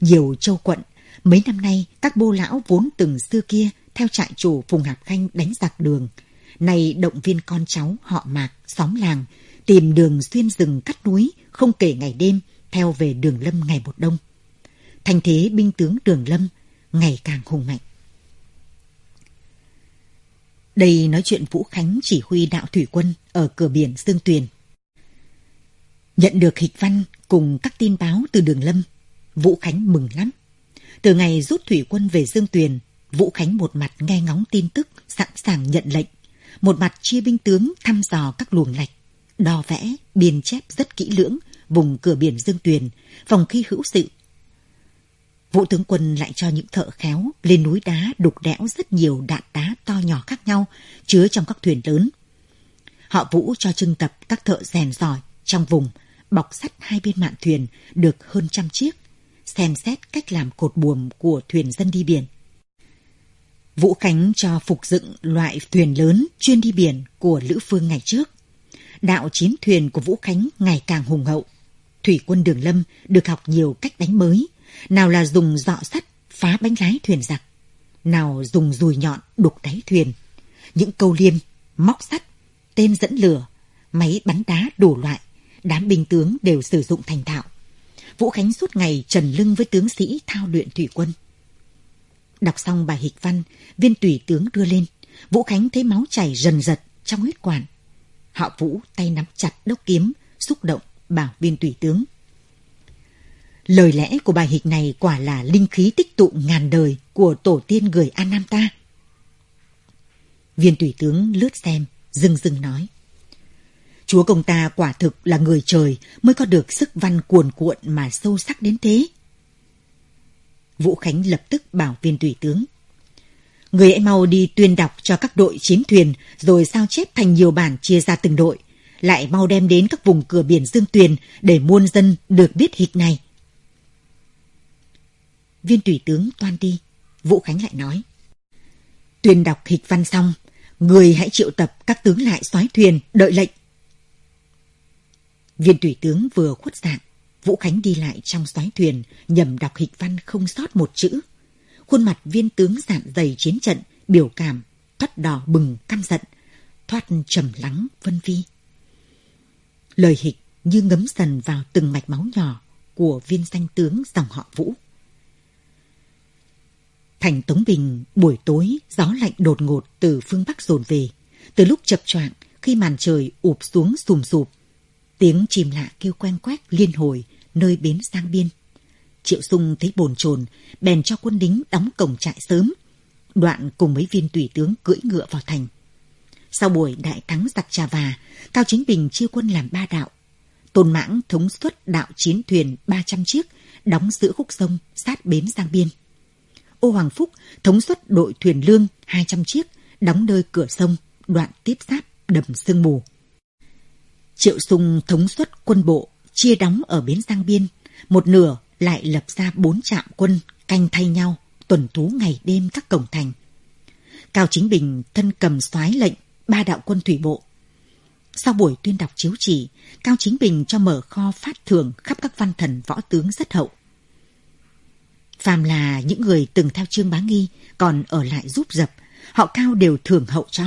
Nhiều châu quận, mấy năm nay các bô lão vốn từng xưa kia theo trại chủ Phùng Hạp Khanh đánh giặc đường, nay động viên con cháu họ mạc, xóm làng, tìm đường xuyên rừng cắt núi, không kể ngày đêm, theo về đường lâm ngày một đông. Thành thế binh tướng đường lâm ngày càng hùng mạnh. Đây nói chuyện Vũ Khánh chỉ huy đạo thủy quân ở cửa biển Dương Tuyền. Nhận được hịch văn cùng các tin báo từ đường lâm, Vũ Khánh mừng lắm. Từ ngày rút thủy quân về Dương Tuyền, Vũ Khánh một mặt nghe ngóng tin tức, sẵn sàng nhận lệnh, một mặt chia binh tướng thăm dò các luồng lạch, đo vẽ, biên chép rất kỹ lưỡng vùng cửa biển Dương Tuyền, phòng khi hữu sự Vũ tướng quân lại cho những thợ khéo lên núi đá đục đẽo rất nhiều đạn đá to nhỏ khác nhau chứa trong các thuyền lớn. Họ Vũ cho trưng tập các thợ rèn giỏi trong vùng bọc sắt hai bên mạn thuyền được hơn trăm chiếc, xem xét cách làm cột buồm của thuyền dân đi biển. Vũ Khánh cho phục dựng loại thuyền lớn chuyên đi biển của Lữ Phương ngày trước. Đạo chiến thuyền của Vũ Khánh ngày càng hùng hậu. Thủy quân Đường Lâm được học nhiều cách đánh mới, nào là dùng dọ sắt phá bánh lái thuyền giặc, nào dùng dùi nhọn đục đáy thuyền, những câu liêm, móc sắt, tên dẫn lửa, máy bắn đá đủ loại, đám binh tướng đều sử dụng thành thạo. Vũ Khánh suốt ngày trần lưng với tướng sĩ thao luyện thủy quân. Đọc xong bài hịch văn, viên tùy tướng đưa lên. Vũ Khánh thấy máu chảy rần rật trong huyết quản. Họ Vũ tay nắm chặt đốc kiếm, xúc động bảo viên tùy tướng. Lời lẽ của bài hịch này quả là linh khí tích tụ ngàn đời của tổ tiên người An Nam ta. Viên tùy tướng lướt xem, dưng dưng nói. Chúa công ta quả thực là người trời mới có được sức văn cuồn cuộn mà sâu sắc đến thế. Vũ Khánh lập tức bảo viên tùy tướng. Người hãy mau đi tuyên đọc cho các đội chiến thuyền rồi sao chép thành nhiều bản chia ra từng đội. Lại mau đem đến các vùng cửa biển Dương Tuyền để muôn dân được biết hịch này. Viên tùy tướng toan đi. Vũ Khánh lại nói. Tuyên đọc hịch văn xong, người hãy triệu tập các tướng lại soái thuyền đợi lệnh. Viên tùy tướng vừa khuất dạng, Vũ Khánh đi lại trong soái thuyền, nhầm đọc hịch văn không sót một chữ. Khuôn mặt viên tướng dạn dày chiến trận, biểu cảm, thoát đỏ bừng căm giận, thoát trầm lắng vân vi. Lời hịch như ngấm dần vào từng mạch máu nhỏ của viên danh tướng dòng họ Vũ. Thành Tống Bình buổi tối gió lạnh đột ngột từ phương Bắc dồn về. Từ lúc chập choạng khi màn trời ụp xuống sùm sụp, tiếng chim lạ kêu quen quét liên hồi nơi bến sang biên. Triệu Sung thấy bồn chồn, bèn cho quân lính đóng cổng trại sớm. Đoạn cùng mấy viên tùy tướng cưỡi ngựa vào thành. Sau buổi đại thắng giặc Trà Và, Cao Chính Bình chia quân làm ba đạo. Tôn Mãng thống suất đạo chiến thuyền 300 chiếc, đóng giữa khúc sông sát bến Giang Biên. Ô Hoàng Phúc thống suất đội thuyền lương 200 chiếc, đóng nơi cửa sông, đoạn tiếp giáp đầm sương mù. Triệu Sung thống suất quân bộ chia đóng ở bến Giang Biên, một nửa lại lập ra bốn trạm quân canh thay nhau, tuần thú ngày đêm các cổng thành. Cao Chính Bình thân cầm soái lệnh ba đạo quân thủy bộ. Sau buổi tuyên đọc chiếu chỉ, Cao Chính Bình cho mở kho phát thưởng khắp các văn thần võ tướng rất hậu. Phàm là những người từng theo Trương Bá Nghi còn ở lại giúp dập, họ Cao đều thưởng hậu cho.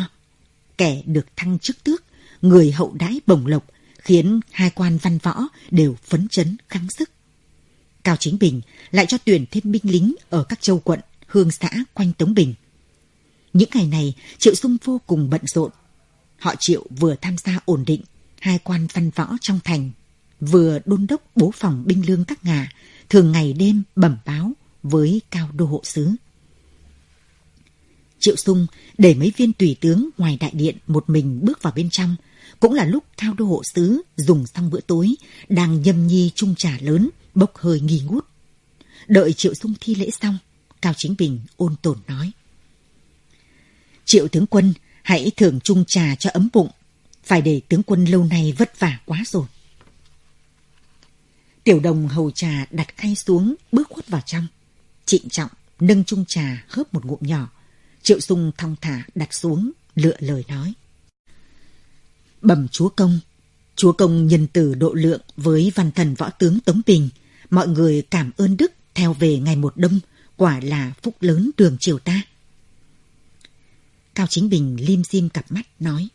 Kẻ được thăng chức tước, người hậu đãi bổng lộc, khiến hai quan văn võ đều phấn chấn kháng sức. Cao Chính Bình lại cho tuyển thêm binh lính ở các châu quận, hương xã quanh Tống Bình. Những ngày này, Triệu Dung vô cùng bận rộn. Họ Triệu vừa tham gia ổn định hai quan văn võ trong thành, vừa đôn đốc bố phòng binh lương các ngà, thường ngày đêm bẩm báo với cao đô hộ sứ. Triệu Sung để mấy viên tùy tướng ngoài đại điện một mình bước vào bên trong, cũng là lúc cao đô hộ sứ dùng xong bữa tối, đang nhâm nhi chung trà lớn, bốc hơi nghi ngút. Đợi Triệu Sung thi lễ xong, Cao Chính Bình ôn tồn nói. Triệu tướng quân, hãy thưởng chung trà cho ấm bụng. Phải để tướng quân lâu nay vất vả quá rồi. Tiểu đồng hầu trà đặt khay xuống, bước khuất vào trong. Trịnh trọng, nâng chung trà hớp một ngụm nhỏ. Triệu Dung thong thả đặt xuống, lựa lời nói. Bẩm chúa công, chúa công nhân từ độ lượng với văn thần võ tướng Tống Bình. Mọi người cảm ơn Đức theo về ngày một đông, quả là phúc lớn đường triều ta. Cao Chính Bình lim dim cặp mắt nói.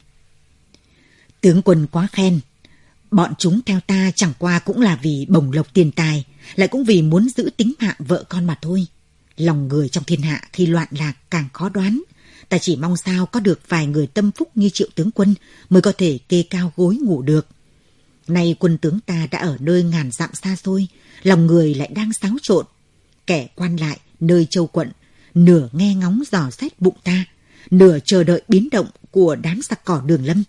Tướng quân quá khen, bọn chúng theo ta chẳng qua cũng là vì bồng lộc tiền tài, lại cũng vì muốn giữ tính mạng vợ con mà thôi. Lòng người trong thiên hạ khi loạn lạc càng khó đoán. Ta chỉ mong sao có được vài người tâm phúc như triệu tướng quân mới có thể kê cao gối ngủ được. Nay quân tướng ta đã ở nơi ngàn dặm xa xôi, lòng người lại đang xáo trộn. Kẻ quan lại nơi châu quận, nửa nghe ngóng dò xét bụng ta, nửa chờ đợi biến động của đám giặc cỏ đường lâm.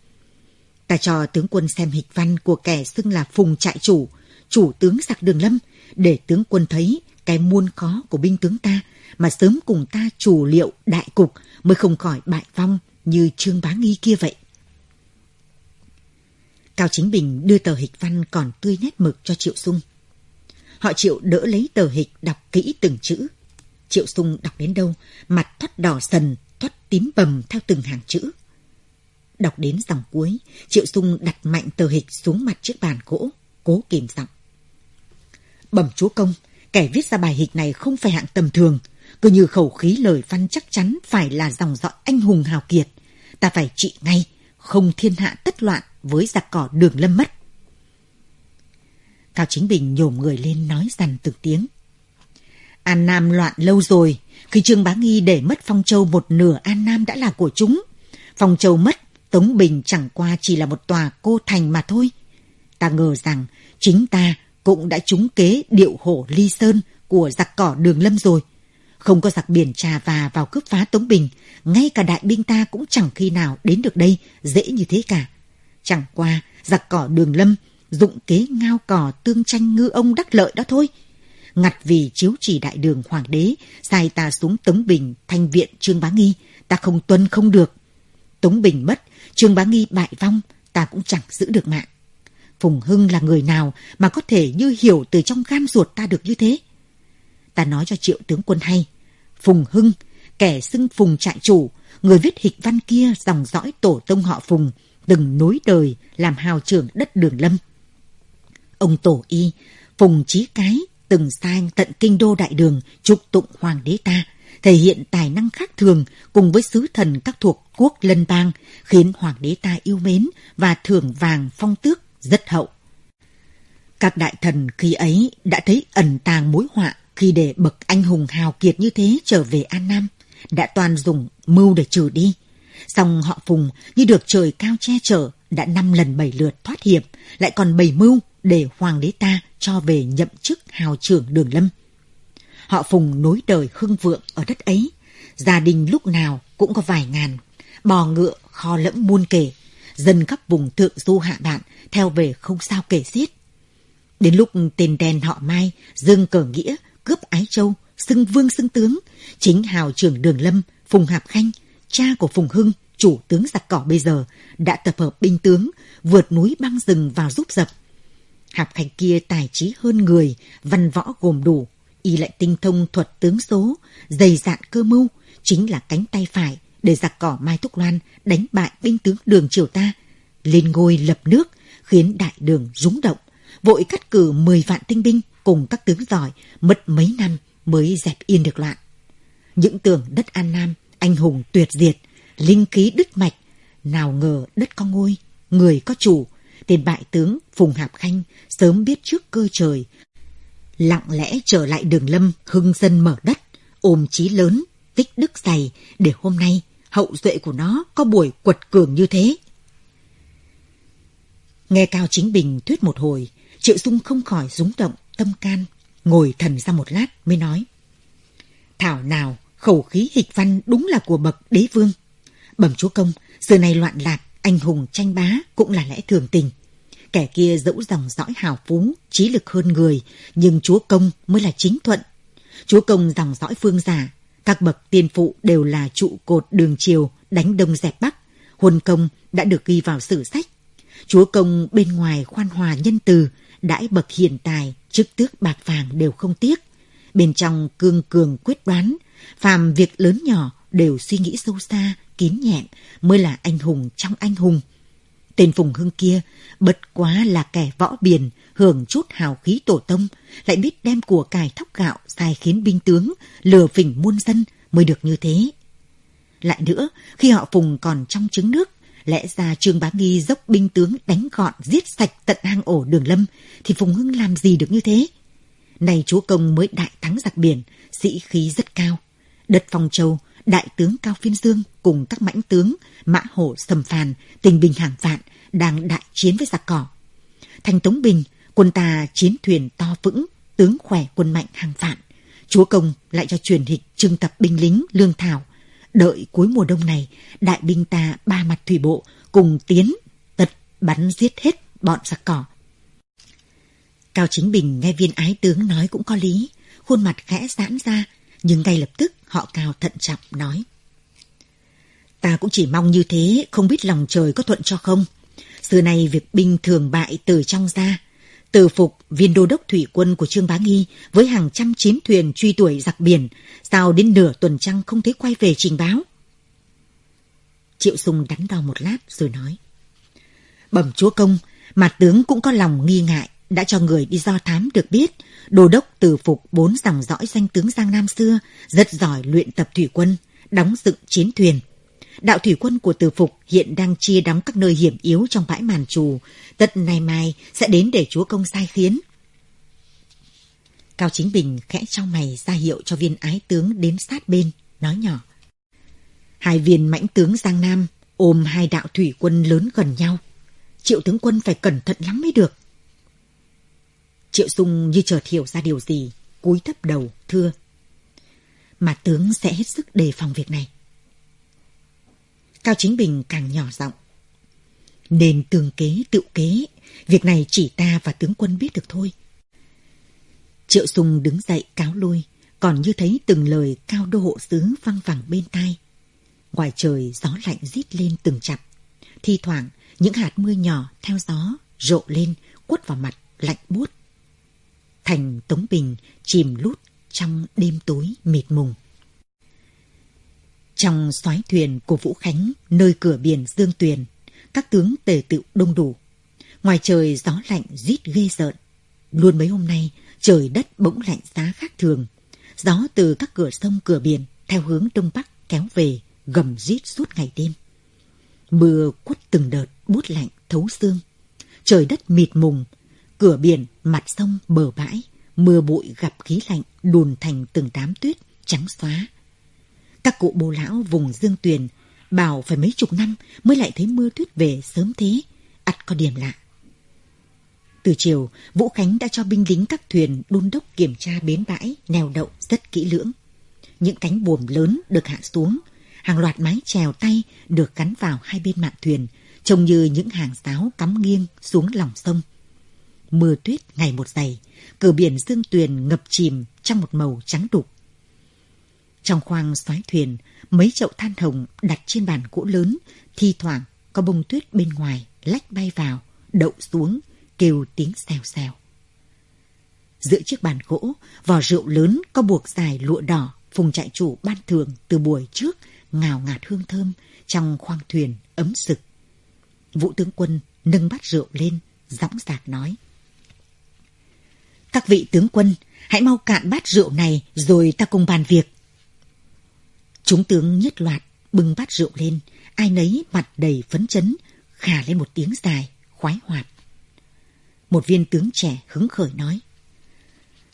Ta cho tướng quân xem hịch văn của kẻ xưng là phùng trại chủ, chủ tướng giặc đường lâm, để tướng quân thấy cái muôn khó của binh tướng ta mà sớm cùng ta chủ liệu đại cục mới không khỏi bại vong như Trương Bá Nghi kia vậy. Cao Chính Bình đưa tờ hịch văn còn tươi nét mực cho Triệu Sung. Họ Triệu đỡ lấy tờ hịch đọc kỹ từng chữ. Triệu Sung đọc đến đâu, mặt thoát đỏ sần, thoát tím bầm theo từng hàng chữ. Đọc đến dòng cuối, Triệu Sung đặt mạnh tờ hịch xuống mặt chiếc bàn gỗ, cố kìm giọng. Bẩm chúa công, kẻ viết ra bài hịch này không phải hạng tầm thường, cứ như khẩu khí lời văn chắc chắn phải là dòng dõi anh hùng hào kiệt. Ta phải trị ngay, không thiên hạ tất loạn với giặc cỏ đường lâm mất. Cao Chính Bình nhổm người lên nói dằn từng tiếng. An Nam loạn lâu rồi, khi Trương Bá Nghi để mất Phong Châu một nửa An Nam đã là của chúng. Phong Châu mất, Tống Bình chẳng qua chỉ là một tòa cô thành mà thôi. Ta ngờ rằng chính ta cũng đã trúng kế điệu hổ ly sơn của giặc cỏ đường lâm rồi. Không có giặc biển trà và vào cướp phá Tống Bình, ngay cả đại binh ta cũng chẳng khi nào đến được đây dễ như thế cả. Chẳng qua, giặc cỏ đường lâm, dụng kế ngao cỏ tương tranh ngư ông đắc lợi đó thôi. Ngặt vì chiếu chỉ đại đường hoàng đế, sai ta xuống Tống Bình, thanh viện Trương Bá Nghi, ta không tuân không được. Tống Bình mất, Trương Bá Nghi bại vong, ta cũng chẳng giữ được mạng. Phùng Hưng là người nào mà có thể như hiểu từ trong gan ruột ta được như thế? Ta nói cho triệu tướng quân hay. Phùng Hưng, kẻ xưng Phùng trại chủ, người viết hịch văn kia dòng dõi tổ tông họ Phùng, từng nối đời làm hào trưởng đất đường lâm. Ông Tổ Y, Phùng Chí Cái, từng sang tận kinh đô đại đường trục tụng hoàng đế ta, thể hiện tài năng khác thường cùng với sứ thần các thuộc quốc lân bang, khiến hoàng đế ta yêu mến và thưởng vàng phong tước rất hậu. Các đại thần khi ấy đã thấy ẩn tàng mối họa khi để bậc anh hùng hào kiệt như thế trở về An Nam, đã toàn dùng mưu để trừ đi. Xong họ Phùng như được trời cao che chở, đã năm lần bảy lượt thoát hiểm, lại còn bày mưu để hoàng đế ta cho về nhậm chức hào trưởng đường lâm. Họ Phùng nối đời hưng vượng ở đất ấy, gia đình lúc nào cũng có vài ngàn, bò ngựa kho lẫm muôn kể, dân các vùng thượng du hạ bạn theo về không sao kể xiết. Đến lúc tên đen họ Mai, Dương Cờ Nghĩa, cướp Ái Châu, xưng vương xưng tướng, chính hào trưởng Đường Lâm, Phùng Hạp Khanh, cha của Phùng Hưng, chủ tướng giặc cỏ bây giờ, đã tập hợp binh tướng, vượt núi băng rừng vào giúp dập. Hạp Khanh kia tài trí hơn người, văn võ gồm đủ, y lại tinh thông thuật tướng số, dày dạn cơ mưu, chính là cánh tay phải để giặc cỏ Mai Thúc Loan đánh bại binh tướng đường triều ta, lên ngôi lập nước, khiến đại đường rúng động, vội cắt cử 10 vạn tinh binh cùng các tướng giỏi, mất mấy năm mới dẹp yên được loạn. Những tưởng đất An Nam, anh hùng tuyệt diệt, linh khí đứt mạch, nào ngờ đất có ngôi, người có chủ, tên bại tướng Phùng Hạp Khanh sớm biết trước cơ trời, lặng lẽ trở lại đường lâm hưng dân mở đất, ôm chí lớn, tích đức dày để hôm nay hậu duệ của nó có buổi quật cường như thế. Nghe Cao Chính Bình thuyết một hồi, Triệu Dung không khỏi rúng động, tâm can, ngồi thần ra một lát mới nói. Thảo nào, khẩu khí hịch văn đúng là của bậc đế vương. Bẩm chúa công, giờ này loạn lạc, anh hùng tranh bá cũng là lẽ thường tình. Kẻ kia dẫu dòng dõi hào phú, trí lực hơn người, nhưng chúa công mới là chính thuận. Chúa công dòng dõi phương giả, các bậc tiên phụ đều là trụ cột đường triều đánh đông dẹp bắc. Huân công đã được ghi vào sử sách. Chúa công bên ngoài khoan hòa nhân từ, đãi bậc hiền tài, chức tước bạc vàng đều không tiếc. Bên trong cương cường quyết đoán, phàm việc lớn nhỏ đều suy nghĩ sâu xa, kín nhẹn mới là anh hùng trong anh hùng. Tên Phùng Hưng kia bật quá là kẻ võ biển hưởng chút hào khí tổ tông, lại biết đem của cải thóc gạo sai khiến binh tướng, lừa phỉnh muôn dân mới được như thế. Lại nữa, khi họ Phùng còn trong trứng nước, lẽ ra Trương Bá Nghi dốc binh tướng đánh gọn giết sạch tận hang ổ đường lâm, thì Phùng Hưng làm gì được như thế? Này chúa công mới đại thắng giặc biển, sĩ khí rất cao. Đất Phong Châu, đại tướng Cao Phiên Dương cùng các mãnh tướng Mã Hổ Sầm Phàn, Tình Bình Hàng Vạn đang đại chiến với giặc cỏ. Thành Tống Bình, quân ta chiến thuyền to vững, tướng khỏe quân mạnh hàng vạn. Chúa công lại cho truyền hịch trưng tập binh lính lương thảo. Đợi cuối mùa đông này, đại binh ta ba mặt thủy bộ cùng tiến tật bắn giết hết bọn giặc cỏ. Cao Chính Bình nghe viên ái tướng nói cũng có lý, khuôn mặt khẽ giãn ra, nhưng ngay lập tức họ Cao thận trọng nói. Ta cũng chỉ mong như thế, không biết lòng trời có thuận cho không. Xưa nay việc binh thường bại từ trong ra. Từ phục viên đô đốc thủy quân của Trương Bá Nghi với hàng trăm chiến thuyền truy đuổi giặc biển, sao đến nửa tuần trăng không thấy quay về trình báo. Triệu Sùng đắn đo một lát rồi nói. Bẩm chúa công, mà tướng cũng có lòng nghi ngại, đã cho người đi do thám được biết, đô đốc từ phục bốn dòng dõi danh tướng Giang Nam xưa, rất giỏi luyện tập thủy quân, đóng dựng chiến thuyền. Đạo thủy quân của từ phục hiện đang chia đóng các nơi hiểm yếu trong bãi màn trù, tận nay mai sẽ đến để chúa công sai khiến. Cao Chính Bình khẽ trong mày ra hiệu cho viên ái tướng đến sát bên, nói nhỏ. Hai viên mãnh tướng Giang Nam ôm hai đạo thủy quân lớn gần nhau. Triệu tướng quân phải cẩn thận lắm mới được. Triệu Dung như chợt hiểu ra điều gì, cúi thấp đầu, thưa. Mà tướng sẽ hết sức đề phòng việc này. Cao Chính Bình càng nhỏ giọng. Nên tường kế, tự kế, việc này chỉ ta và tướng quân biết được thôi. Triệu Sùng đứng dậy cáo lui, còn như thấy từng lời cao đô hộ sứ văng vẳng bên tai. Ngoài trời gió lạnh rít lên từng chặp, Thi thoảng, những hạt mưa nhỏ theo gió rộ lên, quất vào mặt, lạnh buốt. Thành Tống Bình chìm lút trong đêm tối mịt mùng. Trong xoái thuyền của Vũ Khánh, nơi cửa biển Dương Tuyền, các tướng tề tựu đông đủ. Ngoài trời gió lạnh rít ghê rợn. Luôn mấy hôm nay, trời đất bỗng lạnh giá khác thường. Gió từ các cửa sông cửa biển theo hướng đông bắc kéo về, gầm rít suốt ngày đêm. Mưa quất từng đợt, bút lạnh, thấu xương. Trời đất mịt mùng, cửa biển, mặt sông, bờ bãi, mưa bụi gặp khí lạnh đùn thành từng đám tuyết trắng xóa. Các cụ bố lão vùng dương tuyền bảo phải mấy chục năm mới lại thấy mưa tuyết về sớm thế, ắt có điểm lạ. Từ chiều, Vũ Khánh đã cho binh lính các thuyền đôn đốc kiểm tra bến bãi, neo đậu rất kỹ lưỡng. Những cánh buồm lớn được hạ xuống, hàng loạt mái chèo tay được gắn vào hai bên mạn thuyền, trông như những hàng giáo cắm nghiêng xuống lòng sông. Mưa tuyết ngày một dày, cửa biển dương tuyền ngập chìm trong một màu trắng đục. Trong khoang xoáy thuyền, mấy chậu than hồng đặt trên bàn gỗ lớn, thi thoảng có bông tuyết bên ngoài lách bay vào, đậu xuống, kêu tiếng xèo xèo. Giữa chiếc bàn gỗ, vò rượu lớn có buộc dài lụa đỏ, phùng trại chủ ban thường từ buổi trước ngào ngạt hương thơm trong khoang thuyền ấm sực. Vũ tướng quân nâng bát rượu lên, dõng dạc nói. Các vị tướng quân, hãy mau cạn bát rượu này rồi ta cùng bàn việc. Chúng tướng nhất loạt bưng bát rượu lên, ai nấy mặt đầy phấn chấn, khà lên một tiếng dài, khoái hoạt. Một viên tướng trẻ hứng khởi nói.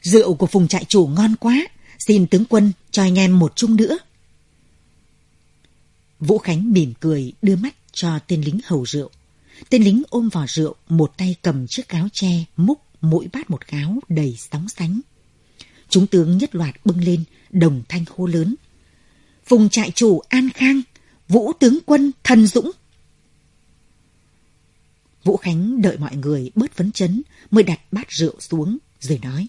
Rượu của phùng trại chủ ngon quá, xin tướng quân cho anh em một chung nữa. Vũ Khánh mỉm cười đưa mắt cho tên lính hầu rượu. Tên lính ôm vỏ rượu, một tay cầm chiếc gáo tre, múc mỗi bát một gáo đầy sóng sánh. Chúng tướng nhất loạt bưng lên, đồng thanh hô lớn. Vùng trại chủ An Khang, Vũ tướng quân thần dũng. Vũ Khánh đợi mọi người bớt phấn chấn mới đặt bát rượu xuống rồi nói.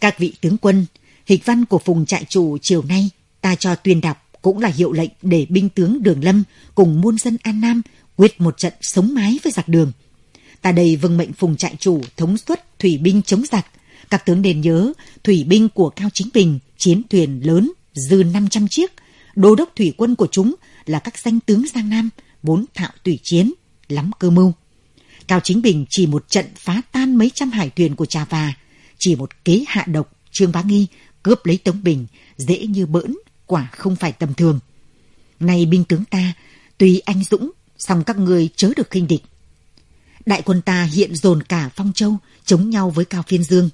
Các vị tướng quân, hịch văn của phùng trại chủ chiều nay ta cho tuyên đọc cũng là hiệu lệnh để binh tướng Đường Lâm cùng muôn dân An Nam quyết một trận sống mái với giặc đường. Ta đây vâng mệnh phùng trại chủ thống suất thủy binh chống giặc. Các tướng nên nhớ, thủy binh của Cao Chính Bình, chiến thuyền lớn, dư 500 chiếc. Đô đốc thủy quân của chúng là các danh tướng Giang Nam, vốn thạo tùy chiến, lắm cơ mưu. Cao Chính Bình chỉ một trận phá tan mấy trăm hải thuyền của Trà Và, chỉ một kế hạ độc, Trương Bá Nghi cướp lấy Tống Bình, dễ như bỡn, quả không phải tầm thường. Nay binh tướng ta, tuy anh dũng, song các người chớ được khinh địch. Đại quân ta hiện dồn cả Phong Châu, chống nhau với Cao Phiên Dương.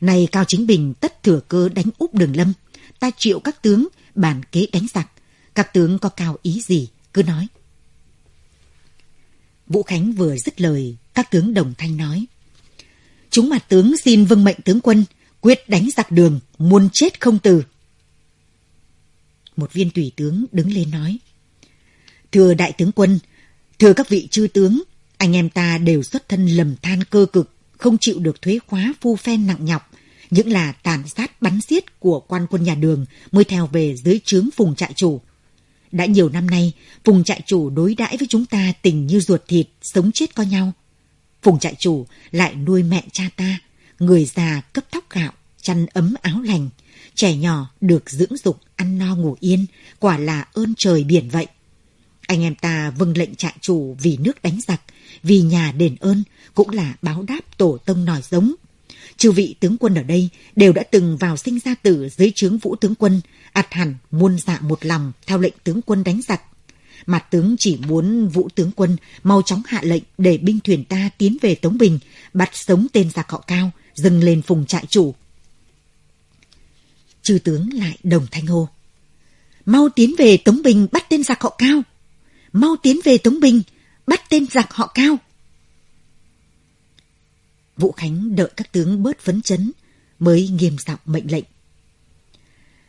Này Cao Chính Bình tất thừa cơ đánh úp đường lâm, ta triệu các tướng bàn kế đánh giặc. Các tướng có cao ý gì, cứ nói. Vũ Khánh vừa dứt lời, các tướng đồng thanh nói. Chúng mặt tướng xin vâng mệnh tướng quân, quyết đánh giặc đường, muôn chết không từ. Một viên tùy tướng đứng lên nói. Thưa đại tướng quân, thưa các vị chư tướng, anh em ta đều xuất thân lầm than cơ cực, không chịu được thuế khóa phu phen nặng nhọc, những là tàn sát bắn giết của quan quân nhà đường mới theo về dưới trướng phùng trại chủ. Đã nhiều năm nay, Phùng trại chủ đối đãi với chúng ta tình như ruột thịt, sống chết có nhau. Phùng trại chủ lại nuôi mẹ cha ta, người già cấp thóc gạo, chăn ấm áo lành, trẻ nhỏ được dưỡng dục, ăn no ngủ yên, quả là ơn trời biển vậy. Anh em ta vâng lệnh trại chủ vì nước đánh giặc, vì nhà đền ơn, cũng là báo đáp tổ tông nòi giống. Chư vị tướng quân ở đây đều đã từng vào sinh ra tử dưới trướng vũ tướng quân, ạt hẳn muôn dạ một lòng theo lệnh tướng quân đánh giặc. mà tướng chỉ muốn vũ tướng quân mau chóng hạ lệnh để binh thuyền ta tiến về Tống Bình, bắt sống tên giặc họ cao, dâng lên phùng trại chủ. Chư tướng lại đồng thanh hô. Mau tiến về Tống Bình bắt tên giặc họ cao. Mau tiến về Tống Bình, bắt tên giặc họ cao. Vũ Khánh đợi các tướng bớt phấn chấn, mới nghiêm giọng mệnh lệnh.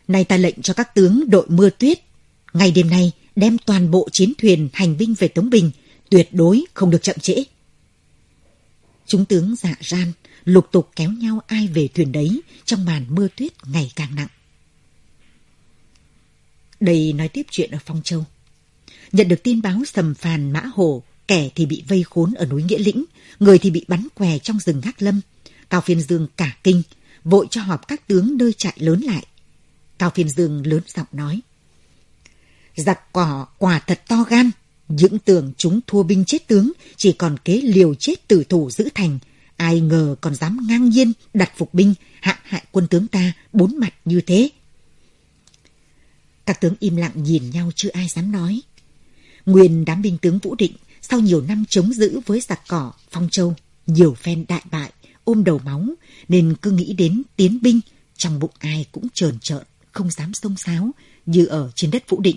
Nay ta lệnh cho các tướng đội mưa tuyết, ngày đêm nay đem toàn bộ chiến thuyền hành binh về Tống Bình, tuyệt đối không được chậm trễ. Chúng tướng dạ ran, lục tục kéo nhau ai về thuyền đấy trong màn mưa tuyết ngày càng nặng. Đây nói tiếp chuyện ở Phong Châu. Nhận được tin báo sầm phàn mã hồ, kẻ thì bị vây khốn ở núi Nghĩa Lĩnh, người thì bị bắn què trong rừng Hắc Lâm. Cao Phiên Dương cả kinh, vội cho họp các tướng nơi trại lớn lại. Cao Phiên Dương lớn giọng nói. Giặc cỏ quả thật to gan, những tưởng chúng thua binh chết tướng, chỉ còn kế liều chết tử thủ giữ thành. Ai ngờ còn dám ngang nhiên đặt phục binh, hạ hại quân tướng ta bốn mặt như thế. Các tướng im lặng nhìn nhau chưa ai dám nói. Nguyên đám binh tướng Vũ Định sau nhiều năm chống giữ với giặc cỏ, Phong Châu, nhiều phen đại bại, ôm đầu máu, nên cứ nghĩ đến tiến binh, trong bụng ai cũng trờn trợn, không dám sông sáo như ở trên đất Vũ Định.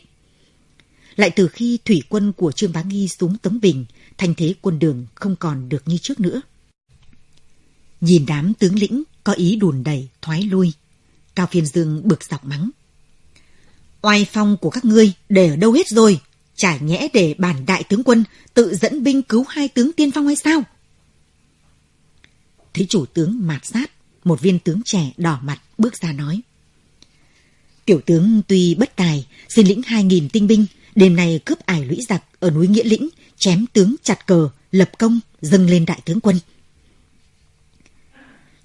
Lại từ khi thủy quân của Trương Bá Nghi xuống Tống Bình, thành thế quân đường không còn được như trước nữa. Nhìn đám tướng lĩnh có ý đùn đẩy, thoái lui. Cao Phiên Dương bực dọc mắng. Oai phong của các ngươi để ở đâu hết rồi? Chả nhẽ để bản đại tướng quân tự dẫn binh cứu hai tướng tiên phong hay sao? Thấy chủ tướng mạt sát, một viên tướng trẻ đỏ mặt bước ra nói. Tiểu tướng tuy bất tài, xin lĩnh hai nghìn tinh binh, đêm nay cướp ải lũy giặc ở núi Nghĩa Lĩnh, chém tướng chặt cờ, lập công, dâng lên đại tướng quân.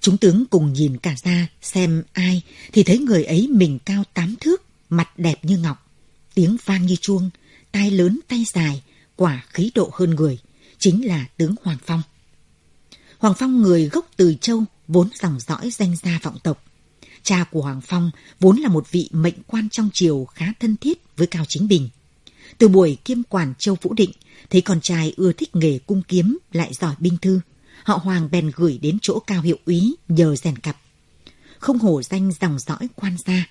Chúng tướng cùng nhìn cả ra xem ai thì thấy người ấy mình cao tám thước, mặt đẹp như ngọc, tiếng vang như chuông, tai lớn tay dài, quả khí độ hơn người, chính là tướng Hoàng Phong. Hoàng Phong người gốc từ châu, vốn dòng dõi danh gia vọng tộc. Cha của Hoàng Phong vốn là một vị mệnh quan trong triều khá thân thiết với Cao Chính Bình. Từ buổi kiêm quản châu Vũ Định, thấy con trai ưa thích nghề cung kiếm lại giỏi binh thư, họ Hoàng bèn gửi đến chỗ Cao Hiệu úy nhờ rèn cặp. Không hổ danh dòng dõi quan gia,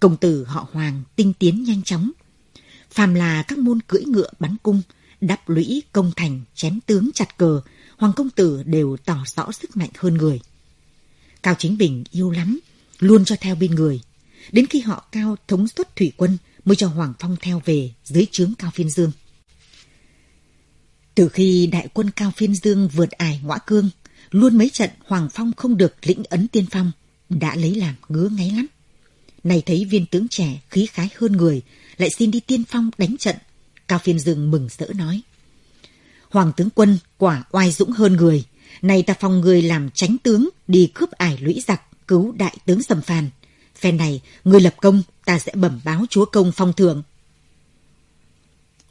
công tử họ Hoàng tinh tiến nhanh chóng, phàm là các môn cưỡi ngựa bắn cung, đắp lũy công thành, chém tướng chặt cờ, Hoàng công tử đều tỏ rõ sức mạnh hơn người. Cao Chính Bình yêu lắm, luôn cho theo bên người. Đến khi họ Cao thống suất thủy quân mới cho Hoàng Phong theo về dưới trướng Cao Phiên Dương. Từ khi đại quân Cao Phiên Dương vượt ải ngõa cương, luôn mấy trận Hoàng Phong không được lĩnh ấn tiên phong, đã lấy làm ngứa ngáy lắm. Này thấy viên tướng trẻ khí khái hơn người, lại xin đi tiên phong đánh trận. Cao Phiên Dương mừng rỡ nói. Hoàng tướng quân quả oai dũng hơn người. Này ta phong người làm tránh tướng đi cướp ải lũy giặc, cứu đại tướng sầm phàn. Phen này, người lập công, ta sẽ bẩm báo chúa công phong thưởng.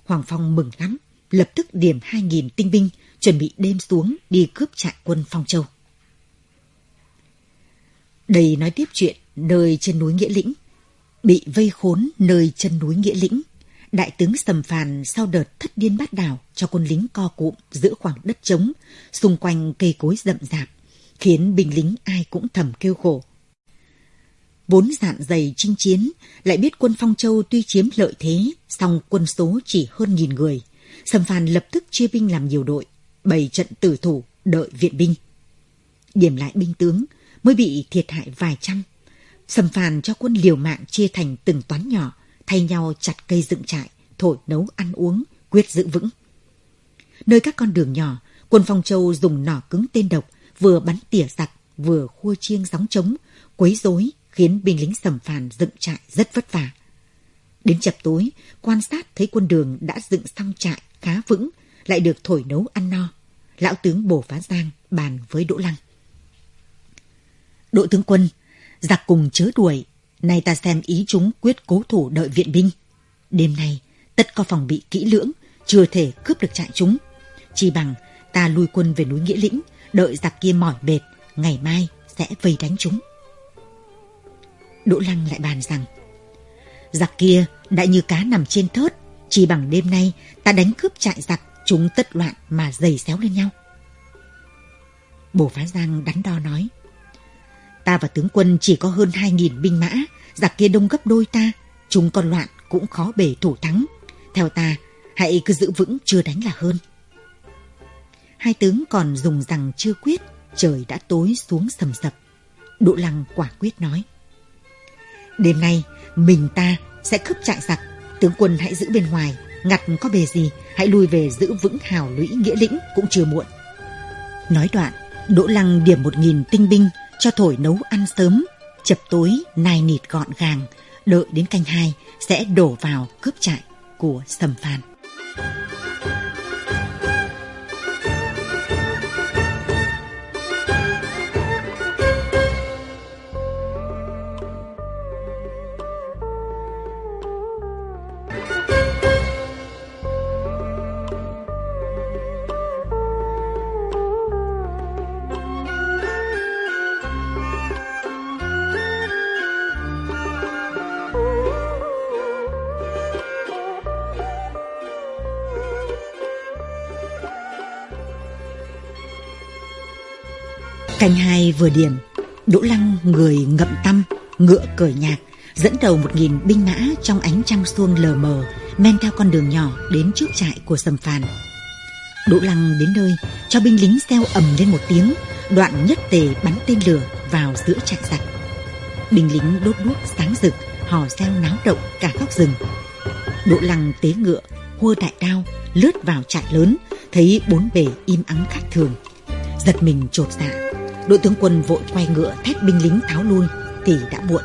Hoàng Phong mừng lắm, lập tức điểm hai nghìn tinh binh, chuẩn bị đêm xuống đi cướp trại quân Phong Châu. Đây nói tiếp chuyện nơi trên núi Nghĩa Lĩnh. Bị vây khốn nơi chân núi Nghĩa Lĩnh, đại tướng Sầm Phàn sau đợt thất điên bát đảo cho quân lính co cụm giữa khoảng đất trống, xung quanh cây cối rậm rạp, khiến binh lính ai cũng thầm kêu khổ. Vốn dạn dày chinh chiến, lại biết quân Phong Châu tuy chiếm lợi thế, song quân số chỉ hơn nghìn người. Sầm Phàn lập tức chia binh làm nhiều đội, bày trận tử thủ, đợi viện binh. Điểm lại binh tướng, mới bị thiệt hại vài trăm, Sầm phàn cho quân liều mạng chia thành từng toán nhỏ, thay nhau chặt cây dựng trại, thổi nấu ăn uống, quyết giữ vững. Nơi các con đường nhỏ, quân Phong Châu dùng nỏ cứng tên độc, vừa bắn tỉa giặc, vừa khua chiêng gióng trống, quấy rối khiến binh lính sầm phàn dựng trại rất vất vả. Đến chập tối, quan sát thấy quân đường đã dựng xong trại khá vững, lại được thổi nấu ăn no. Lão tướng Bồ Phá Giang bàn với Đỗ Lăng. đội tướng quân, giặc cùng chớ đuổi, nay ta xem ý chúng quyết cố thủ đợi viện binh. Đêm nay, tất có phòng bị kỹ lưỡng, chưa thể cướp được trại chúng. Chỉ bằng ta lui quân về núi Nghĩa Lĩnh, đợi giặc kia mỏi mệt, ngày mai sẽ vây đánh chúng. Đỗ Lăng lại bàn rằng, giặc kia đã như cá nằm trên thớt, chỉ bằng đêm nay ta đánh cướp trại giặc, chúng tất loạn mà dày xéo lên nhau. Bổ Phá Giang đắn đo nói, ta và tướng quân chỉ có hơn hai nghìn binh mã, giặc kia đông gấp đôi ta, chúng còn loạn cũng khó bề thủ thắng. Theo ta, hãy cứ giữ vững chưa đánh là hơn. Hai tướng còn dùng rằng chưa quyết, trời đã tối xuống sầm sập. Đỗ Lăng quả quyết nói. Đêm nay, mình ta sẽ cướp trại giặc. Tướng quân hãy giữ bên ngoài, ngặt có bề gì, hãy lui về giữ vững hào lũy nghĩa lĩnh cũng chưa muộn. Nói đoạn, Đỗ Lăng điểm một nghìn tinh binh cho thổi nấu ăn sớm, chập tối nai nịt gọn gàng, đợi đến canh hai sẽ đổ vào cướp trại của Sầm Phan. Vừa điểm, Đỗ Lăng người ngậm tâm, ngựa cởi nhạc, dẫn đầu một nghìn binh mã trong ánh trăng xuông lờ mờ, men theo con đường nhỏ đến trước trại của Sầm Phàn. Đỗ Lăng đến nơi, cho binh lính xeo ầm lên một tiếng, đoạn nhất tề bắn tên lửa vào giữa trại giặc. Binh lính đốt đuốc sáng rực, hò reo náo động cả góc rừng. Đỗ Lăng tế ngựa, hua đại đao, lướt vào trại lớn, thấy bốn bề im ắng khác thường. Giật mình trột dạ, đội tướng quân vội quay ngựa thét binh lính tháo lui, thì đã muộn.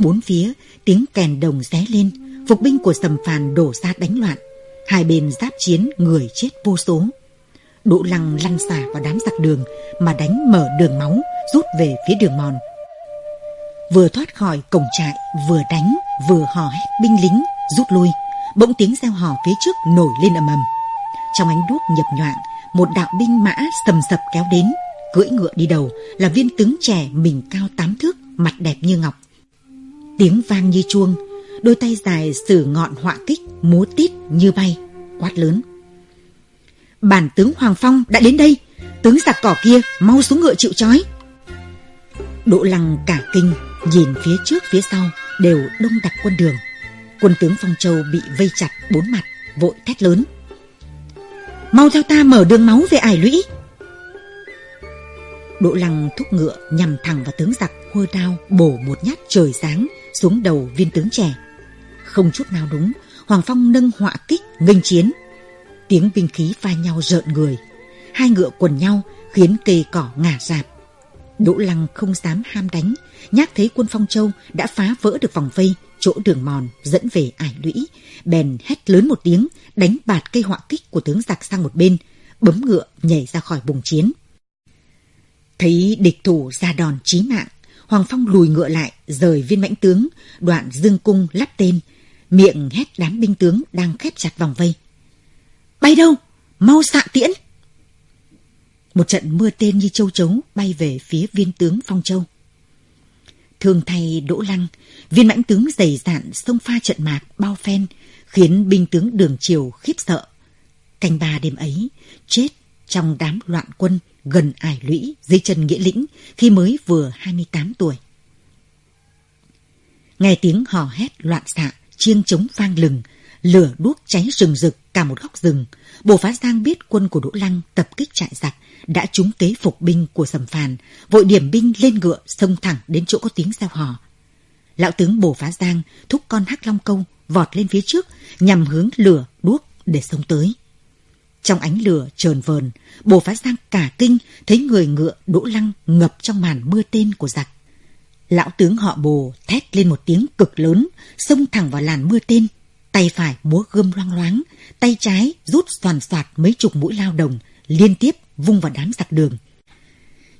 Bốn phía, tiếng kèn đồng ré lên, phục binh của sầm phàn đổ ra đánh loạn. Hai bên giáp chiến, người chết vô số. Đỗ lăng lăn xả vào đám giặc đường, mà đánh mở đường máu, rút về phía đường mòn. Vừa thoát khỏi cổng trại, vừa đánh, vừa hò hét binh lính, rút lui. Bỗng tiếng gieo hò phía trước nổi lên ầm ầm. Trong ánh đuốc nhập nhoạng, một đạo binh mã sầm sập kéo đến cưỡi ngựa đi đầu là viên tướng trẻ mình cao tám thước, mặt đẹp như ngọc. Tiếng vang như chuông, đôi tay dài sử ngọn họa kích, múa tít như bay, quát lớn. Bản tướng Hoàng Phong đã đến đây, tướng giặc cỏ kia mau xuống ngựa chịu trói. Đỗ lăng cả kinh, nhìn phía trước phía sau đều đông đặc quân đường. Quân tướng Phong Châu bị vây chặt bốn mặt, vội thét lớn. Mau theo ta mở đường máu về ải lũy. Đỗ Lăng thúc ngựa nhằm thẳng vào tướng giặc hôi đao bổ một nhát trời sáng xuống đầu viên tướng trẻ. Không chút nào đúng, Hoàng Phong nâng họa kích nghênh chiến. Tiếng binh khí pha nhau rợn người. Hai ngựa quần nhau khiến cây cỏ ngả rạp. Đỗ Lăng không dám ham đánh, nhát thấy quân Phong Châu đã phá vỡ được vòng vây chỗ đường mòn dẫn về ải lũy, bèn hét lớn một tiếng, đánh bạt cây họa kích của tướng giặc sang một bên, bấm ngựa nhảy ra khỏi bùng chiến. Thấy địch thủ ra đòn chí mạng, Hoàng Phong lùi ngựa lại, rời viên mãnh tướng, đoạn dương cung lắp tên, miệng hét đám binh tướng đang khép chặt vòng vây. Bay đâu? Mau xạ tiễn! Một trận mưa tên như châu chấu bay về phía viên tướng Phong Châu. Thường thay Đỗ Lăng, viên mãnh tướng dày dạn xông pha trận mạc bao phen, khiến binh tướng đường triều khiếp sợ. Canh ba đêm ấy, chết trong đám loạn quân gần ải lũy dưới chân nghĩa lĩnh khi mới vừa 28 tuổi. Nghe tiếng hò hét loạn xạ, chiêng trống vang lừng, lửa đuốc cháy rừng rực cả một góc rừng. Bồ Phá Giang biết quân của Đỗ Lăng tập kích trại giặc đã trúng kế phục binh của Sầm Phàn, vội điểm binh lên ngựa xông thẳng đến chỗ có tiếng giao hò. Lão tướng Bồ Phá Giang thúc con Hắc Long Câu vọt lên phía trước nhằm hướng lửa đuốc để xông tới. Trong ánh lửa trờn vờn, bồ phá giang cả kinh thấy người ngựa đỗ lăng ngập trong màn mưa tên của giặc. Lão tướng họ bồ thét lên một tiếng cực lớn, xông thẳng vào làn mưa tên. Tay phải múa gươm loang loáng, tay trái rút soàn soạt mấy chục mũi lao đồng, liên tiếp vung vào đám giặc đường.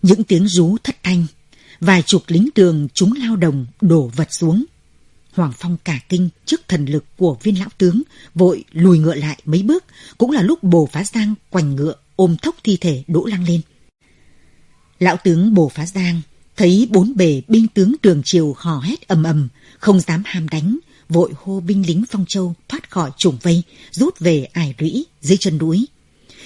Những tiếng rú thất thanh, vài chục lính đường chúng lao đồng đổ vật xuống. Hoàng Phong cả kinh trước thần lực của viên lão tướng, vội lùi ngựa lại mấy bước, cũng là lúc bồ phá giang quành ngựa ôm thốc thi thể đỗ lăng lên. Lão tướng bồ phá giang thấy bốn bề binh tướng trường triều hò hét ầm ầm, không dám ham đánh, vội hô binh lính Phong Châu thoát khỏi trùng vây, rút về ải lũy dưới chân núi.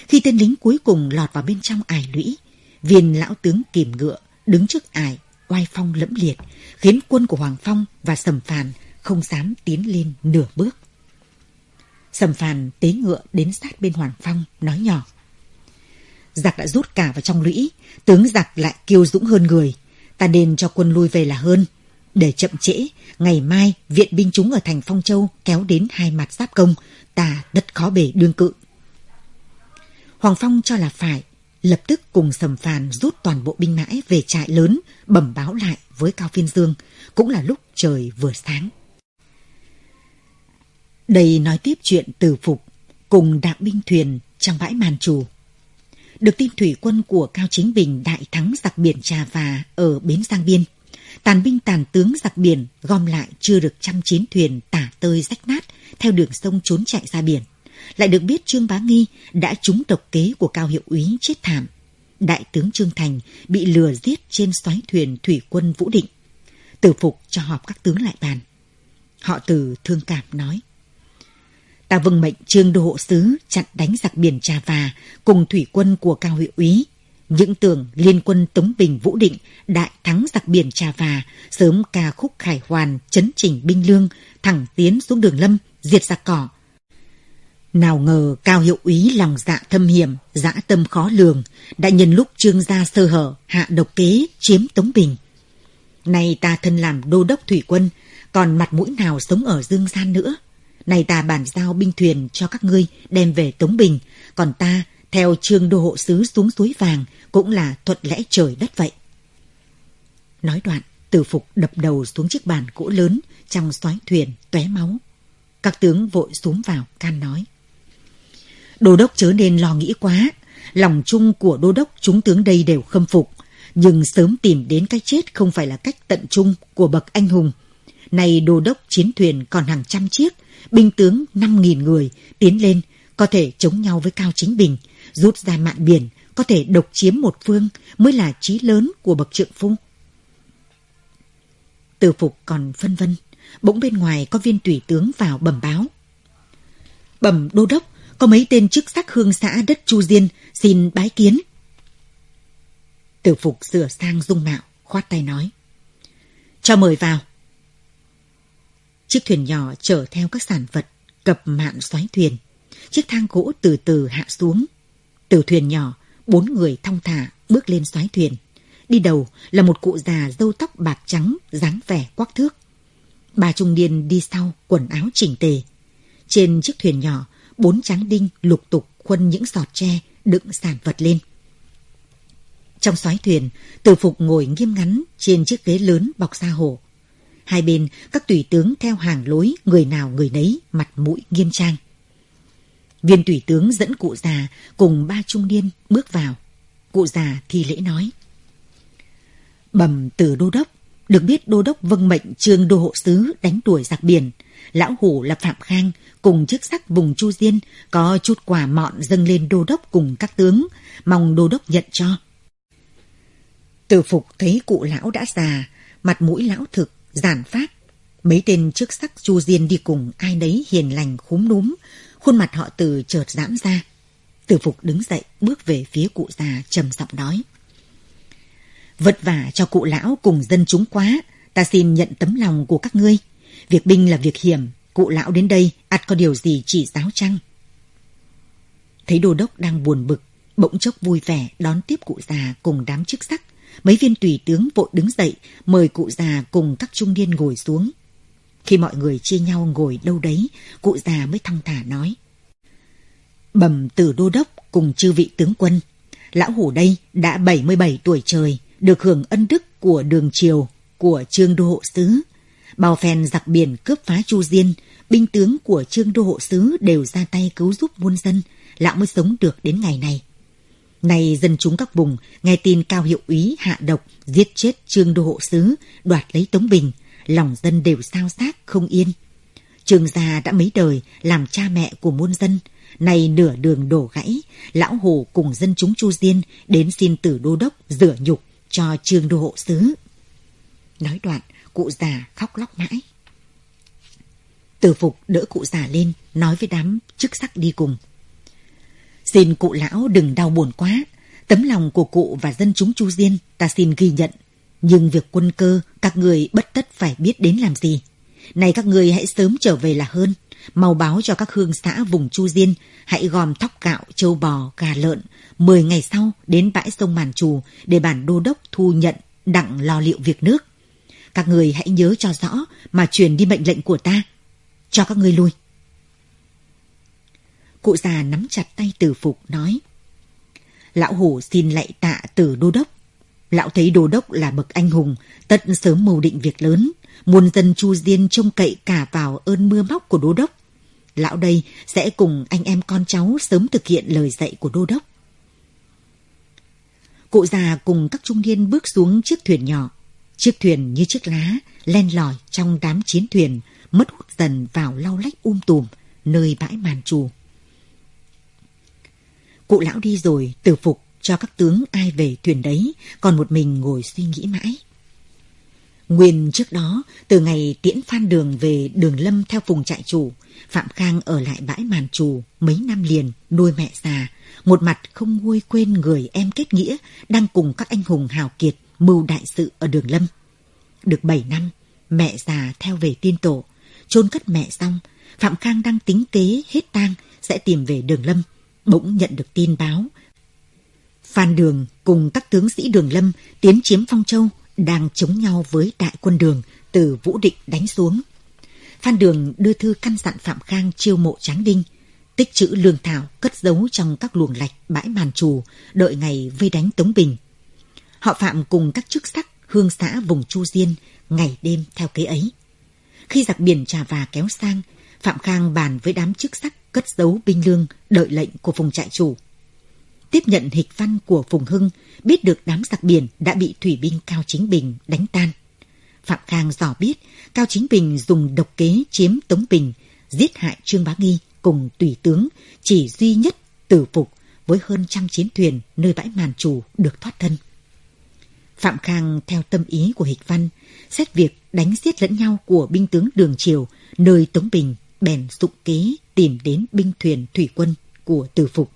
Khi tên lính cuối cùng lọt vào bên trong ải lũy, viên lão tướng kìm ngựa đứng trước ải oai phong lẫm liệt, khiến quân của Hoàng Phong và Sầm Phàn không dám tiến lên nửa bước. Sầm Phàn tế ngựa đến sát bên Hoàng Phong, nói nhỏ. Giặc đã rút cả vào trong lũy, tướng giặc lại kiêu dũng hơn người. Ta nên cho quân lui về là hơn. Để chậm trễ, ngày mai viện binh chúng ở thành Phong Châu kéo đến hai mặt giáp công, ta đất khó bể đương cự. Hoàng Phong cho là phải, lập tức cùng Sầm Phàn rút toàn bộ binh mãi về trại lớn, bẩm báo lại với Cao Phiên Dương, cũng là lúc trời vừa sáng. Đây nói tiếp chuyện từ phục cùng đạm binh thuyền trong bãi màn trù. Được tin thủy quân của Cao Chính Bình đại thắng giặc biển Trà Và ở Bến Giang Biên. Tàn binh tàn tướng giặc biển gom lại chưa được trăm chiến thuyền tả tơi rách nát theo đường sông trốn chạy ra biển. Lại được biết Trương Bá Nghi đã trúng độc kế của Cao Hiệu úy chết thảm. Đại tướng Trương Thành bị lừa giết trên xoáy thuyền thủy quân Vũ Định. Tử phục cho họp các tướng lại bàn. Họ từ thương cảm nói. Ta vâng mệnh trương đô hộ sứ chặn đánh giặc biển Trà Và cùng thủy quân của cao hiệu úy. Những tưởng liên quân Tống Bình Vũ Định đại thắng giặc biển Trà Và, sớm ca khúc khải hoàn, chấn chỉnh binh lương, thẳng tiến xuống đường lâm, diệt giặc cỏ. Nào ngờ cao hiệu úy lòng dạ thâm hiểm, dã tâm khó lường, đã nhân lúc trương gia sơ hở, hạ độc kế, chiếm Tống Bình. Nay ta thân làm đô đốc thủy quân, còn mặt mũi nào sống ở dương gian nữa. Này ta bàn giao binh thuyền cho các ngươi đem về Tống Bình, còn ta theo trương đô hộ sứ xuống suối vàng cũng là thuận lẽ trời đất vậy. Nói đoạn, tử phục đập đầu xuống chiếc bàn gỗ lớn trong xoáy thuyền tóe máu. Các tướng vội xuống vào can nói. Đô đốc chớ nên lo nghĩ quá, lòng chung của đô đốc chúng tướng đây đều khâm phục, nhưng sớm tìm đến cái chết không phải là cách tận trung của bậc anh hùng. Này đô đốc chiến thuyền còn hàng trăm chiếc, binh tướng 5.000 người tiến lên, có thể chống nhau với Cao Chính Bình, rút ra mạn biển, có thể độc chiếm một phương mới là trí lớn của bậc trượng phu. Từ phục còn phân vân, bỗng bên ngoài có viên tùy tướng vào bẩm báo. Bẩm đô đốc, có mấy tên chức sắc hương xã đất Chu Diên xin bái kiến. Tử phục sửa sang dung mạo, khoát tay nói. Cho mời vào. Chiếc thuyền nhỏ chở theo các sản vật, cập mạn xoáy thuyền. Chiếc thang gỗ từ từ hạ xuống. Từ thuyền nhỏ, bốn người thong thả bước lên xoáy thuyền. Đi đầu là một cụ già râu tóc bạc trắng, dáng vẻ quắc thước. Bà trung niên đi sau, quần áo chỉnh tề. Trên chiếc thuyền nhỏ, bốn tráng đinh lục tục khuân những giọt tre đựng sản vật lên. Trong xoáy thuyền, từ phục ngồi nghiêm ngắn trên chiếc ghế lớn bọc xa hồ. Hai bên, các tùy tướng theo hàng lối, người nào người nấy, mặt mũi nghiêm trang. Viên tùy tướng dẫn cụ già cùng ba trung niên bước vào. Cụ già thi lễ nói. Bẩm từ đô đốc, được biết đô đốc vâng mệnh trương đô hộ sứ đánh đuổi giặc biển. Lão hủ là Phạm Khang, cùng chức sắc vùng Chu Diên, có chút quả mọn dâng lên đô đốc cùng các tướng, mong đô đốc nhận cho. Từ phục thấy cụ lão đã già, mặt mũi lão thực, giản phát. Mấy tên chức sắc chu diên đi cùng ai nấy hiền lành khúm núm, khuôn mặt họ từ chợt giãn ra. Từ phục đứng dậy bước về phía cụ già trầm giọng nói. Vất vả cho cụ lão cùng dân chúng quá, ta xin nhận tấm lòng của các ngươi. Việc binh là việc hiểm, cụ lão đến đây ắt có điều gì chỉ giáo chăng? Thấy đô đốc đang buồn bực, bỗng chốc vui vẻ đón tiếp cụ già cùng đám chức sắc Mấy viên tùy tướng vội đứng dậy, mời cụ già cùng các trung niên ngồi xuống. Khi mọi người chia nhau ngồi đâu đấy, cụ già mới thong thả nói. Bẩm từ đô đốc cùng chư vị tướng quân, lão hủ đây đã 77 tuổi trời, được hưởng ân đức của đường triều, của Trương Đô Hộ Sứ. Bao phen giặc biển cướp phá Chu Diên, binh tướng của Trương Đô Hộ Sứ đều ra tay cứu giúp muôn dân, lão mới sống được đến ngày này. nay dân chúng các vùng nghe tin cao hiệu úy hạ độc giết chết Trương Đô Hộ Sứ, đoạt lấy Tống Bình, lòng dân đều sao xác không yên. Trương gia đã mấy đời làm cha mẹ của muôn dân, nay nửa đường đổ gãy, lão hồ cùng dân chúng Chu Diên đến xin tử đô đốc rửa nhục cho trường Đô Hộ Sứ. Nói đoạn, cụ già khóc lóc mãi. Tử Phục đỡ cụ già lên, nói với đám chức sắc đi cùng. Xin cụ lão đừng đau buồn quá, tấm lòng của cụ và dân chúng Chu Diên ta xin ghi nhận. Nhưng việc quân cơ, các người bất tất phải biết đến làm gì. Này các người hãy sớm trở về là hơn. Mau báo cho các hương xã vùng Chu Diên, hãy gom thóc gạo, châu bò, gà lợn. Mười ngày sau đến bãi sông Màn Trù để bản đô đốc thu nhận đặng lo liệu việc nước. Các người hãy nhớ cho rõ mà truyền đi mệnh lệnh của ta. Cho các người lui. Cụ già nắm chặt tay tử phục nói. Lão hủ xin lạy tạ tử đô đốc. Lão thấy đô đốc là bậc anh hùng, tất sớm mưu định việc lớn. Muôn dân Chu Diên trông cậy cả vào ơn mưa móc của đô đốc. Lão đây sẽ cùng anh em con cháu sớm thực hiện lời dạy của đô đốc. Cụ già cùng các trung niên bước xuống chiếc thuyền nhỏ. Chiếc thuyền như chiếc lá, len lỏi trong đám chiến thuyền, mất hút dần vào lau lách um tùm, nơi bãi màn trù. Cụ lão đi rồi, từ phục cho các tướng ai về thuyền đấy, còn một mình ngồi suy nghĩ mãi. Nguyên trước đó, từ ngày tiễn Phan Đường về Đường Lâm theo phùng trại chủ, Phạm Khang ở lại bãi màn trù mấy năm liền nuôi mẹ già, một mặt không nguôi quên người em kết nghĩa đang cùng các anh hùng hào kiệt mưu đại sự ở Đường Lâm. Được 7 năm, mẹ già theo về tiên tổ, chôn cất mẹ xong, Phạm Khang đang tính kế hết tang sẽ tìm về Đường Lâm, bỗng nhận được tin báo. Phan Đường cùng các tướng sĩ Đường Lâm tiến chiếm Phong Châu đang chống nhau với đại quân Đường từ Vũ Định đánh xuống. Phan Đường đưa thư căn dặn Phạm Khang chiêu mộ Tráng Đinh, tích trữ lương thảo cất giấu trong các luồng lạch bãi màn trù, đợi ngày vây đánh Tống Bình. Họ Phạm cùng các chức sắc hương xã vùng Chu Diên ngày đêm theo kế ấy. Khi giặc biển trà và kéo sang, Phạm Khang bàn với đám chức sắc cất giấu binh lương đợi lệnh của vùng trại chủ. Tiếp nhận hịch văn của Phùng Hưng, biết được đám giặc biển đã bị thủy binh Cao Chính Bình đánh tan. Phạm Khang dò biết Cao Chính Bình dùng độc kế chiếm Tống Bình, giết hại Trương Bá Nghi cùng tùy tướng, chỉ duy nhất tử phục với hơn trăm chiến thuyền nơi bãi màn chủ được thoát thân. Phạm Khang theo tâm ý của Hịch Văn, xét việc đánh giết lẫn nhau của binh tướng Đường Triều nơi Tống Bình bèn dụng kế tìm đến binh thuyền thủy quân của Từ Phục.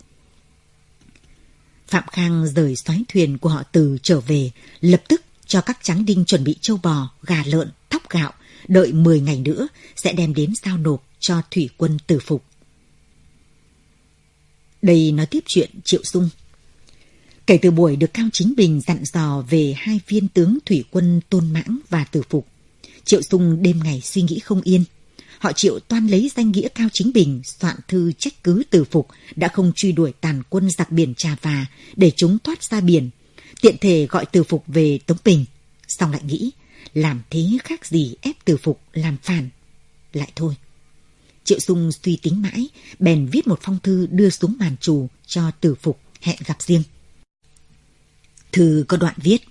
Phạm Khang rời xoáy thuyền của họ Từ trở về, lập tức cho các tráng đinh chuẩn bị châu bò, gà lợn, thóc gạo, đợi 10 ngày nữa sẽ đem đến giao nộp cho thủy quân Tử Phục. Đây nói tiếp chuyện Triệu Dung. Kể từ buổi được Cao Chính Bình dặn dò về hai viên tướng thủy quân Tôn Mãng và Tử Phục, Triệu Dung đêm ngày suy nghĩ không yên. Họ chịu toan lấy danh nghĩa Cao Chính Bình soạn thư trách cứ Từ Phục đã không truy đuổi tàn quân giặc biển Trà Và để chúng thoát ra biển, tiện thể gọi Từ Phục về Tống Bình. Xong lại nghĩ, làm thế khác gì ép Từ Phục làm phản. Lại thôi. Triệu Dung suy tính mãi, bèn viết một phong thư đưa xuống màn trù cho Từ Phục hẹn gặp riêng. Thư có đoạn viết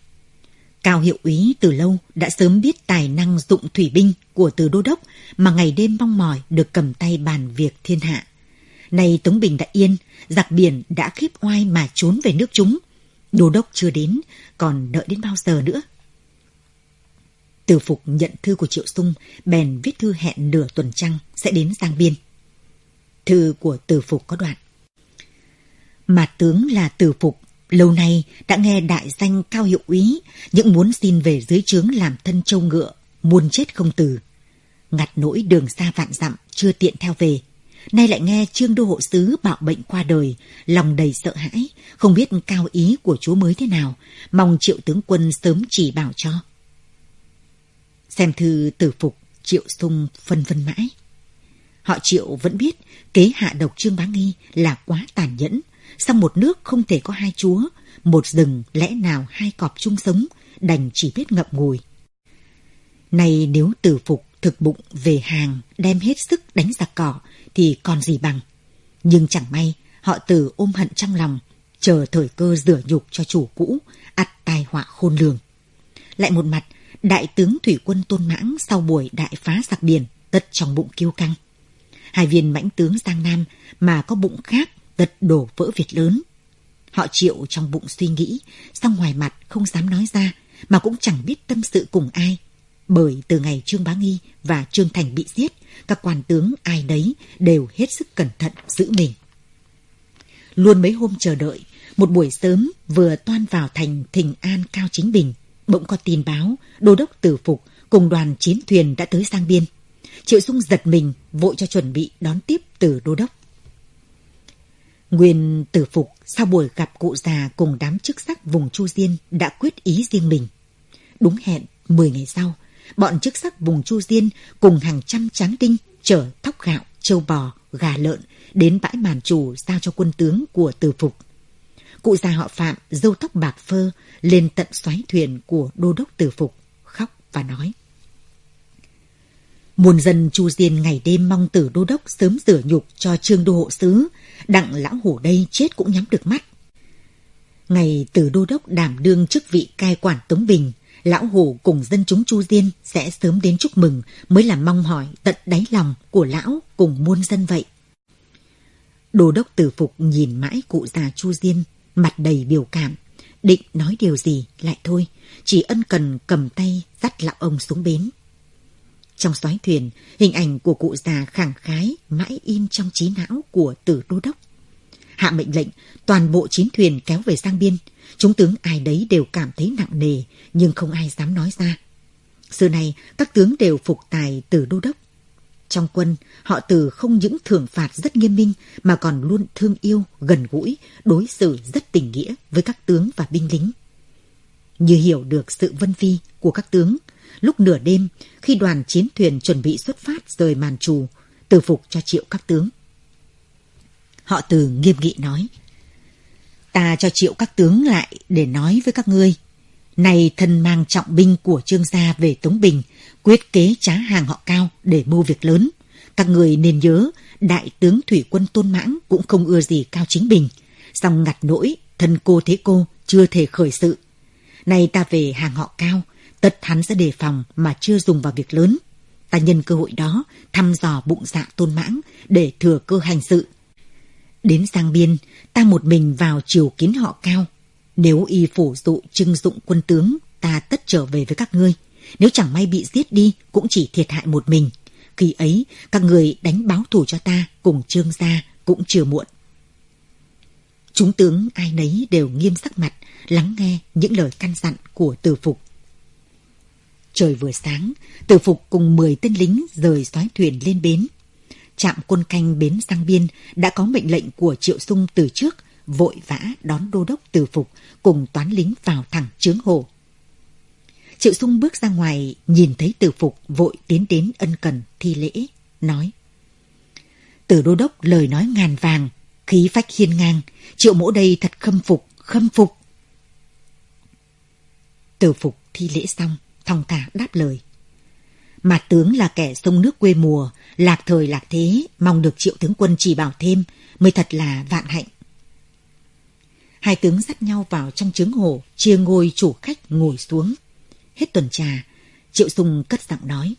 Cao hiệu úy từ lâu đã sớm biết tài năng dụng thủy binh của từ đô đốc mà ngày đêm mong mỏi được cầm tay bàn việc thiên hạ. Nay Tống Bình đã yên, giặc biển đã khiếp oai mà trốn về nước chúng. Đô đốc chưa đến, còn đợi đến bao giờ nữa? Từ Phục nhận thư của Triệu Sung, bèn viết thư hẹn nửa tuần trăng sẽ đến Giang Biên. Thư của Từ Phục có đoạn. Mà tướng là Từ Phục Lâu nay đã nghe đại danh cao hiệu úy, những muốn xin về dưới trướng làm thân châu ngựa, muôn chết không từ. Ngặt nỗi đường xa vạn dặm, chưa tiện theo về. Nay lại nghe trương đô hộ sứ bạo bệnh qua đời, lòng đầy sợ hãi, không biết cao ý của chúa mới thế nào, mong triệu tướng quân sớm chỉ bảo cho. Xem thư tử phục, triệu sung phân vân mãi. Họ triệu vẫn biết kế hạ độc trương bá nghi là quá tàn nhẫn, Xong một nước không thể có hai chúa, một rừng lẽ nào hai cọp chung sống, đành chỉ biết ngậm ngùi. Này nếu tử phục thực bụng về hàng đem hết sức đánh giặc cỏ thì còn gì bằng. Nhưng chẳng may họ tử ôm hận trong lòng, chờ thời cơ rửa nhục cho chủ cũ, ắt tai họa khôn lường. Lại một mặt, đại tướng thủy quân tôn mãng sau buổi đại phá giặc biển tất trong bụng kiêu căng. Hai viên mãnh tướng Giang Nam mà có bụng khác tật đổ vỡ việc lớn. Họ chịu trong bụng suy nghĩ, song ngoài mặt không dám nói ra, mà cũng chẳng biết tâm sự cùng ai. Bởi từ ngày Trương Bá Nghi và Trương Thành bị giết, các quan tướng ai đấy đều hết sức cẩn thận giữ mình. Luôn mấy hôm chờ đợi, một buổi sớm vừa toan vào thành thịnh An Cao Chính Bình, bỗng có tin báo, đô đốc tử phục cùng đoàn chiến thuyền đã tới sang biên. Triệu Dung giật mình, vội cho chuẩn bị đón tiếp từ đô đốc. Nguyên tử phục sau buổi gặp cụ già cùng đám chức sắc vùng Chu Diên đã quyết ý riêng mình. Đúng hẹn, 10 ngày sau, bọn chức sắc vùng Chu Diên cùng hàng trăm tráng đinh chở thóc gạo, châu bò, gà lợn đến bãi màn chủ giao cho quân tướng của tử phục. Cụ già họ Phạm, dâu tóc bạc phơ, lên tận xoáy thuyền của đô đốc tử phục, khóc và nói. Muôn dân Chu Diên ngày đêm mong tử đô đốc sớm rửa nhục cho trương đô hộ sứ, đặng lão hủ đây chết cũng nhắm được mắt. Ngày từ đô đốc đảm đương chức vị cai quản Tống Bình, lão hủ cùng dân chúng Chu Diên sẽ sớm đến chúc mừng mới là mong hỏi tận đáy lòng của lão cùng muôn dân vậy. Đô đốc tử phục nhìn mãi cụ già Chu Diên, mặt đầy biểu cảm, định nói điều gì lại thôi, chỉ ân cần cầm tay dắt lão ông xuống bến. Trong xoáy thuyền, hình ảnh của cụ già khẳng khái mãi in trong trí não của tử đô đốc. Hạ mệnh lệnh, toàn bộ chiến thuyền kéo về sang biên. Chúng tướng ai đấy đều cảm thấy nặng nề, nhưng không ai dám nói ra. Xưa này, các tướng đều phục tài tử đô đốc. Trong quân, họ từ không những thưởng phạt rất nghiêm minh mà còn luôn thương yêu, gần gũi, đối xử rất tình nghĩa với các tướng và binh lính. Như hiểu được sự vân vi của các tướng, lúc nửa đêm khi đoàn chiến thuyền chuẩn bị xuất phát rời màn trù, từ phục cho triệu các tướng. Họ từ nghiêm nghị nói, ta cho triệu các tướng lại để nói với các ngươi. Này thân mang trọng binh của trương gia về Tống Bình, quyết kế trá hàng họ cao để mưu việc lớn. Các người nên nhớ, đại tướng thủy quân tôn mãng cũng không ưa gì cao chính bình. Song ngặt nỗi, thân cô thế cô chưa thể khởi sự. nay ta về hàng họ cao, tất hắn sẽ đề phòng mà chưa dùng vào việc lớn. Ta nhân cơ hội đó thăm dò bụng dạ tôn mãng để thừa cơ hành sự. Đến sang biên, ta một mình vào triều kiến họ cao. Nếu y phủ dụ trưng dụng quân tướng, ta tất trở về với các ngươi. Nếu chẳng may bị giết đi, cũng chỉ thiệt hại một mình. Khi ấy, các người đánh báo thù cho ta cùng trương gia cũng chưa muộn. Chúng tướng ai nấy đều nghiêm sắc mặt, lắng nghe những lời căn dặn của từ phục. Trời vừa sáng, tử phục cùng 10 tên lính rời xoái thuyền lên bến. Trạm quân canh bến sang biên đã có mệnh lệnh của Triệu Sung từ trước, vội vã đón đô đốc tử phục cùng toán lính vào thẳng trướng hồ. Triệu Sung bước ra ngoài, nhìn thấy tử phục vội tiến đến ân cần thi lễ, nói. Tử đô đốc lời nói ngàn vàng, khí phách hiên ngang, triệu mỗ đây thật khâm phục, khâm phục. Tử phục thi lễ xong, thong thả đáp lời. Mà tướng là kẻ sông nước quê mùa, lạc thời lạc thế, mong được triệu tướng quân chỉ bảo thêm, mới thật là vạn hạnh. Hai tướng dắt nhau vào trong trướng hồ, chia ngôi chủ khách ngồi xuống. Hết tuần trà, Triệu Sùng cất giọng nói.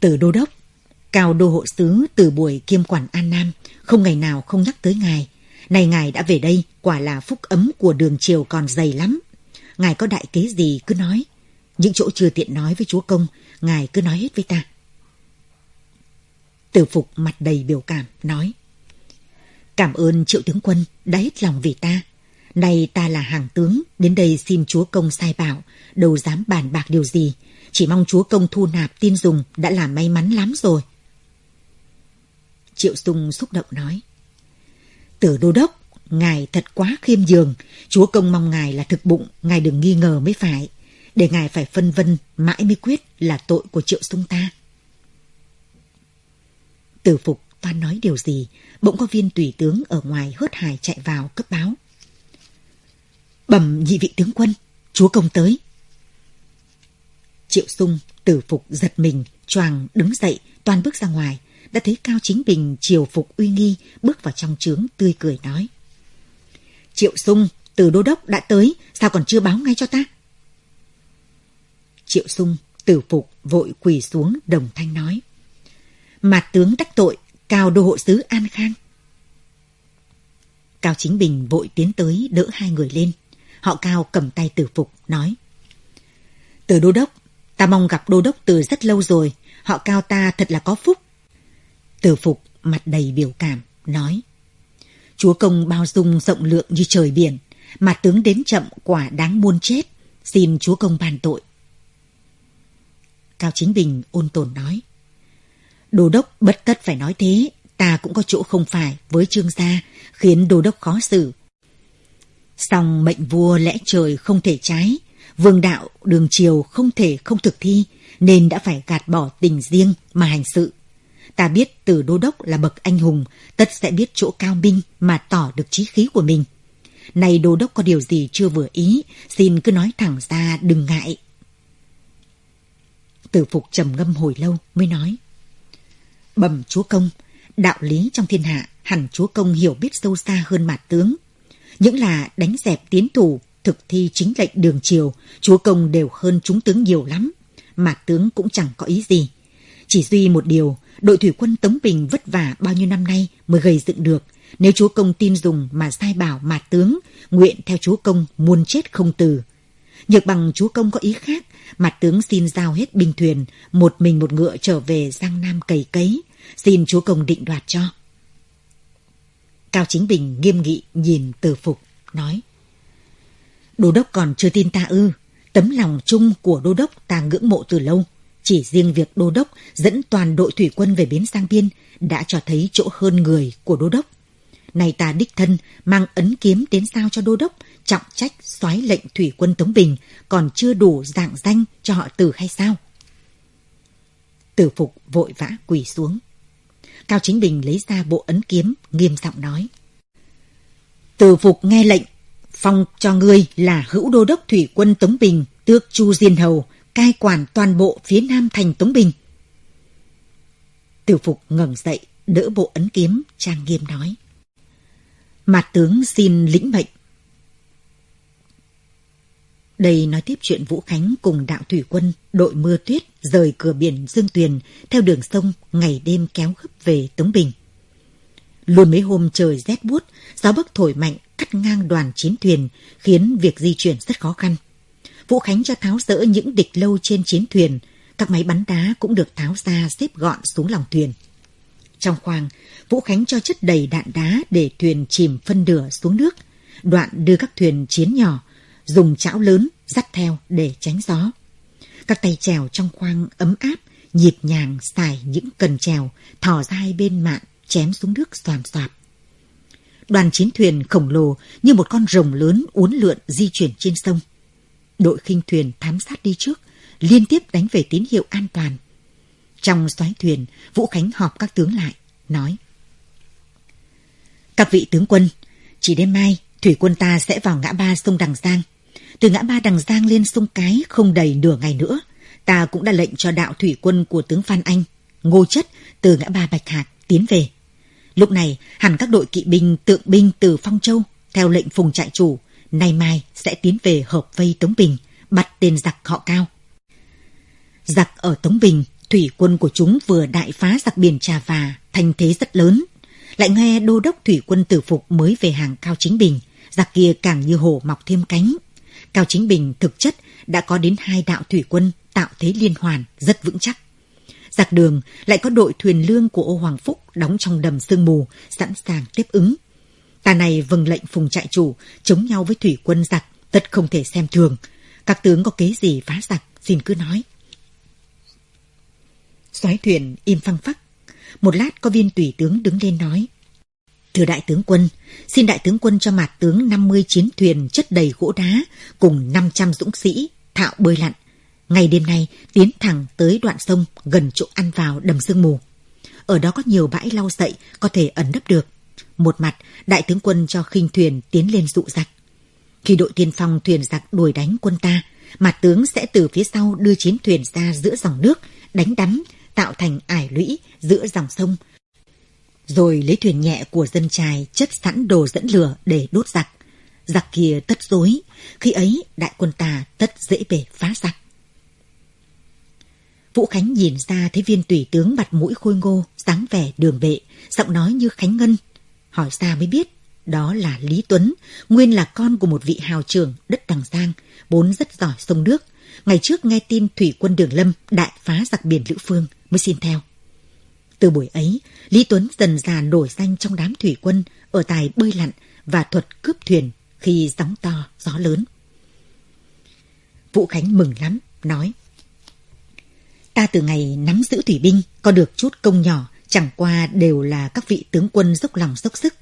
Từ đô đốc, cao đô hộ sứ từ buổi kiêm quản An Nam, không ngày nào không nhắc tới ngài. Này ngài đã về đây, quả là phúc ấm của đường triều còn dày lắm. Ngài có đại kế gì cứ nói, những chỗ chưa tiện nói với chúa công, ngài cứ nói hết với ta. Tử Phục mặt đầy biểu cảm, nói. Cảm ơn triệu tướng quân đã hết lòng vì ta. Nay ta là hàng tướng, đến đây xin chúa công sai bảo, đâu dám bàn bạc điều gì. Chỉ mong chúa công thu nạp tin dùng đã là may mắn lắm rồi. Triệu Sung xúc động nói. Tử đô đốc, ngài thật quá khiêm nhường. Chúa công mong ngài là thực bụng, ngài đừng nghi ngờ mới phải để ngài phải phân vân mãi mới quyết là tội của triệu sung ta. Tử phục toan nói điều gì, bỗng có viên tùy tướng ở ngoài hớt hải chạy vào cấp báo. Bẩm nhị vị tướng quân, chúa công tới. Triệu sung, tử Phục giật mình, choàng đứng dậy, toàn bước ra ngoài, đã thấy Cao Chính Bình chiều phục uy nghi, bước vào trong trướng tươi cười nói. Triệu Sung, từ đô đốc đã tới, sao còn chưa báo ngay cho ta? Triệu Sung, tử phục, vội quỳ xuống đồng thanh nói. Mạt tướng đắc tội, cao đô hộ sứ An Khang. Cao Chính Bình vội tiến tới đỡ hai người lên. Họ Cao cầm tay tử phục, nói. Từ đô đốc, ta mong gặp đô đốc từ rất lâu rồi. Họ Cao ta thật là có phúc. Tử phục mặt đầy biểu cảm, nói. Chúa công bao dung rộng lượng như trời biển, mà tướng đến chậm quả đáng muôn chết. Xin chúa công bàn tội. Cao Chính Bình ôn tồn nói. Đô đốc bất tất phải nói thế, ta cũng có chỗ không phải với trương gia, khiến đô đốc khó xử. Song mệnh vua lẽ trời không thể trái, vương đạo đường triều không thể không thực thi, nên đã phải gạt bỏ tình riêng mà hành sự. Ta biết từ đô đốc là bậc anh hùng, tất sẽ biết chỗ cao minh mà tỏ được trí khí của mình. Này đô đốc có điều gì chưa vừa ý, xin cứ nói thẳng ra đừng ngại. Từ Phục trầm ngâm hồi lâu mới nói. Bẩm chúa công, đạo lý trong thiên hạ hẳn chúa công hiểu biết sâu xa hơn mạt tướng. Những là đánh dẹp tiến thủ, thực thi chính lệnh đường triều, chúa công đều hơn chúng tướng nhiều lắm. Mạt tướng cũng chẳng có ý gì. Chỉ duy một điều, đội thủy quân Tống Bình vất vả bao nhiêu năm nay mới gây dựng được. Nếu chúa công tin dùng mà sai bảo mạt tướng, nguyện theo chúa công muôn chết không từ. Nhược bằng chúa công có ý khác, mặt tướng xin giao hết binh thuyền, một mình một ngựa trở về Giang Nam cày cấy, xin chúa công định đoạt cho. Cao Chính Bình nghiêm nghị nhìn từ phục, nói. Đô đốc còn chưa tin ta ư, tấm lòng chung của đô đốc ta ngưỡng mộ từ lâu. Chỉ riêng việc đô đốc dẫn toàn đội thủy quân về bến Giang Biên đã cho thấy chỗ hơn người của đô đốc. Này ta đích thân mang ấn kiếm đến sao cho đô đốc trọng trách soái lệnh thủy quân Tống Bình còn chưa đủ dạng danh cho họ tử hay sao? Tử Phục vội vã quỳ xuống. Cao Chính Bình lấy ra bộ ấn kiếm, nghiêm giọng nói. Tử Phục nghe lệnh, phong cho ngươi là hữu đô đốc thủy quân Tống Bình, tước Chu Diên Hầu, cai quản toàn bộ phía nam thành Tống Bình. Tử Phục ngẩng dậy, đỡ bộ ấn kiếm, trang nghiêm nói. Mặt tướng xin lĩnh mệnh. Đây nói tiếp chuyện Vũ Khánh cùng đạo thủy quân đội mưa tuyết rời cửa biển Dương Tuyền theo đường sông ngày đêm kéo gấp về Tống Bình. Luôn mấy hôm trời rét buốt, gió bấc thổi mạnh cắt ngang đoàn chiến thuyền khiến việc di chuyển rất khó khăn. Vũ Khánh cho tháo rỡ những địch lâu trên chiến thuyền, các máy bắn đá cũng được tháo ra xếp gọn xuống lòng thuyền. Trong khoang, Vũ Khánh cho chất đầy đạn đá để thuyền chìm phân nửa xuống nước, đoạn đưa các thuyền chiến nhỏ dùng chảo lớn dắt theo để tránh gió. Các tay trèo trong khoang ấm áp, nhịp nhàng xài những cần trèo thò ra hai bên mạn, chém xuống nước xoàm xoạp. Đoàn chiến thuyền khổng lồ như một con rồng lớn uốn lượn di chuyển trên sông. Đội khinh thuyền thám sát đi trước, liên tiếp đánh về tín hiệu an toàn. Trong xoáy thuyền, Vũ Khánh họp các tướng lại, nói. Các vị tướng quân, chỉ đêm mai, thủy quân ta sẽ vào ngã ba sông Đằng Giang. Từ ngã ba Đằng Giang lên sông Cái không đầy nửa ngày nữa, ta cũng đã lệnh cho đạo thủy quân của tướng Phan Anh, Ngô Chất từ ngã ba Bạch Hạc tiến về. Lúc này, hẳn các đội kỵ binh tượng binh từ Phong Châu, theo lệnh phùng trại chủ, nay mai sẽ tiến về hợp vây Tống Bình, bắt tên giặc họ cao. Giặc ở Tống Bình, thủy quân của chúng vừa đại phá giặc biển Trà Và, thành thế rất lớn. Lại nghe đô đốc thủy quân tử phục mới về hàng Cao Chính Bình, giặc kia càng như hổ mọc thêm cánh, Cao Chính Bình thực chất đã có đến hai đạo thủy quân tạo thế liên hoàn rất vững chắc. Giặc đường lại có đội thuyền lương của ô Hoàng Phúc đóng trong đầm sương mù, sẵn sàng tiếp ứng. Tà này vâng lệnh phùng trại chủ, chống nhau với thủy quân giặc, tất không thể xem thường. Các tướng có kế gì phá giặc, xin cứ nói. Xoáy thuyền im phăng phắc. Một lát có viên tùy tướng đứng lên nói. Thưa đại tướng quân, xin đại tướng quân cho mặt tướng 50 chiến thuyền chất đầy gỗ đá cùng 500 dũng sĩ thạo bơi lặn. Ngày đêm nay tiến thẳng tới đoạn sông gần chỗ ăn vào đầm sương mù. Ở đó có nhiều bãi lau sậy có thể ẩn nấp được. Một mặt, đại tướng quân cho khinh thuyền tiến lên dụ giặc. Khi đội tiên phong thuyền giặc đuổi đánh quân ta, mặt tướng sẽ từ phía sau đưa chiến thuyền ra giữa dòng nước, đánh đắm, tạo thành ải lũy giữa dòng sông. Rồi lấy thuyền nhẹ của dân trài chất sẵn đồ dẫn lửa để đốt giặc. Giặc kia tất dối, khi ấy đại quân ta tất dễ bể phá giặc. Vũ Khánh nhìn ra thấy viên tùy tướng mặt mũi khôi ngô, dáng vẻ đường vệ, giọng nói như Khánh Ngân. Hỏi ra mới biết, đó là Lý Tuấn, nguyên là con của một vị hào trưởng đất Đằng Giang, vốn rất giỏi sông nước. Ngày trước nghe tin thủy quân Đường Lâm đại phá giặc biển Lữ Phương mới xin theo. Từ buổi ấy, Lý Tuấn dần già nổi danh trong đám thủy quân ở tài bơi lặn và thuật cướp thuyền khi sóng to, gió lớn. Vũ Khánh mừng lắm, nói Ta từ ngày nắm giữ thủy binh có được chút công nhỏ, chẳng qua đều là các vị tướng quân dốc lòng dốc sức.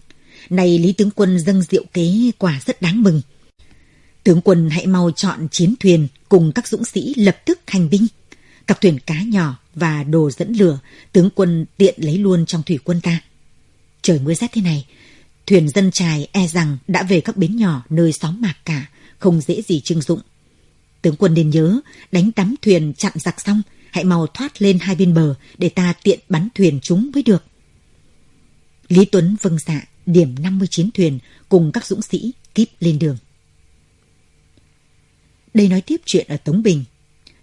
Này Lý tướng quân dâng diệu kế quả rất đáng mừng. Tướng quân hãy mau chọn chiến thuyền cùng các dũng sĩ lập tức hành binh. Các thuyền cá nhỏ và đồ dẫn lửa, tướng quân tiện lấy luôn trong thủy quân ta. Trời mưa rét thế này, thuyền dân trài e rằng đã về các bến nhỏ nơi xóm mạc cả, không dễ gì trưng dụng. Tướng quân nên nhớ, đánh tắm thuyền chặn giặc xong, hãy mau thoát lên hai bên bờ để ta tiện bắn thuyền chúng mới được. Lý Tuấn vâng dạ, điểm 59 thuyền cùng các dũng sĩ kíp lên đường. Đây nói tiếp chuyện ở Tống Bình.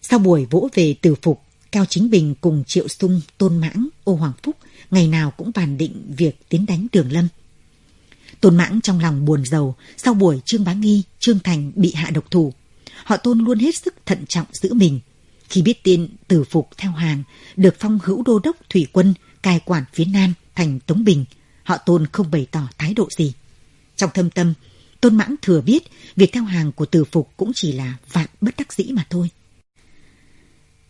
Sau buổi vỗ về từ phục, Cao Chính Bình cùng Triệu Sung, Tôn Mãng, Ô Hoàng Phúc ngày nào cũng bàn định việc tiến đánh Đường Lâm. Tôn Mãng trong lòng buồn giàu sau buổi Trương Bá Nghi, Trương Thành bị hạ độc thủ. Họ Tôn luôn hết sức thận trọng giữ mình. Khi biết tin tử phục theo hàng, được phong hữu đô đốc thủy quân cai quản phía Nam thành Tống Bình, họ Tôn không bày tỏ thái độ gì. Trong thâm tâm, Tôn Mãng thừa biết việc theo hàng của tử Phục cũng chỉ là vạn bất đắc dĩ mà thôi.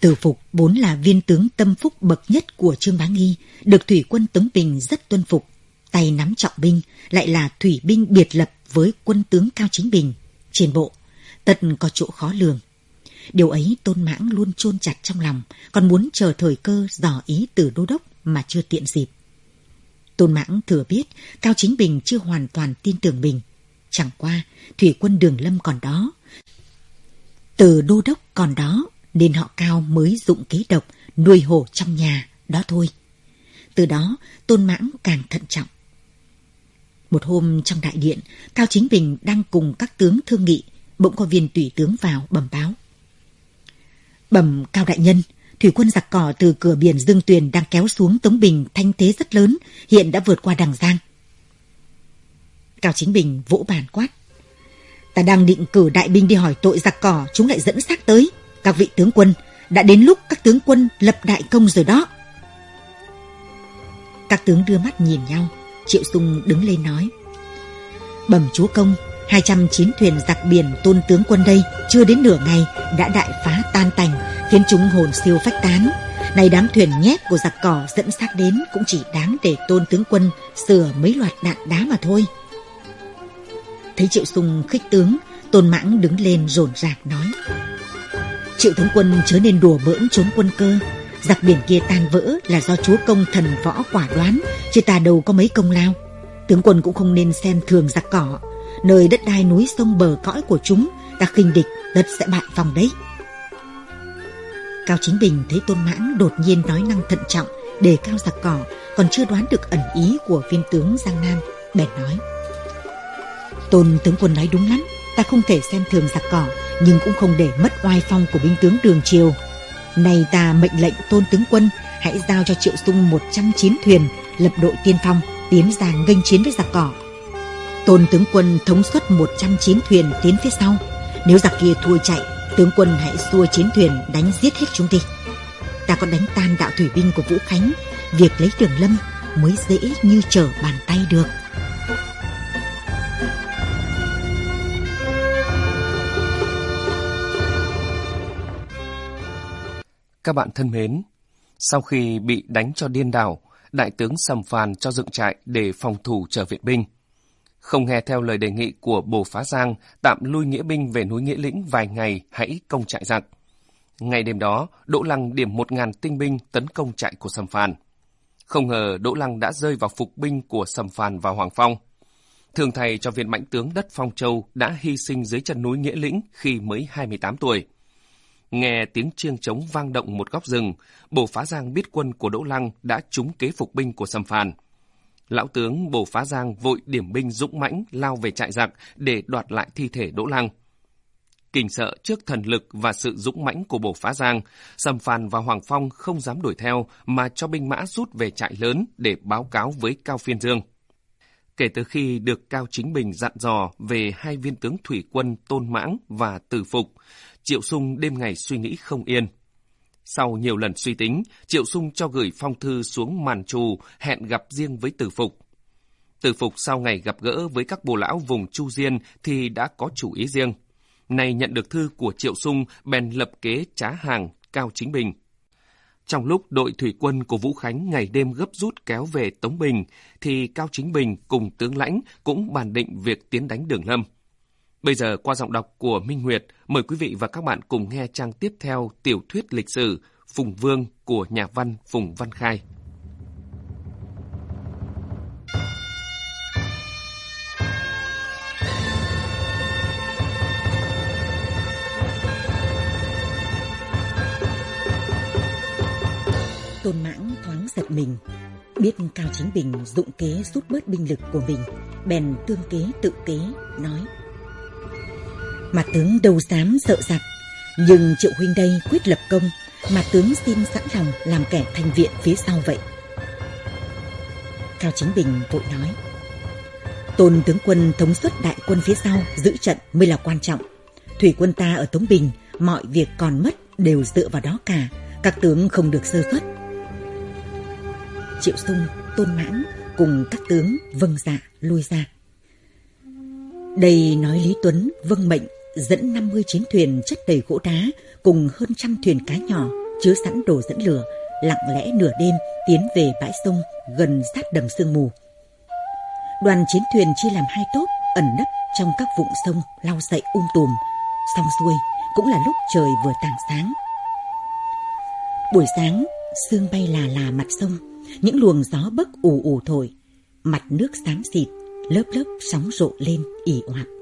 Từ Phục vốn là viên tướng tâm phúc bậc nhất của Trương Bá Nghi, được thủy quân Tống Bình rất tuân phục. Tay nắm trọng binh, lại là thủy binh biệt lập với quân tướng Cao Chính Bình. Trên bộ, tận có chỗ khó lường. Điều ấy Tôn Mãng luôn chôn chặt trong lòng, còn muốn chờ thời cơ dò ý từ đô đốc mà chưa tiện dịp. Tôn Mãng thừa biết Cao Chính Bình chưa hoàn toàn tin tưởng mình. Chẳng qua, thủy quân đường lâm còn đó. Từ đô đốc còn đó, nên họ Cao mới dụng kế độc nuôi hổ trong nhà, đó thôi. Từ đó, Tôn Mãng càng thận trọng. Một hôm trong đại điện, Cao Chính Bình đang cùng các tướng thương nghị, bỗng có viên tùy tướng vào bẩm báo. Bẩm Cao Đại Nhân, thủy quân giặc cỏ từ cửa biển Dương Tuyền đang kéo xuống Tống Bình thanh thế rất lớn, hiện đã vượt qua đằng Giang. Cao Chính Bình vỗ bàn quát. Ta đang định cử đại binh đi hỏi tội giặc cỏ, chúng lại dẫn xác tới. Các vị tướng quân, đã đến lúc các tướng quân lập đại công rồi đó. Các tướng đưa mắt nhìn nhau, Triệu Sung đứng lên nói. Bẩm chúa công, 209 thuyền giặc biển tôn tướng quân đây chưa đến nửa ngày đã đại phá tan tành, khiến chúng hồn siêu phách tán. Này đám thuyền nhét của giặc cỏ dẫn xác đến cũng chỉ đáng để tôn tướng quân sửa mấy loạt đạn đá mà thôi. Thấy Triệu Sung khích tướng, Tôn Mãng đứng lên rồn rạc nói. Triệu tướng quân chớ nên đùa bỡn trốn quân cơ. Giặc biển kia tan vỡ là do chúa công thần võ quả đoán, chứ ta đâu có mấy công lao. Tướng quân cũng không nên xem thường giặc cỏ. Nơi đất đai núi sông bờ cõi của chúng, ta khinh địch, đất sẽ bại phòng đấy. Cao Chính Bình thấy Tôn mãn đột nhiên nói năng thận trọng, đề cao giặc cỏ, còn chưa đoán được ẩn ý của viên tướng Giang Nam, bèn nói. Tôn tướng quân nói đúng lắm, ta không thể xem thường giặc cỏ, nhưng cũng không để mất oai phong của binh tướng Đường Triều. nay ta mệnh lệnh Tôn tướng quân hãy giao cho Triệu Sung 109 thuyền, lập đội tiên phong, tiến ra nghênh chiến với giặc cỏ. Tôn tướng quân thống suất 109 thuyền tiến phía sau. Nếu giặc kia thua chạy, tướng quân hãy xua chiến thuyền đánh giết hết chúng đi. Ta có đánh tan đạo thủy binh của Vũ Khánh, việc lấy đường lâm mới dễ như trở bàn tay được. Các bạn thân mến, sau khi bị đánh cho điên đảo, đại tướng Sầm Phàn cho dựng trại để phòng thủ trở viện binh. Không nghe theo lời đề nghị của Bồ Phá Giang tạm lui nghĩa binh về núi Nghĩa Lĩnh vài ngày hãy công trại giặc. Ngày đêm đó, Đỗ Lăng điểm một ngàn tinh binh tấn công trại của Sầm Phàn. Không ngờ Đỗ Lăng đã rơi vào phục binh của Sầm Phàn và Hoàng Phong. thường thầy cho viên mãnh tướng đất Phong Châu đã hy sinh dưới chân núi Nghĩa Lĩnh khi mới 28 tuổi. Nghe tiếng chiêng trống vang động một góc rừng, Bồ Phá Giang biết quân của Đỗ Lăng đã trúng kế phục binh của Sầm Phàn. Lão tướng Bồ Phá Giang vội điểm binh dũng mãnh lao về trại giặc để đoạt lại thi thể Đỗ Lăng. Kinh sợ trước thần lực và sự dũng mãnh của Bồ Phá Giang, Sầm Phàn và Hoàng Phong không dám đuổi theo mà cho binh mã rút về trại lớn để báo cáo với Cao Phiên Dương. Kể từ khi được Cao Chính Bình dặn dò về hai viên tướng thủy quân Tôn Mãng và tử Phục, Triệu Sung đêm ngày suy nghĩ không yên. Sau nhiều lần suy tính, Triệu Sung cho gửi phong thư xuống màn trù hẹn gặp riêng với Từ Phục. Từ Phục sau ngày gặp gỡ với các bồ lão vùng Chu Diên thì đã có chủ ý riêng. Nay nhận được thư của Triệu Sung bèn lập kế trá hàng Cao Chính Bình. Trong lúc đội thủy quân của Vũ Khánh ngày đêm gấp rút kéo về Tống Bình, thì Cao Chính Bình cùng tướng lãnh cũng bàn định việc tiến đánh Đường Lâm. Bây giờ qua giọng đọc của Minh Nguyệt, mời quý vị và các bạn cùng nghe trang tiếp theo tiểu thuyết lịch sử Phùng Vương của nhà văn Phùng Văn Khai. Tôn Mãng thoáng giật mình, biết Cao Chính Bình dụng kế rút bớt binh lực của mình, bèn tương kế tự kế, nói mà tướng đâu dám sợ giặc Nhưng triệu huynh đây quyết lập công Mà tướng xin sẵn lòng làm kẻ thành viện phía sau vậy. Cao Chính Bình vội nói Tôn tướng quân thống suất đại quân phía sau Giữ trận mới là quan trọng. Thủy quân ta ở Tống Bình Mọi việc còn mất đều dựa vào đó cả. Các tướng không được sơ xuất Triệu Sung, Tôn Mãng cùng các tướng vâng dạ lui ra. Đây nói Lý Tuấn vâng mệnh dẫn 50 chiến thuyền chất đầy gỗ đá cùng hơn trăm thuyền cá nhỏ chứa sẵn đồ dẫn lửa, lặng lẽ nửa đêm tiến về bãi sông gần sát đầm sương mù. Đoàn chiến thuyền chia làm hai tốp ẩn nấp trong các vũng sông lau dậy um tùm. Xong xuôi cũng là lúc trời vừa tảng sáng. Buổi sáng, sương bay là là mặt sông, những luồng gió bấc ù ù thổi, mặt nước xám xịt, lớp lớp sóng rộ lên ỉ oạp.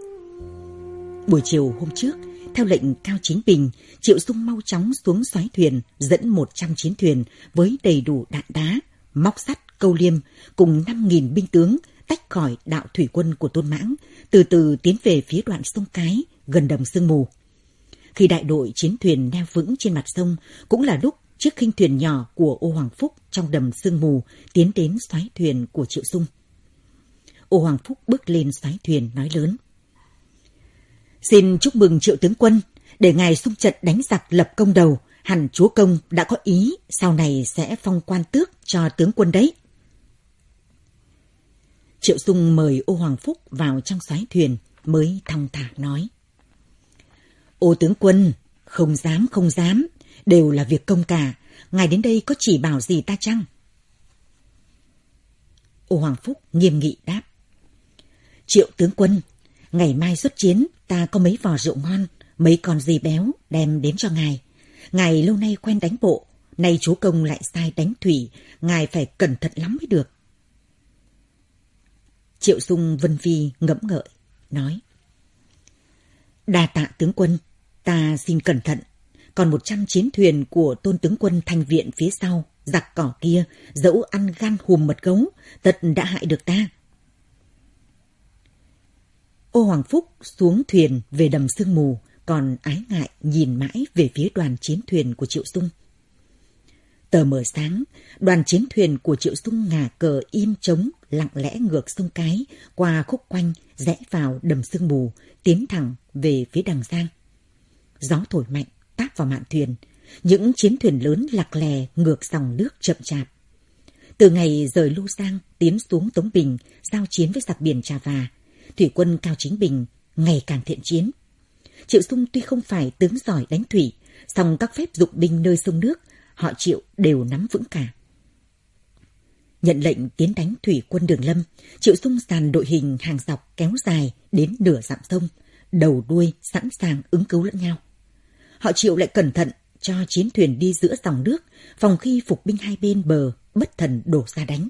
Buổi chiều hôm trước, theo lệnh Cao Chính Bình, Triệu Dung mau chóng xuống xoáy thuyền, dẫn 100 chiến thuyền với đầy đủ đạn đá, móc sắt, câu liêm cùng 5.000 binh tướng tách khỏi đạo thủy quân của Tôn Mãng, từ từ tiến về phía đoạn sông Cái, gần đầm Sương Mù. Khi đại đội chiến thuyền neo vững trên mặt sông, cũng là lúc chiếc khinh thuyền nhỏ của ô Hoàng Phúc trong đầm Sương Mù tiến đến xoáy thuyền của Triệu Dung. Ô Hoàng Phúc bước lên xoáy thuyền nói lớn. Xin chúc mừng triệu tướng quân, để ngài xung trận đánh giặc lập công đầu, hẳn chúa công đã có ý sau này sẽ phong quan tước cho tướng quân đấy. Triệu Dung mời ô Hoàng Phúc vào trong xoáy thuyền mới thong thả nói. Ô tướng quân, không dám không dám, đều là việc công cả, ngài đến đây có chỉ bảo gì ta chăng? Ô Hoàng Phúc nghiêm nghị đáp. Triệu tướng quân, ngày mai xuất chiến, ta có mấy vò rượu ngon, mấy con gì béo đem đến cho ngài. Ngài lâu nay quen đánh bộ, nay chú công lại sai đánh thủy, ngài phải cẩn thận lắm mới được. Triệu Dung Vân Phi ngẫm ngợi, nói. Đa tạ tướng quân, ta xin cẩn thận. Còn một trăm chiến thuyền của tôn tướng quân thành viện phía sau, giặc cỏ kia, dẫu ăn gan hùm mật gấu, tật đã hại được ta. Ô Hoàng Phúc xuống thuyền về đầm sương mù, còn ái ngại nhìn mãi về phía đoàn chiến thuyền của Triệu Dung. Tờ mờ sáng, đoàn chiến thuyền của Triệu Dung ngả cờ im trống, lặng lẽ ngược sông Cái, qua khúc quanh, rẽ vào đầm sương mù, tiến thẳng về phía đằng Giang. Gió thổi mạnh, táp vào mạn thuyền, những chiến thuyền lớn lạc lè ngược dòng nước chậm chạp. Từ ngày rời Lưu Giang tiến xuống Tống Bình, giao chiến với giặc biển Trà Và, thủy quân Cao Chính Bình ngày càng thiện chiến. Triệu Dung tuy không phải tướng giỏi đánh thủy, song các phép dụng binh nơi sông nước, họ Triệu đều nắm vững cả. Nhận lệnh tiến đánh thủy quân Đường Lâm, Triệu Dung dàn đội hình hàng dọc kéo dài đến nửa dặm sông, đầu đuôi sẵn sàng ứng cứu lẫn nhau. Họ Triệu lại cẩn thận cho chiến thuyền đi giữa dòng nước, phòng khi phục binh hai bên bờ bất thần đổ ra đánh.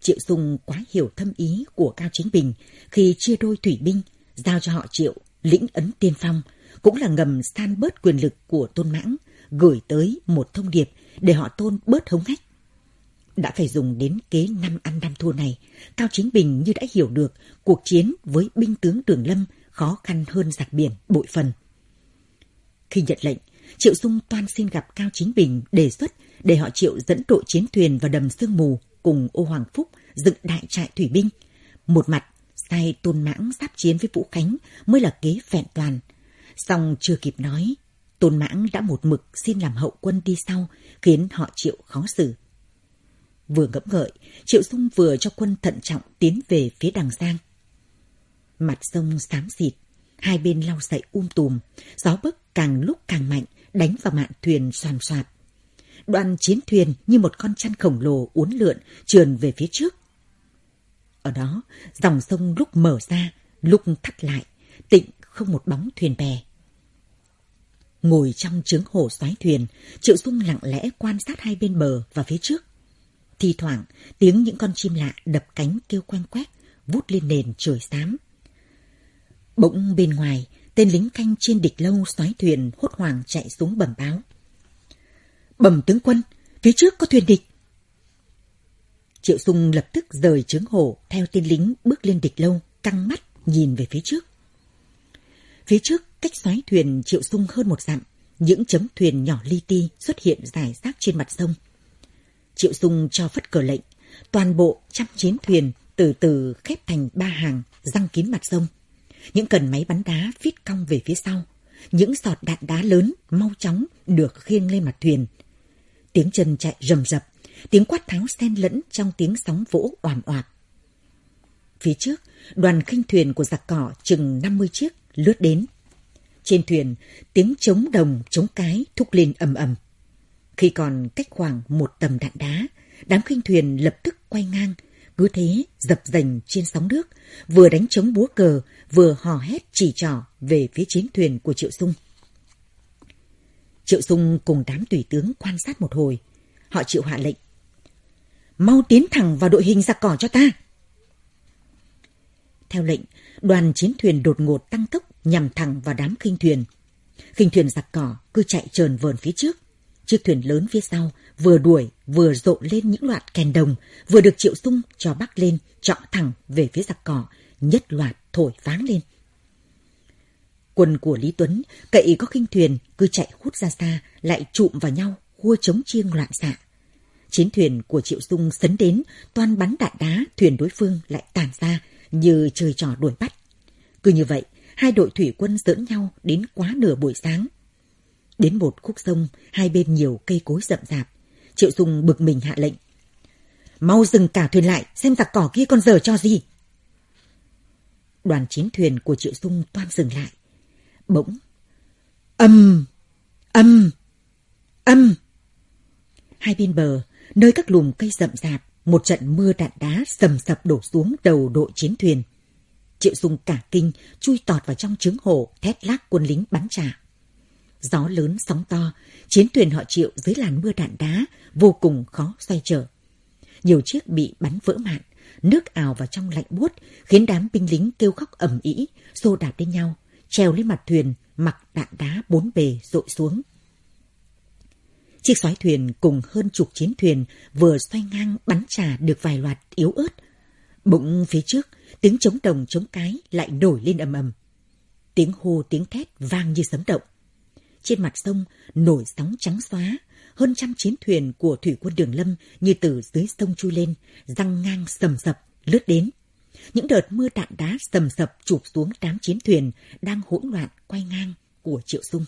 Triệu Dung quá hiểu thâm ý của Cao Chính Bình khi chia đôi thủy binh, giao cho họ Triệu lĩnh ấn tiên phong, cũng là ngầm san bớt quyền lực của Tôn Mãng, gửi tới một thông điệp để họ Tôn bớt hống hách. Đã phải dùng đến kế năm ăn năm thua này, Cao Chính Bình như đã hiểu được cuộc chiến với binh tướng Đường Lâm khó khăn hơn giặc biển bội phần. Khi nhận lệnh, Triệu Dung toan xin gặp Cao Chính Bình đề xuất để họ Triệu dẫn đội chiến thuyền vào đầm sương mù cùng ô Hoàng Phúc dựng đại trại thủy binh. Một mặt, sai tôn mãng giáp chiến với Vũ Khánh mới là kế vẹn toàn. Song chưa kịp nói, tôn mãng đã một mực xin làm hậu quân đi sau, khiến họ Triệu khó xử. Vừa ngẫm ngợi, Triệu Dung vừa cho quân thận trọng tiến về phía đằng Giang. Mặt sông xám xịt, hai bên lau sậy um tùm, gió bấc càng lúc càng mạnh, đánh vào mạn thuyền soàn soạt. Đoàn chiến thuyền như một con chăn khổng lồ uốn lượn trườn về phía trước. Ở đó, dòng sông lúc mở ra, lúc thắt lại, tịnh không một bóng thuyền bè. Ngồi trong trướng hồ xoáy thuyền, Triệu Dung lặng lẽ quan sát hai bên bờ và phía trước. Thì thoảng, tiếng những con chim lạ đập cánh kêu quanh quét, vút lên nền trời xám. Bỗng bên ngoài, tên lính canh trên địch lâu xoáy thuyền hốt hoảng chạy xuống bẩm báo. Bẩm tướng quân, phía trước có thuyền địch. Triệu Sung lập tức rời trướng hổ theo tên lính bước lên địch lâu, căng mắt nhìn về phía trước. Phía trước, cách xoáy thuyền Triệu Sung hơn một dặm, những chấm thuyền nhỏ li ti xuất hiện dài rác trên mặt sông. Triệu Sung cho phất cờ lệnh, toàn bộ trăm chiến thuyền từ từ khép thành ba hàng, răng kín mặt sông. Những cần máy bắn đá phít cong về phía sau. Những sọt đạn đá lớn mau chóng được khiêng lên mặt thuyền. Tiếng chân chạy rầm rập, tiếng quát tháo xen lẫn trong tiếng sóng vỗ oàm oạt. Phía trước, đoàn khinh thuyền của giặc cỏ chừng 50 chiếc lướt đến. Trên thuyền, tiếng chống đồng, chống cái thúc lên ầm ầm. Khi còn cách khoảng một tầm đạn đá, đám khinh thuyền lập tức quay ngang, cứ thế dập dành trên sóng nước, vừa đánh chống búa cờ, vừa hò hét chỉ trỏ về phía chiến thuyền của Triệu Sung. Triệu Dung cùng đám tùy tướng quan sát một hồi. Họ chịu hạ lệnh. Mau tiến thẳng vào đội hình giặc cỏ cho ta. Theo lệnh, đoàn chiến thuyền đột ngột tăng tốc nhằm thẳng vào đám khinh thuyền. Khinh thuyền giặc cỏ cứ chạy trờn vờn phía trước. Chiếc thuyền lớn phía sau vừa đuổi vừa rộ lên những loạt kèn đồng, vừa được Triệu Sung cho bắc lên, trọng thẳng về phía giặc cỏ, nhất loạt thổi váng lên. Quân của Lý Tuấn cậy có khinh thuyền cứ chạy hút ra xa, lại trụm vào nhau, khua chống chiêng loạn xạ. Chiến thuyền của Triệu Dung sấn đến, toan bắn đạn đá, thuyền đối phương lại tàn ra như chơi trò đuổi bắt. Cứ như vậy, hai đội thủy quân giỡn nhau đến quá nửa buổi sáng. Đến một khúc sông, hai bên nhiều cây cối rậm rạp. Triệu Dung bực mình hạ lệnh. Mau dừng cả thuyền lại, xem giặc cỏ kia con giờ cho gì. Đoàn chiến thuyền của Triệu Dung toan dừng lại. Bỗng, âm, âm, âm. Hai bên bờ, nơi các lùm cây rậm rạp, một trận mưa đạn đá sầm sập đổ xuống đầu đội chiến thuyền. Triệu Dung cả kinh, chui tọt vào trong trứng hồ, thét lác quân lính bắn trả. Gió lớn sóng to, chiến thuyền họ Triệu dưới làn mưa đạn đá, vô cùng khó xoay trở. Nhiều chiếc bị bắn vỡ mạn, nước ào vào trong lạnh buốt, khiến đám binh lính kêu khóc ầm ĩ, xô đạp lên nhau, treo lên mặt thuyền, mặc đạn đá bốn bề rội xuống. Chiếc xoáy thuyền cùng hơn chục chiến thuyền vừa xoay ngang bắn trả được vài loạt yếu ớt. Bụng phía trước, tiếng chống đồng chống cái lại nổi lên ầm ầm. Tiếng hô tiếng thét vang như sấm động. Trên mặt sông nổi sóng trắng xóa, hơn trăm chiến thuyền của thủy quân Đường Lâm như từ dưới sông chui lên, răng ngang sầm sập, lướt đến. Những đợt mưa đạn đá sầm sập chụp xuống đám chiến thuyền đang hỗn loạn quay ngang của Triệu Sung.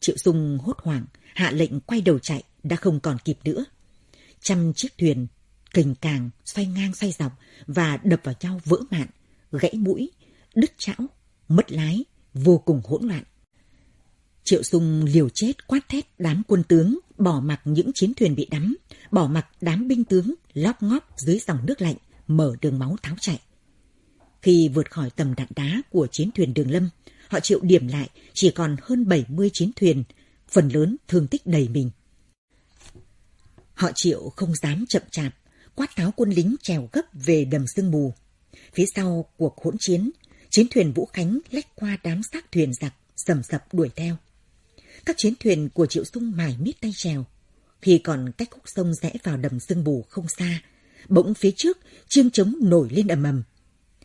Triệu Sung hốt hoảng, hạ lệnh quay đầu chạy, đã không còn kịp nữa. Trăm chiếc thuyền, kình càng, xoay ngang xoay dọc và đập vào nhau vỡ mạn, gãy mũi, đứt chảo, mất lái, vô cùng hỗn loạn. Triệu Sung liều chết quát thét đám quân tướng, bỏ mặc những chiến thuyền bị đắm, bỏ mặc đám binh tướng lóc ngóp dưới dòng nước lạnh, mở đường máu tháo chạy. Khi vượt khỏi tầm đạn đá của chiến thuyền đường lâm, họ chịu điểm lại chỉ còn hơn 70 chiến thuyền, phần lớn thương tích đầy mình. Họ chịu không dám chậm chạp, quát tháo quân lính trèo gấp về đầm sương mù. Phía sau cuộc hỗn chiến, chiến thuyền Vũ Khánh lách qua đám xác thuyền giặc, sầm sập đuổi theo. Các chiến thuyền của Triệu Sung mải miết tay trèo. Khi còn cách khúc sông rẽ vào đầm sương mù không xa, bỗng phía trước chiêng trống nổi lên ầm ầm.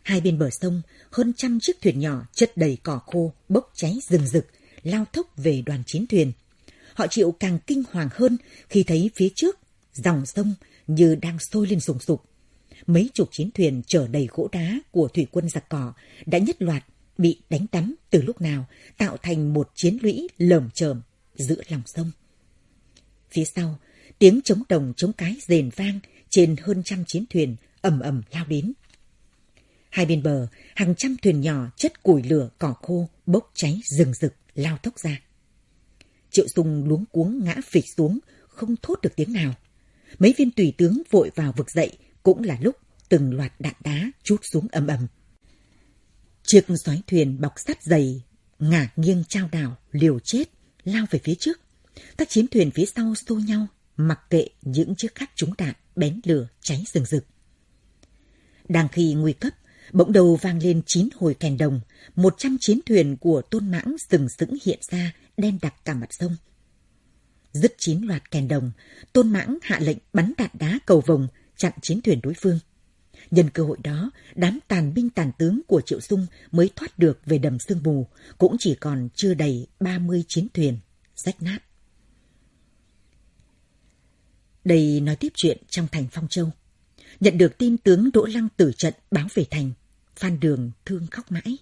Hai bên bờ sông, hơn trăm chiếc thuyền nhỏ chất đầy cỏ khô, bốc cháy rừng rực, lao thốc về đoàn chiến thuyền. Họ chịu càng kinh hoàng hơn khi thấy phía trước, dòng sông như đang sôi lên sùng sục. Mấy chục chiến thuyền chở đầy gỗ đá của thủy quân giặc cỏ đã nhất loạt bị đánh tắm từ lúc nào, tạo thành một chiến lũy lởm chởm giữa lòng sông. Phía sau, tiếng chống đồng chống cái rền vang trên hơn trăm chiến thuyền ầm ầm lao đến. Hai bên bờ, hàng trăm thuyền nhỏ chất củi lửa cỏ khô bốc cháy rừng rực lao tốc ra. Triệu Dung luống cuống ngã phịch xuống, không thốt được tiếng nào. Mấy viên tùy tướng vội vào vực dậy, cũng là lúc từng loạt đạn đá chút xuống ầm ầm. Chiếc xoáy thuyền bọc sắt dày, ngả nghiêng trao đảo, liều chết, lao về phía trước. Các chiến thuyền phía sau xô nhau, mặc kệ những chiếc khắc trúng đạn, bén lửa, cháy rừng rực. Đang khi nguy cấp, bỗng đầu vang lên chín hồi kèn đồng, một trăm chiến thuyền của tôn mãng sừng sững hiện ra, đen đặc cả mặt sông. Dứt chín loạt kèn đồng, tôn mãng hạ lệnh bắn đạn đá cầu vồng, chặn chiến thuyền đối phương. Nhân cơ hội đó, đám tàn binh tàn tướng của Triệu Dung mới thoát được về đầm sương mù, cũng chỉ còn chưa đầy 30 chiến thuyền, rách nát. Đây nói tiếp chuyện trong thành Phong Châu. Nhận được tin tướng Đỗ Lăng tử trận báo về thành, Phan Đường thương khóc mãi.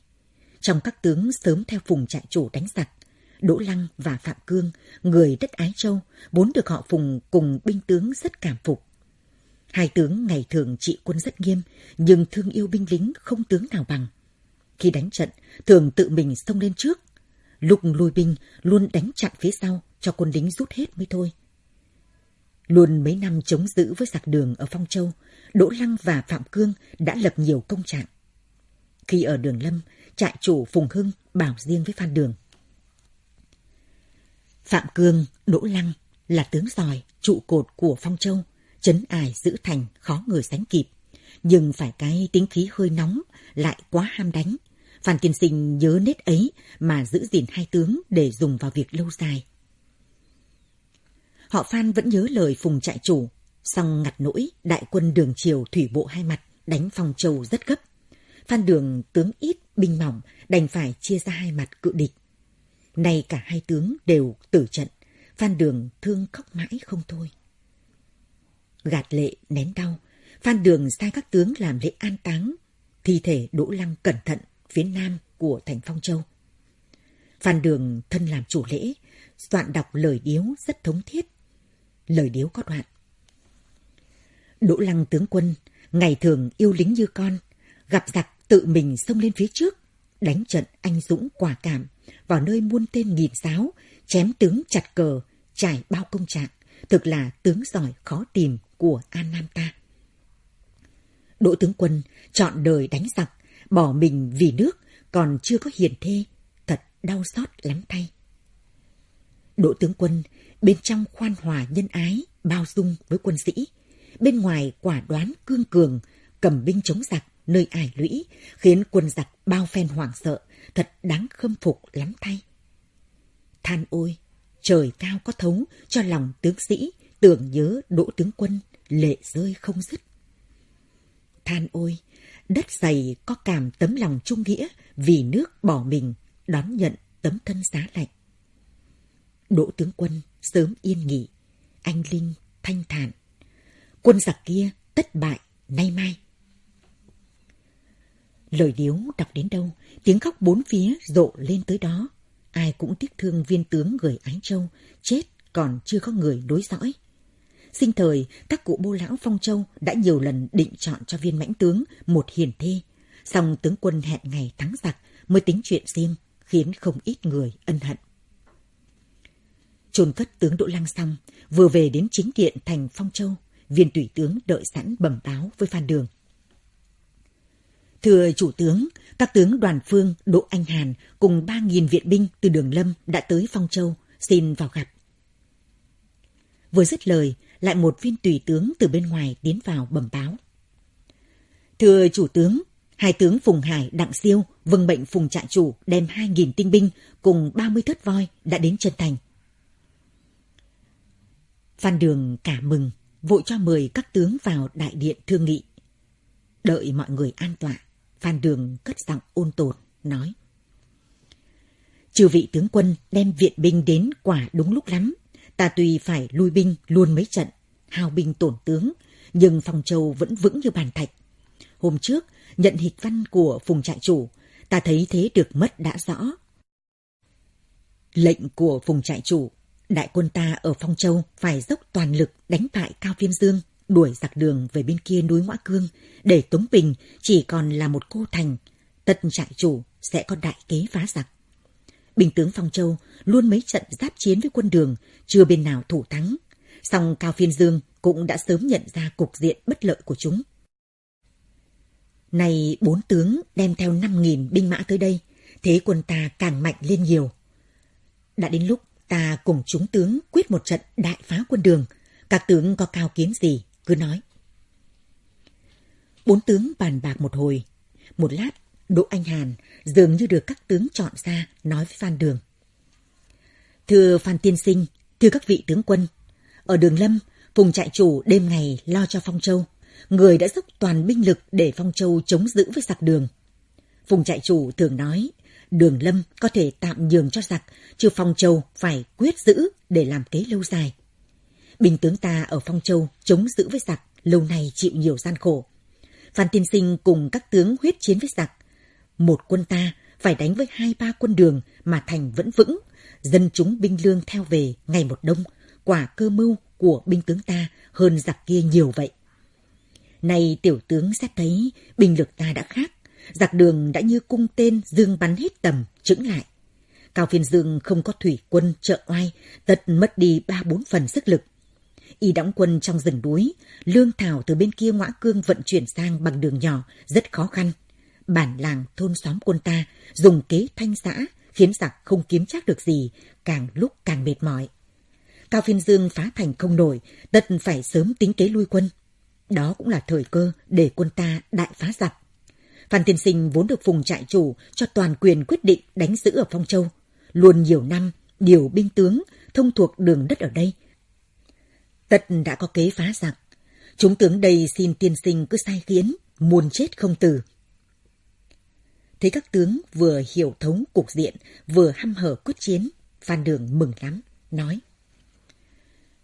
Trong các tướng sớm theo phùng trại chủ đánh giặc, Đỗ Lăng và Phạm Cương, người đất Ái Châu, vốn được họ phùng cùng binh tướng rất cảm phục. Hai tướng ngày thường trị quân rất nghiêm, nhưng thương yêu binh lính không tướng nào bằng. Khi đánh trận, thường tự mình xông lên trước. Lúc lui binh, luôn đánh chặn phía sau, cho quân lính rút hết mới thôi. Luôn mấy năm chống giữ với giặc đường ở Phong Châu, Đỗ Lăng và Phạm Cương đã lập nhiều công trạng. Khi ở Đường Lâm, trại chủ Phùng Hưng bảo riêng với Phan Đường. Phạm Cương, Đỗ Lăng là tướng giỏi, trụ cột của Phong Châu, chấn ải giữ thành khó người sánh kịp. Nhưng phải cái tính khí hơi nóng, lại quá ham đánh. Phan Tiên Sinh nhớ nết ấy mà giữ gìn hai tướng để dùng vào việc lâu dài. Họ Phan vẫn nhớ lời Phùng trại chủ, song ngặt nỗi đại quân đường triều thủy bộ hai mặt đánh Phong Châu rất gấp. Phan Đường tướng ít, binh mỏng, đành phải chia ra hai mặt cự địch. Nay cả hai tướng đều tử trận, Phan Đường thương khóc mãi không thôi. Gạt lệ nén đau, Phan Đường sai các tướng làm lễ an táng, thi thể Đỗ Lăng cẩn thận phía nam của thành Phong Châu. Phan Đường thân làm chủ lễ, soạn đọc lời điếu rất thống thiết. Lời điếu có đoạn. Đỗ Lăng tướng quân, ngày thường yêu lính như con, gặp giặc tự mình xông lên phía trước, đánh trận anh dũng quả cảm, vào nơi muôn tên nghìn giáo, chém tướng chặt cờ, trải bao công trạng, thực là tướng giỏi khó tìm của An Nam ta. Đỗ tướng quân chọn đời đánh giặc, bỏ mình vì nước, còn chưa có hiền thê, thật đau xót lắm thay. Đỗ tướng quân bên trong khoan hòa nhân ái, bao dung với quân sĩ, bên ngoài quả đoán cương cường, cầm binh chống giặc, nơi ải lũy, khiến quân giặc bao phen hoảng sợ, thật đáng khâm phục lắm thay. Than ôi, trời cao có thấu cho lòng tướng sĩ, tưởng nhớ đỗ tướng quân, lệ rơi không dứt. Than ôi, đất dày có cảm tấm lòng trung nghĩa vì nước bỏ mình, đón nhận tấm thân giá lạnh. Đỗ tướng quân sớm yên nghỉ, anh Linh thanh thản. Quân giặc kia tất bại nay mai. Lời điếu đọc đến đâu, tiếng khóc bốn phía rộ lên tới đó. Ai cũng tiếc thương viên tướng người Ái Châu, chết còn chưa có người đối dõi. Sinh thời, các cụ bô lão Phong Châu đã nhiều lần định chọn cho viên mãnh tướng một hiền thê. Song tướng quân hẹn ngày thắng giặc mới tính chuyện riêng, khiến không ít người ân hận chôn cất tướng Đỗ Lăng xong, vừa về đến chính điện thành Phong Châu, viên tùy tướng đợi sẵn bẩm báo với Phan Đường. Thưa chủ tướng, các tướng đoàn phương Đỗ Anh Hàn cùng 3.000 viện binh từ đường Lâm đã tới Phong Châu, xin vào gặp. Vừa dứt lời, lại một viên tùy tướng từ bên ngoài tiến vào bẩm báo. Thưa chủ tướng, hai tướng Phùng Hải, Đặng Siêu, vâng bệnh Phùng Trại Chủ đem 2.000 tinh binh cùng 30 thất voi đã đến chân thành. Phan Đường cả mừng, vội cho mời các tướng vào đại điện thương nghị. Đợi mọi người an tọa, Phan Đường cất giọng ôn tồn, nói. Chư vị tướng quân đem viện binh đến quả đúng lúc lắm. Ta tuy phải lui binh luôn mấy trận, hao binh tổn tướng, nhưng phòng Châu vẫn vững như bàn thạch. Hôm trước, nhận hịch văn của phùng trại chủ, ta thấy thế được mất đã rõ. Lệnh của phùng trại chủ, đại quân ta ở Phong Châu phải dốc toàn lực đánh bại Cao Viêm Dương, đuổi giặc đường về bên kia núi Ngoã Cương, để Tống Bình chỉ còn là một cô thành. Tất trại chủ sẽ có đại kế phá giặc. Bình tướng Phong Châu luôn mấy trận giáp chiến với quân đường, chưa bên nào thủ thắng. Song Cao Phiên Dương cũng đã sớm nhận ra cục diện bất lợi của chúng. Này bốn tướng đem theo 5.000 binh mã tới đây, thế quân ta càng mạnh lên nhiều. Đã đến lúc ta cùng chúng tướng quyết một trận đại phá quân đường. Các tướng có cao kiến gì, cứ nói. Bốn tướng bàn bạc một hồi. Một lát, Đỗ Anh Hàn dường như được các tướng chọn ra nói với Phan Đường. Thưa Phan Tiên Sinh, thưa các vị tướng quân, ở đường Lâm, vùng trại chủ đêm ngày lo cho Phong Châu. Người đã dốc toàn binh lực để Phong Châu chống giữ với giặc đường. Phùng trại chủ thường nói, đường Lâm có thể tạm nhường cho giặc, chứ Phong Châu phải quyết giữ để làm kế lâu dài. Binh tướng ta ở Phong Châu chống giữ với giặc, lâu nay chịu nhiều gian khổ. Phan Tiên Sinh cùng các tướng huyết chiến với giặc. Một quân ta phải đánh với hai ba quân đường mà thành vẫn vững, dân chúng binh lương theo về ngày một đông, quả cơ mưu của binh tướng ta hơn giặc kia nhiều vậy. Nay tiểu tướng xét thấy binh lực ta đã khác, giặc đường đã như cung tên dương bắn hết tầm, chững lại. Cao phiên dương không có thủy quân trợ oai, tật mất đi ba bốn phần sức lực. Y đóng quân trong rừng núi, lương thảo từ bên kia ngõ cương vận chuyển sang bằng đường nhỏ, rất khó khăn. Bản làng thôn xóm quân ta dùng kế thanh xã, khiến giặc không kiếm chắc được gì, càng lúc càng mệt mỏi. Cao Phiên Dương phá thành không nổi, tật phải sớm tính kế lui quân. Đó cũng là thời cơ để quân ta đại phá giặc. Phan Tiên Sinh vốn được phùng trại chủ cho toàn quyền quyết định đánh giữ ở Phong Châu. Luôn nhiều năm, điều binh tướng, thông thuộc đường đất ở đây. Tật đã có kế phá giặc. Chúng tướng đây xin tiên sinh cứ sai khiến, muôn chết không từ. Thấy các tướng vừa hiểu thống cục diện, vừa hăm hở quyết chiến, Phan Đường mừng lắm, nói.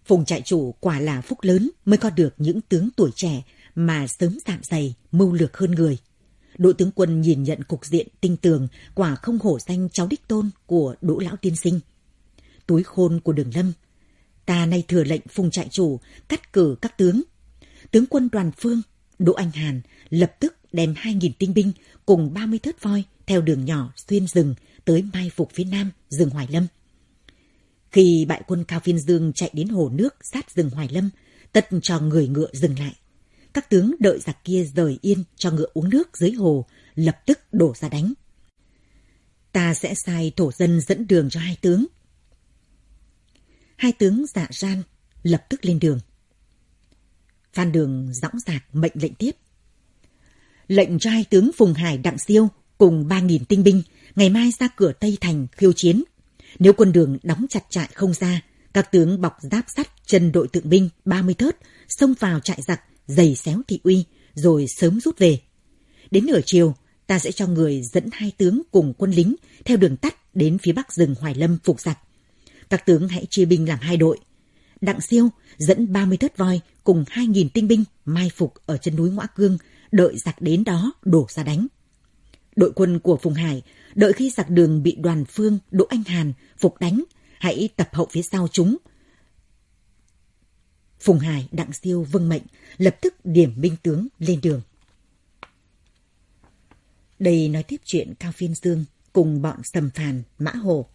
Phùng trại chủ quả là phúc lớn mới có được những tướng tuổi trẻ mà sớm dạn dày, mưu lược hơn người. Đội tướng quân nhìn nhận cục diện tinh tường, quả không hổ danh cháu đích tôn của Đỗ Lão Tiên Sinh. Túi khôn của đường lâm, ta nay thừa lệnh phùng trại chủ cắt cử các tướng. Tướng quân đoàn phương, Đỗ Anh Hàn lập tức đem 2.000 tinh binh cùng 30 thớt voi theo đường nhỏ xuyên rừng tới mai phục phía nam rừng Hoài Lâm. Khi bại quân Cao Phiên Dương chạy đến hồ nước sát rừng Hoài Lâm, tất cho người ngựa dừng lại. Các tướng đợi giặc kia rời yên cho ngựa uống nước dưới hồ, lập tức đổ ra đánh. Ta sẽ sai thổ dân dẫn đường cho hai tướng. Hai tướng dạ gian, lập tức lên đường. Phan Đường dõng dạc mệnh lệnh tiếp. Lệnh cho hai tướng Phùng Hải Đặng Siêu cùng ba nghìn tinh binh ngày mai ra cửa Tây Thành khiêu chiến nếu quân đường đóng chặt trại không ra, các tướng bọc giáp sắt chân đội tượng binh 30 thớt xông vào trại giặc, giày xéo thị uy, rồi sớm rút về. Đến nửa chiều, ta sẽ cho người dẫn hai tướng cùng quân lính theo đường tắt đến phía bắc rừng Hoài Lâm phục giặc. Các tướng hãy chia binh làm hai đội. Đặng siêu dẫn 30 thất voi cùng 2.000 tinh binh mai phục ở chân núi Ngoã Cương, đợi giặc đến đó đổ ra đánh. Đội quân của Phùng Hải Đợi khi giặc đường bị đoàn phương Đỗ Anh Hàn phục đánh, hãy tập hậu phía sau chúng. Phùng Hải, Đặng Siêu vâng mệnh, lập tức điểm binh tướng lên đường. Đây nói tiếp chuyện Cao Phiên Dương cùng bọn Sầm Phàn, Mã Hồ.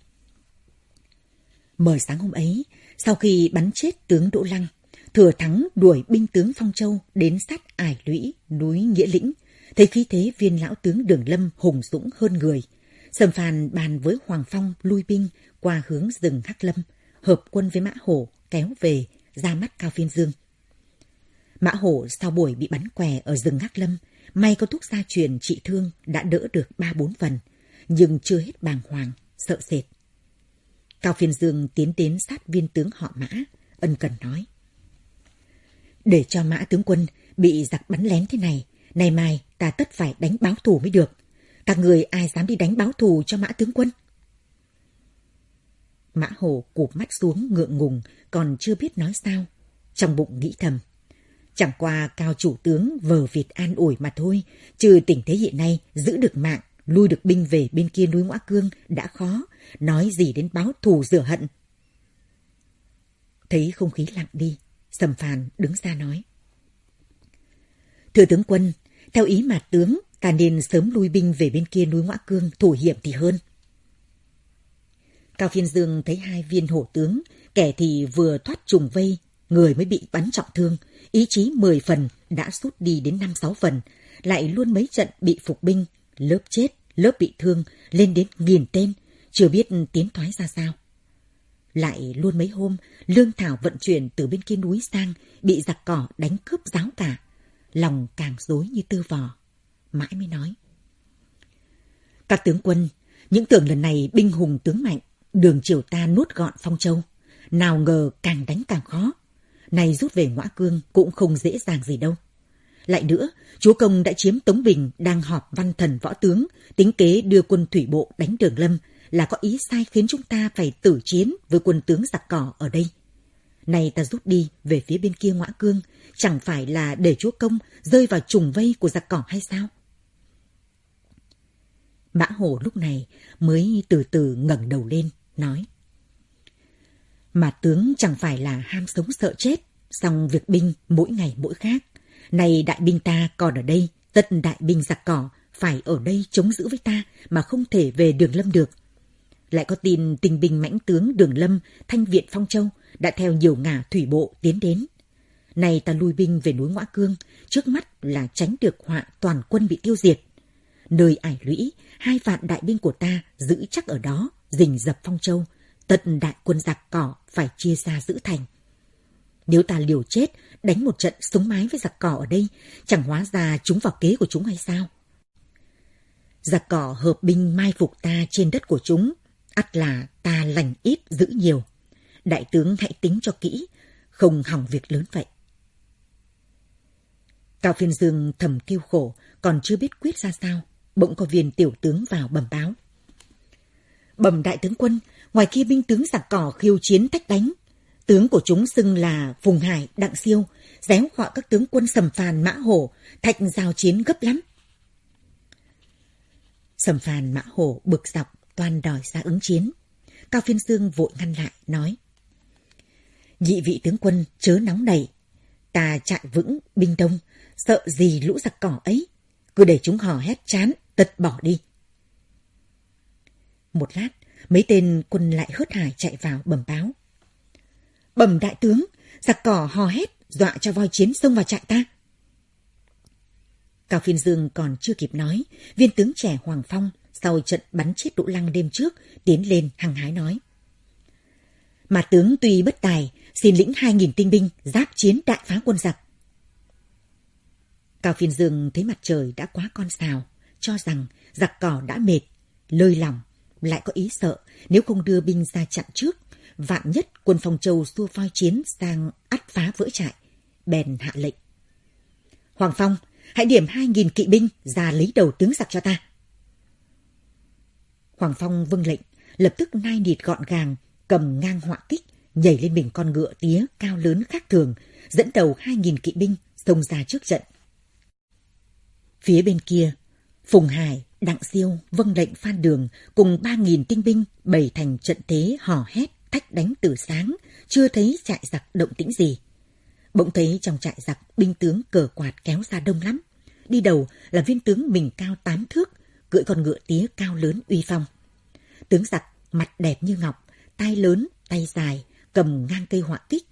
Mở sáng hôm ấy, sau khi bắn chết tướng Đỗ Lăng, thừa thắng đuổi binh tướng Phong Châu đến sát ải lũy, núi Nghĩa Lĩnh, thấy khí thế viên lão tướng Đường Lâm hùng dũng hơn người, Sầm Phàn bàn với Hoàng Phong lui binh qua hướng rừng Hắc Lâm, hợp quân với Mã hồ kéo về ra mắt Cao Phiên Dương. Mã Hổ sau buổi bị bắn què ở rừng Ngác Lâm, may có thuốc gia truyền trị thương đã đỡ được ba bốn phần, nhưng chưa hết bàng hoàng, sợ sệt. Cao Phiên Dương tiến đến sát viên tướng họ Mã, ân cần nói. Để cho Mã tướng quân bị giặc bắn lén thế này, nay mai ta tất phải đánh báo thù mới được. Các người ai dám đi đánh báo thù cho Mã tướng quân? Mã Hồ cụp mắt xuống ngượng ngùng, còn chưa biết nói sao. Trong bụng nghĩ thầm. Chẳng qua cao chủ tướng vờ vịt an ủi mà thôi, trừ tình thế hiện nay giữ được mạng, lui được binh về bên kia núi Ngoã Cương đã khó, nói gì đến báo thù rửa hận. Thấy không khí lặng đi, Sầm Phàn đứng ra nói. Thưa tướng quân, theo ý mà tướng, ta nên sớm lui binh về bên kia núi Ngoã Cương thủ hiểm thì hơn. Cao Phiên Dương thấy hai viên hổ tướng, kẻ thì vừa thoát trùng vây, người mới bị bắn trọng thương, ý chí mười phần đã rút đi đến năm sáu phần, lại luôn mấy trận bị phục binh, lớp chết, lớp bị thương, lên đến nghìn tên, chưa biết tiến thoái ra sao. Lại luôn mấy hôm, lương thảo vận chuyển từ bên kia núi sang, bị giặc cỏ đánh cướp giáo cả. Lòng càng rối như tư vò. Mãi mới nói. Các tướng quân, những tưởng lần này binh hùng tướng mạnh, đường triều ta nuốt gọn Phong Châu. Nào ngờ càng đánh càng khó. Này rút về ngõa cương cũng không dễ dàng gì đâu. Lại nữa, chúa công đã chiếm Tống Bình đang họp văn thần võ tướng, tính kế đưa quân thủy bộ đánh đường lâm là có ý sai khiến chúng ta phải tử chiến với quân tướng giặc cỏ ở đây. Này ta rút đi về phía bên kia ngõa cương, chẳng phải là để chúa công rơi vào trùng vây của giặc cỏ hay sao? Mã Hổ lúc này mới từ từ ngẩng đầu lên, nói. Mà tướng chẳng phải là ham sống sợ chết, song việc binh mỗi ngày mỗi khác. Này đại binh ta còn ở đây, tất đại binh giặc cỏ phải ở đây chống giữ với ta mà không thể về đường lâm được. Lại có tin tình binh mãnh tướng đường lâm, thanh viện Phong Châu đã theo nhiều ngả thủy bộ tiến đến. Này ta lui binh về núi Ngoã Cương, trước mắt là tránh được họa toàn quân bị tiêu diệt. Nơi ải lũy, hai vạn đại binh của ta giữ chắc ở đó, rình dập Phong Châu, tận đại quân giặc cỏ phải chia ra giữ thành. Nếu ta liều chết, đánh một trận súng mái với giặc cỏ ở đây, chẳng hóa ra chúng vào kế của chúng hay sao? Giặc cỏ hợp binh mai phục ta trên đất của chúng, ắt là ta lành ít giữ nhiều. Đại tướng hãy tính cho kỹ, không hỏng việc lớn vậy. Cao Phiên Dương thầm kêu khổ, còn chưa biết quyết ra sao. Bỗng có viên tiểu tướng vào bẩm báo. Bẩm đại tướng quân, ngoài kia binh tướng giặc cỏ khiêu chiến tách đánh. Tướng của chúng xưng là Phùng Hải, Đặng Siêu, réo gọi các tướng quân sầm phàn mã hổ, thạch giao chiến gấp lắm. Sầm phàn mã hổ bực dọc, toàn đòi ra ứng chiến. Cao Phiên Dương vội ngăn lại, nói. Nhị vị tướng quân chớ nóng nảy. Ta chạy vững, binh đông, sợ gì lũ giặc cỏ ấy. Cứ để chúng hò hét chán, tật bỏ đi. Một lát, mấy tên quân lại hớt hải chạy vào bẩm báo. Bẩm đại tướng, giặc cỏ hò hét, dọa cho voi chiến xông vào trại ta. Cao Phiên Dương còn chưa kịp nói, viên tướng trẻ Hoàng Phong sau trận bắn chết Đỗ Lăng đêm trước, tiến lên hăng hái nói. Mà tướng tuy bất tài, xin lĩnh hai nghìn tinh binh giáp chiến đại phá quân giặc. Cao Phiên Dương thấy mặt trời đã quá con sào, cho rằng giặc cỏ đã mệt, lơi lòng, lại có ý sợ nếu không đưa binh ra chặn trước, vạn nhất quân Phong Châu xua voi chiến sang ắt phá vỡ trại, bèn hạ lệnh. Hoàng Phong, hãy điểm hai nghìn kỵ binh ra lấy đầu tướng giặc cho ta. Hoàng Phong vâng lệnh, lập tức nai nịt gọn gàng, cầm ngang họa kích, nhảy lên mình con ngựa tía cao lớn khác thường, dẫn đầu hai nghìn kỵ binh xông ra trước trận. Phía bên kia, Phùng Hải, Đặng Siêu vâng lệnh phan đường cùng ba nghìn tinh binh bày thành trận thế hò hét thách đánh từ sáng, chưa thấy trại giặc động tĩnh gì. Bỗng thấy trong trại giặc binh tướng cờ quạt kéo ra đông lắm. Đi đầu là viên tướng mình cao tám thước, cưỡi con ngựa tía cao lớn uy phong. Tướng giặc mặt đẹp như ngọc, tai lớn, tay dài, cầm ngang cây họa kích,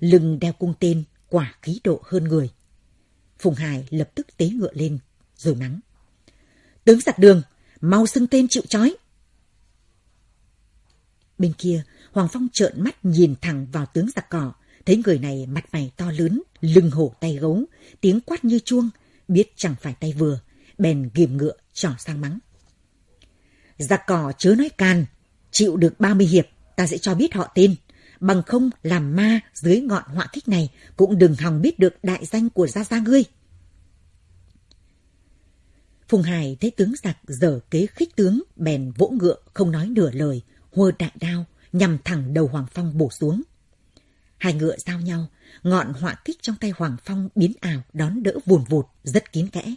lưng đeo cung tên, quả khí độ hơn người. Phùng Hải lập tức tế ngựa lên, rồi mắng. Tướng giặt đường, mau xưng tên chịu trói. Bên kia, Hoàng Phong trợn mắt nhìn thẳng vào tướng giặc cỏ, Thấy người này mặt mày to lớn, lưng hổ tay gấu, tiếng quát như chuông, biết chẳng phải tay vừa, bèn ghim ngựa trỏ sang mắng. Giặc cỏ chớ nói can, chịu được 30 hiệp, ta sẽ cho biết họ tên. Bằng không làm ma dưới ngọn họa kích này cũng đừng hòng biết được đại danh của Gia Gia ngươi. Phùng Hải thấy tướng giặc dở kế khích tướng, bèn vỗ ngựa, không nói nửa lời, hô đại đao, nhằm thẳng đầu Hoàng Phong bổ xuống. Hai ngựa giao nhau, ngọn họa kích trong tay Hoàng Phong biến ảo đón đỡ vùn vụt, rất kín kẽ.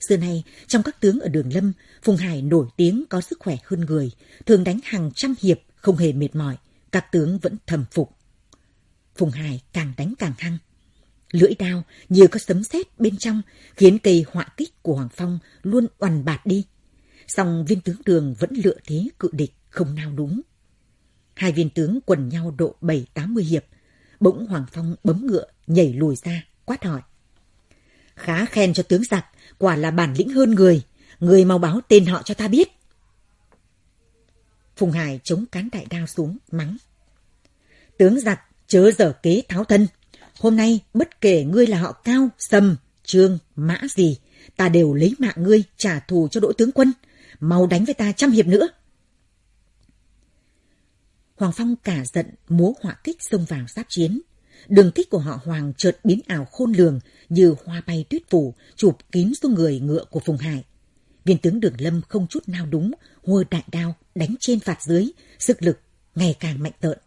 Xưa nay, trong các tướng ở đường Lâm, Phùng Hải nổi tiếng có sức khỏe hơn người, thường đánh hàng trăm hiệp, không hề mệt mỏi, các tướng vẫn thầm phục. Phùng Hải càng đánh càng hăng. Lưỡi đao như có sấm sét bên trong, khiến cây họa kích của Hoàng Phong luôn oằn bạt đi. Song viên tướng đường vẫn lựa thế cự địch, không nao đúng. Hai viên tướng quần nhau độ bảy tám mươi hiệp. Bỗng Hoàng Phong bấm ngựa, nhảy lùi ra, quát hỏi. Khá khen cho tướng giặc, quả là bản lĩnh hơn người. Người mau báo tên họ cho ta biết. Phùng Hải chống cán đại đao xuống, mắng. Tướng giặc, chớ dở kế tháo thân. Hôm nay, bất kể ngươi là họ cao, sầm, trương, mã gì, ta đều lấy mạng ngươi trả thù cho đội tướng quân. Mau đánh với ta trăm hiệp nữa. Hoàng Phong cả giận múa họa kích xông vào giáp chiến. Đường kích của họ Hoàng chợt biến ảo khôn lường như hoa bay tuyết phủ chụp kín xuống người ngựa của Phùng Hải. Viên tướng Đường Lâm không chút nào đúng, hùa đại đao đánh trên phạt dưới, sức lực ngày càng mạnh tợn.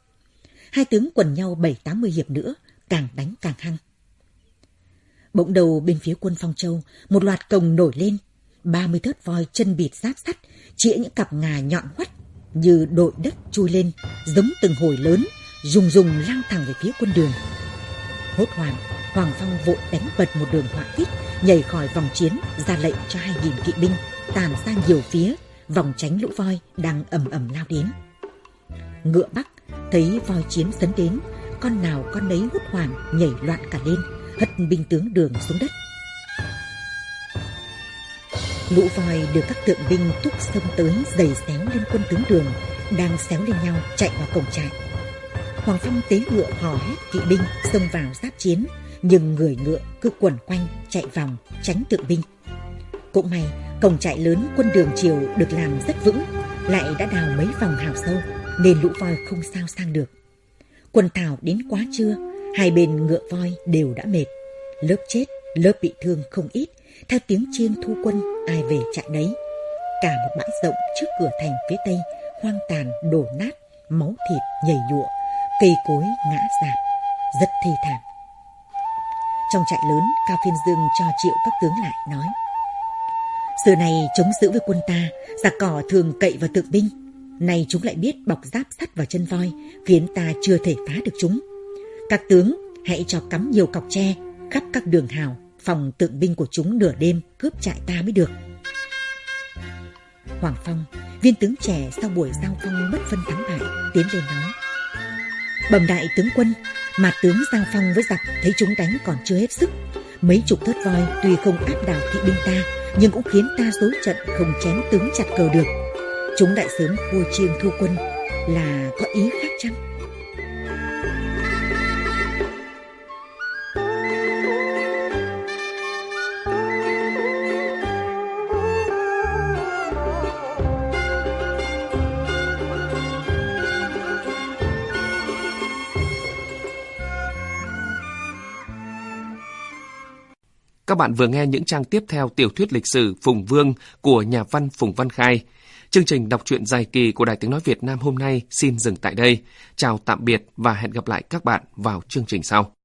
Hai tướng quần nhau bảy tám mươi hiệp nữa, càng đánh càng hăng. Bỗng đầu bên phía quân Phong Châu, một loạt cồng nổi lên, ba mươi thớt voi chân bịt giáp sắt, chĩa những cặp ngà nhọn hoắt như đội đất chui lên, giống từng hồi lớn, rùng rùng lao thẳng về phía quân đường. Hốt hoảng, Hoàng Phong vội đánh bật một đường hỏa kích, nhảy khỏi vòng chiến, ra lệnh cho hai nghìn kỵ binh tàn ra nhiều phía, vòng tránh lũ voi đang ầm ầm lao đến. Ngựa Bắc thấy voi chiến sấn đến, con nào con nấy hút hoảng nhảy loạn cả lên, hất binh tướng đường xuống đất. Lũ voi được các tượng binh thúc xông tới giày xéo lên quân tướng đường, đang xéo lên nhau chạy vào cổng trại. Hoàng Phong tế ngựa hò hét kỵ binh xông vào giáp chiến, nhưng người ngựa cứ quẩn quanh chạy vòng tránh tượng binh. Cũng may cổng trại lớn quân đường triều được làm rất vững, lại đã đào mấy vòng hào sâu nên lũ voi không sao sang được. Quân thảo đến quá trưa, hai bên ngựa voi đều đã mệt, lớp chết, lớp bị thương không ít theo tiếng chiêng thu quân, ai về chạy đấy. Cả một bãi rộng trước cửa thành phía tây, hoang tàn, đổ nát, máu thịt nhảy nhụa, cây cối ngã rạp, rất thê thảm. Trong trại lớn, Cao Phiên Dương cho triệu các tướng lại nói. Xưa này chống giữ với quân ta, giặc cỏ thường cậy vào tượng binh. Nay chúng lại biết bọc giáp sắt vào chân voi, khiến ta chưa thể phá được chúng. Các tướng hãy cho cắm nhiều cọc tre khắp các đường hào phòng tượng binh của chúng nửa đêm cướp trại ta mới được. Hoàng Phong, viên tướng trẻ sau buổi giao phong bất phân thắng bại, tiến lên nói. Bẩm đại tướng quân, mà tướng giao phong với giặc thấy chúng đánh còn chưa hết sức. Mấy chục thớt voi tuy không áp đảo thị binh ta, nhưng cũng khiến ta dối trận không chém tướng chặt cờ được. Chúng đại sớm vua chiêng thu quân là có ý khác chăng? Các bạn vừa nghe những trang tiếp theo tiểu thuyết lịch sử Phùng Vương của nhà văn Phùng Văn Khai. Chương trình đọc truyện dài kỳ của Đài Tiếng Nói Việt Nam hôm nay xin dừng tại đây. Chào tạm biệt và hẹn gặp lại các bạn vào chương trình sau.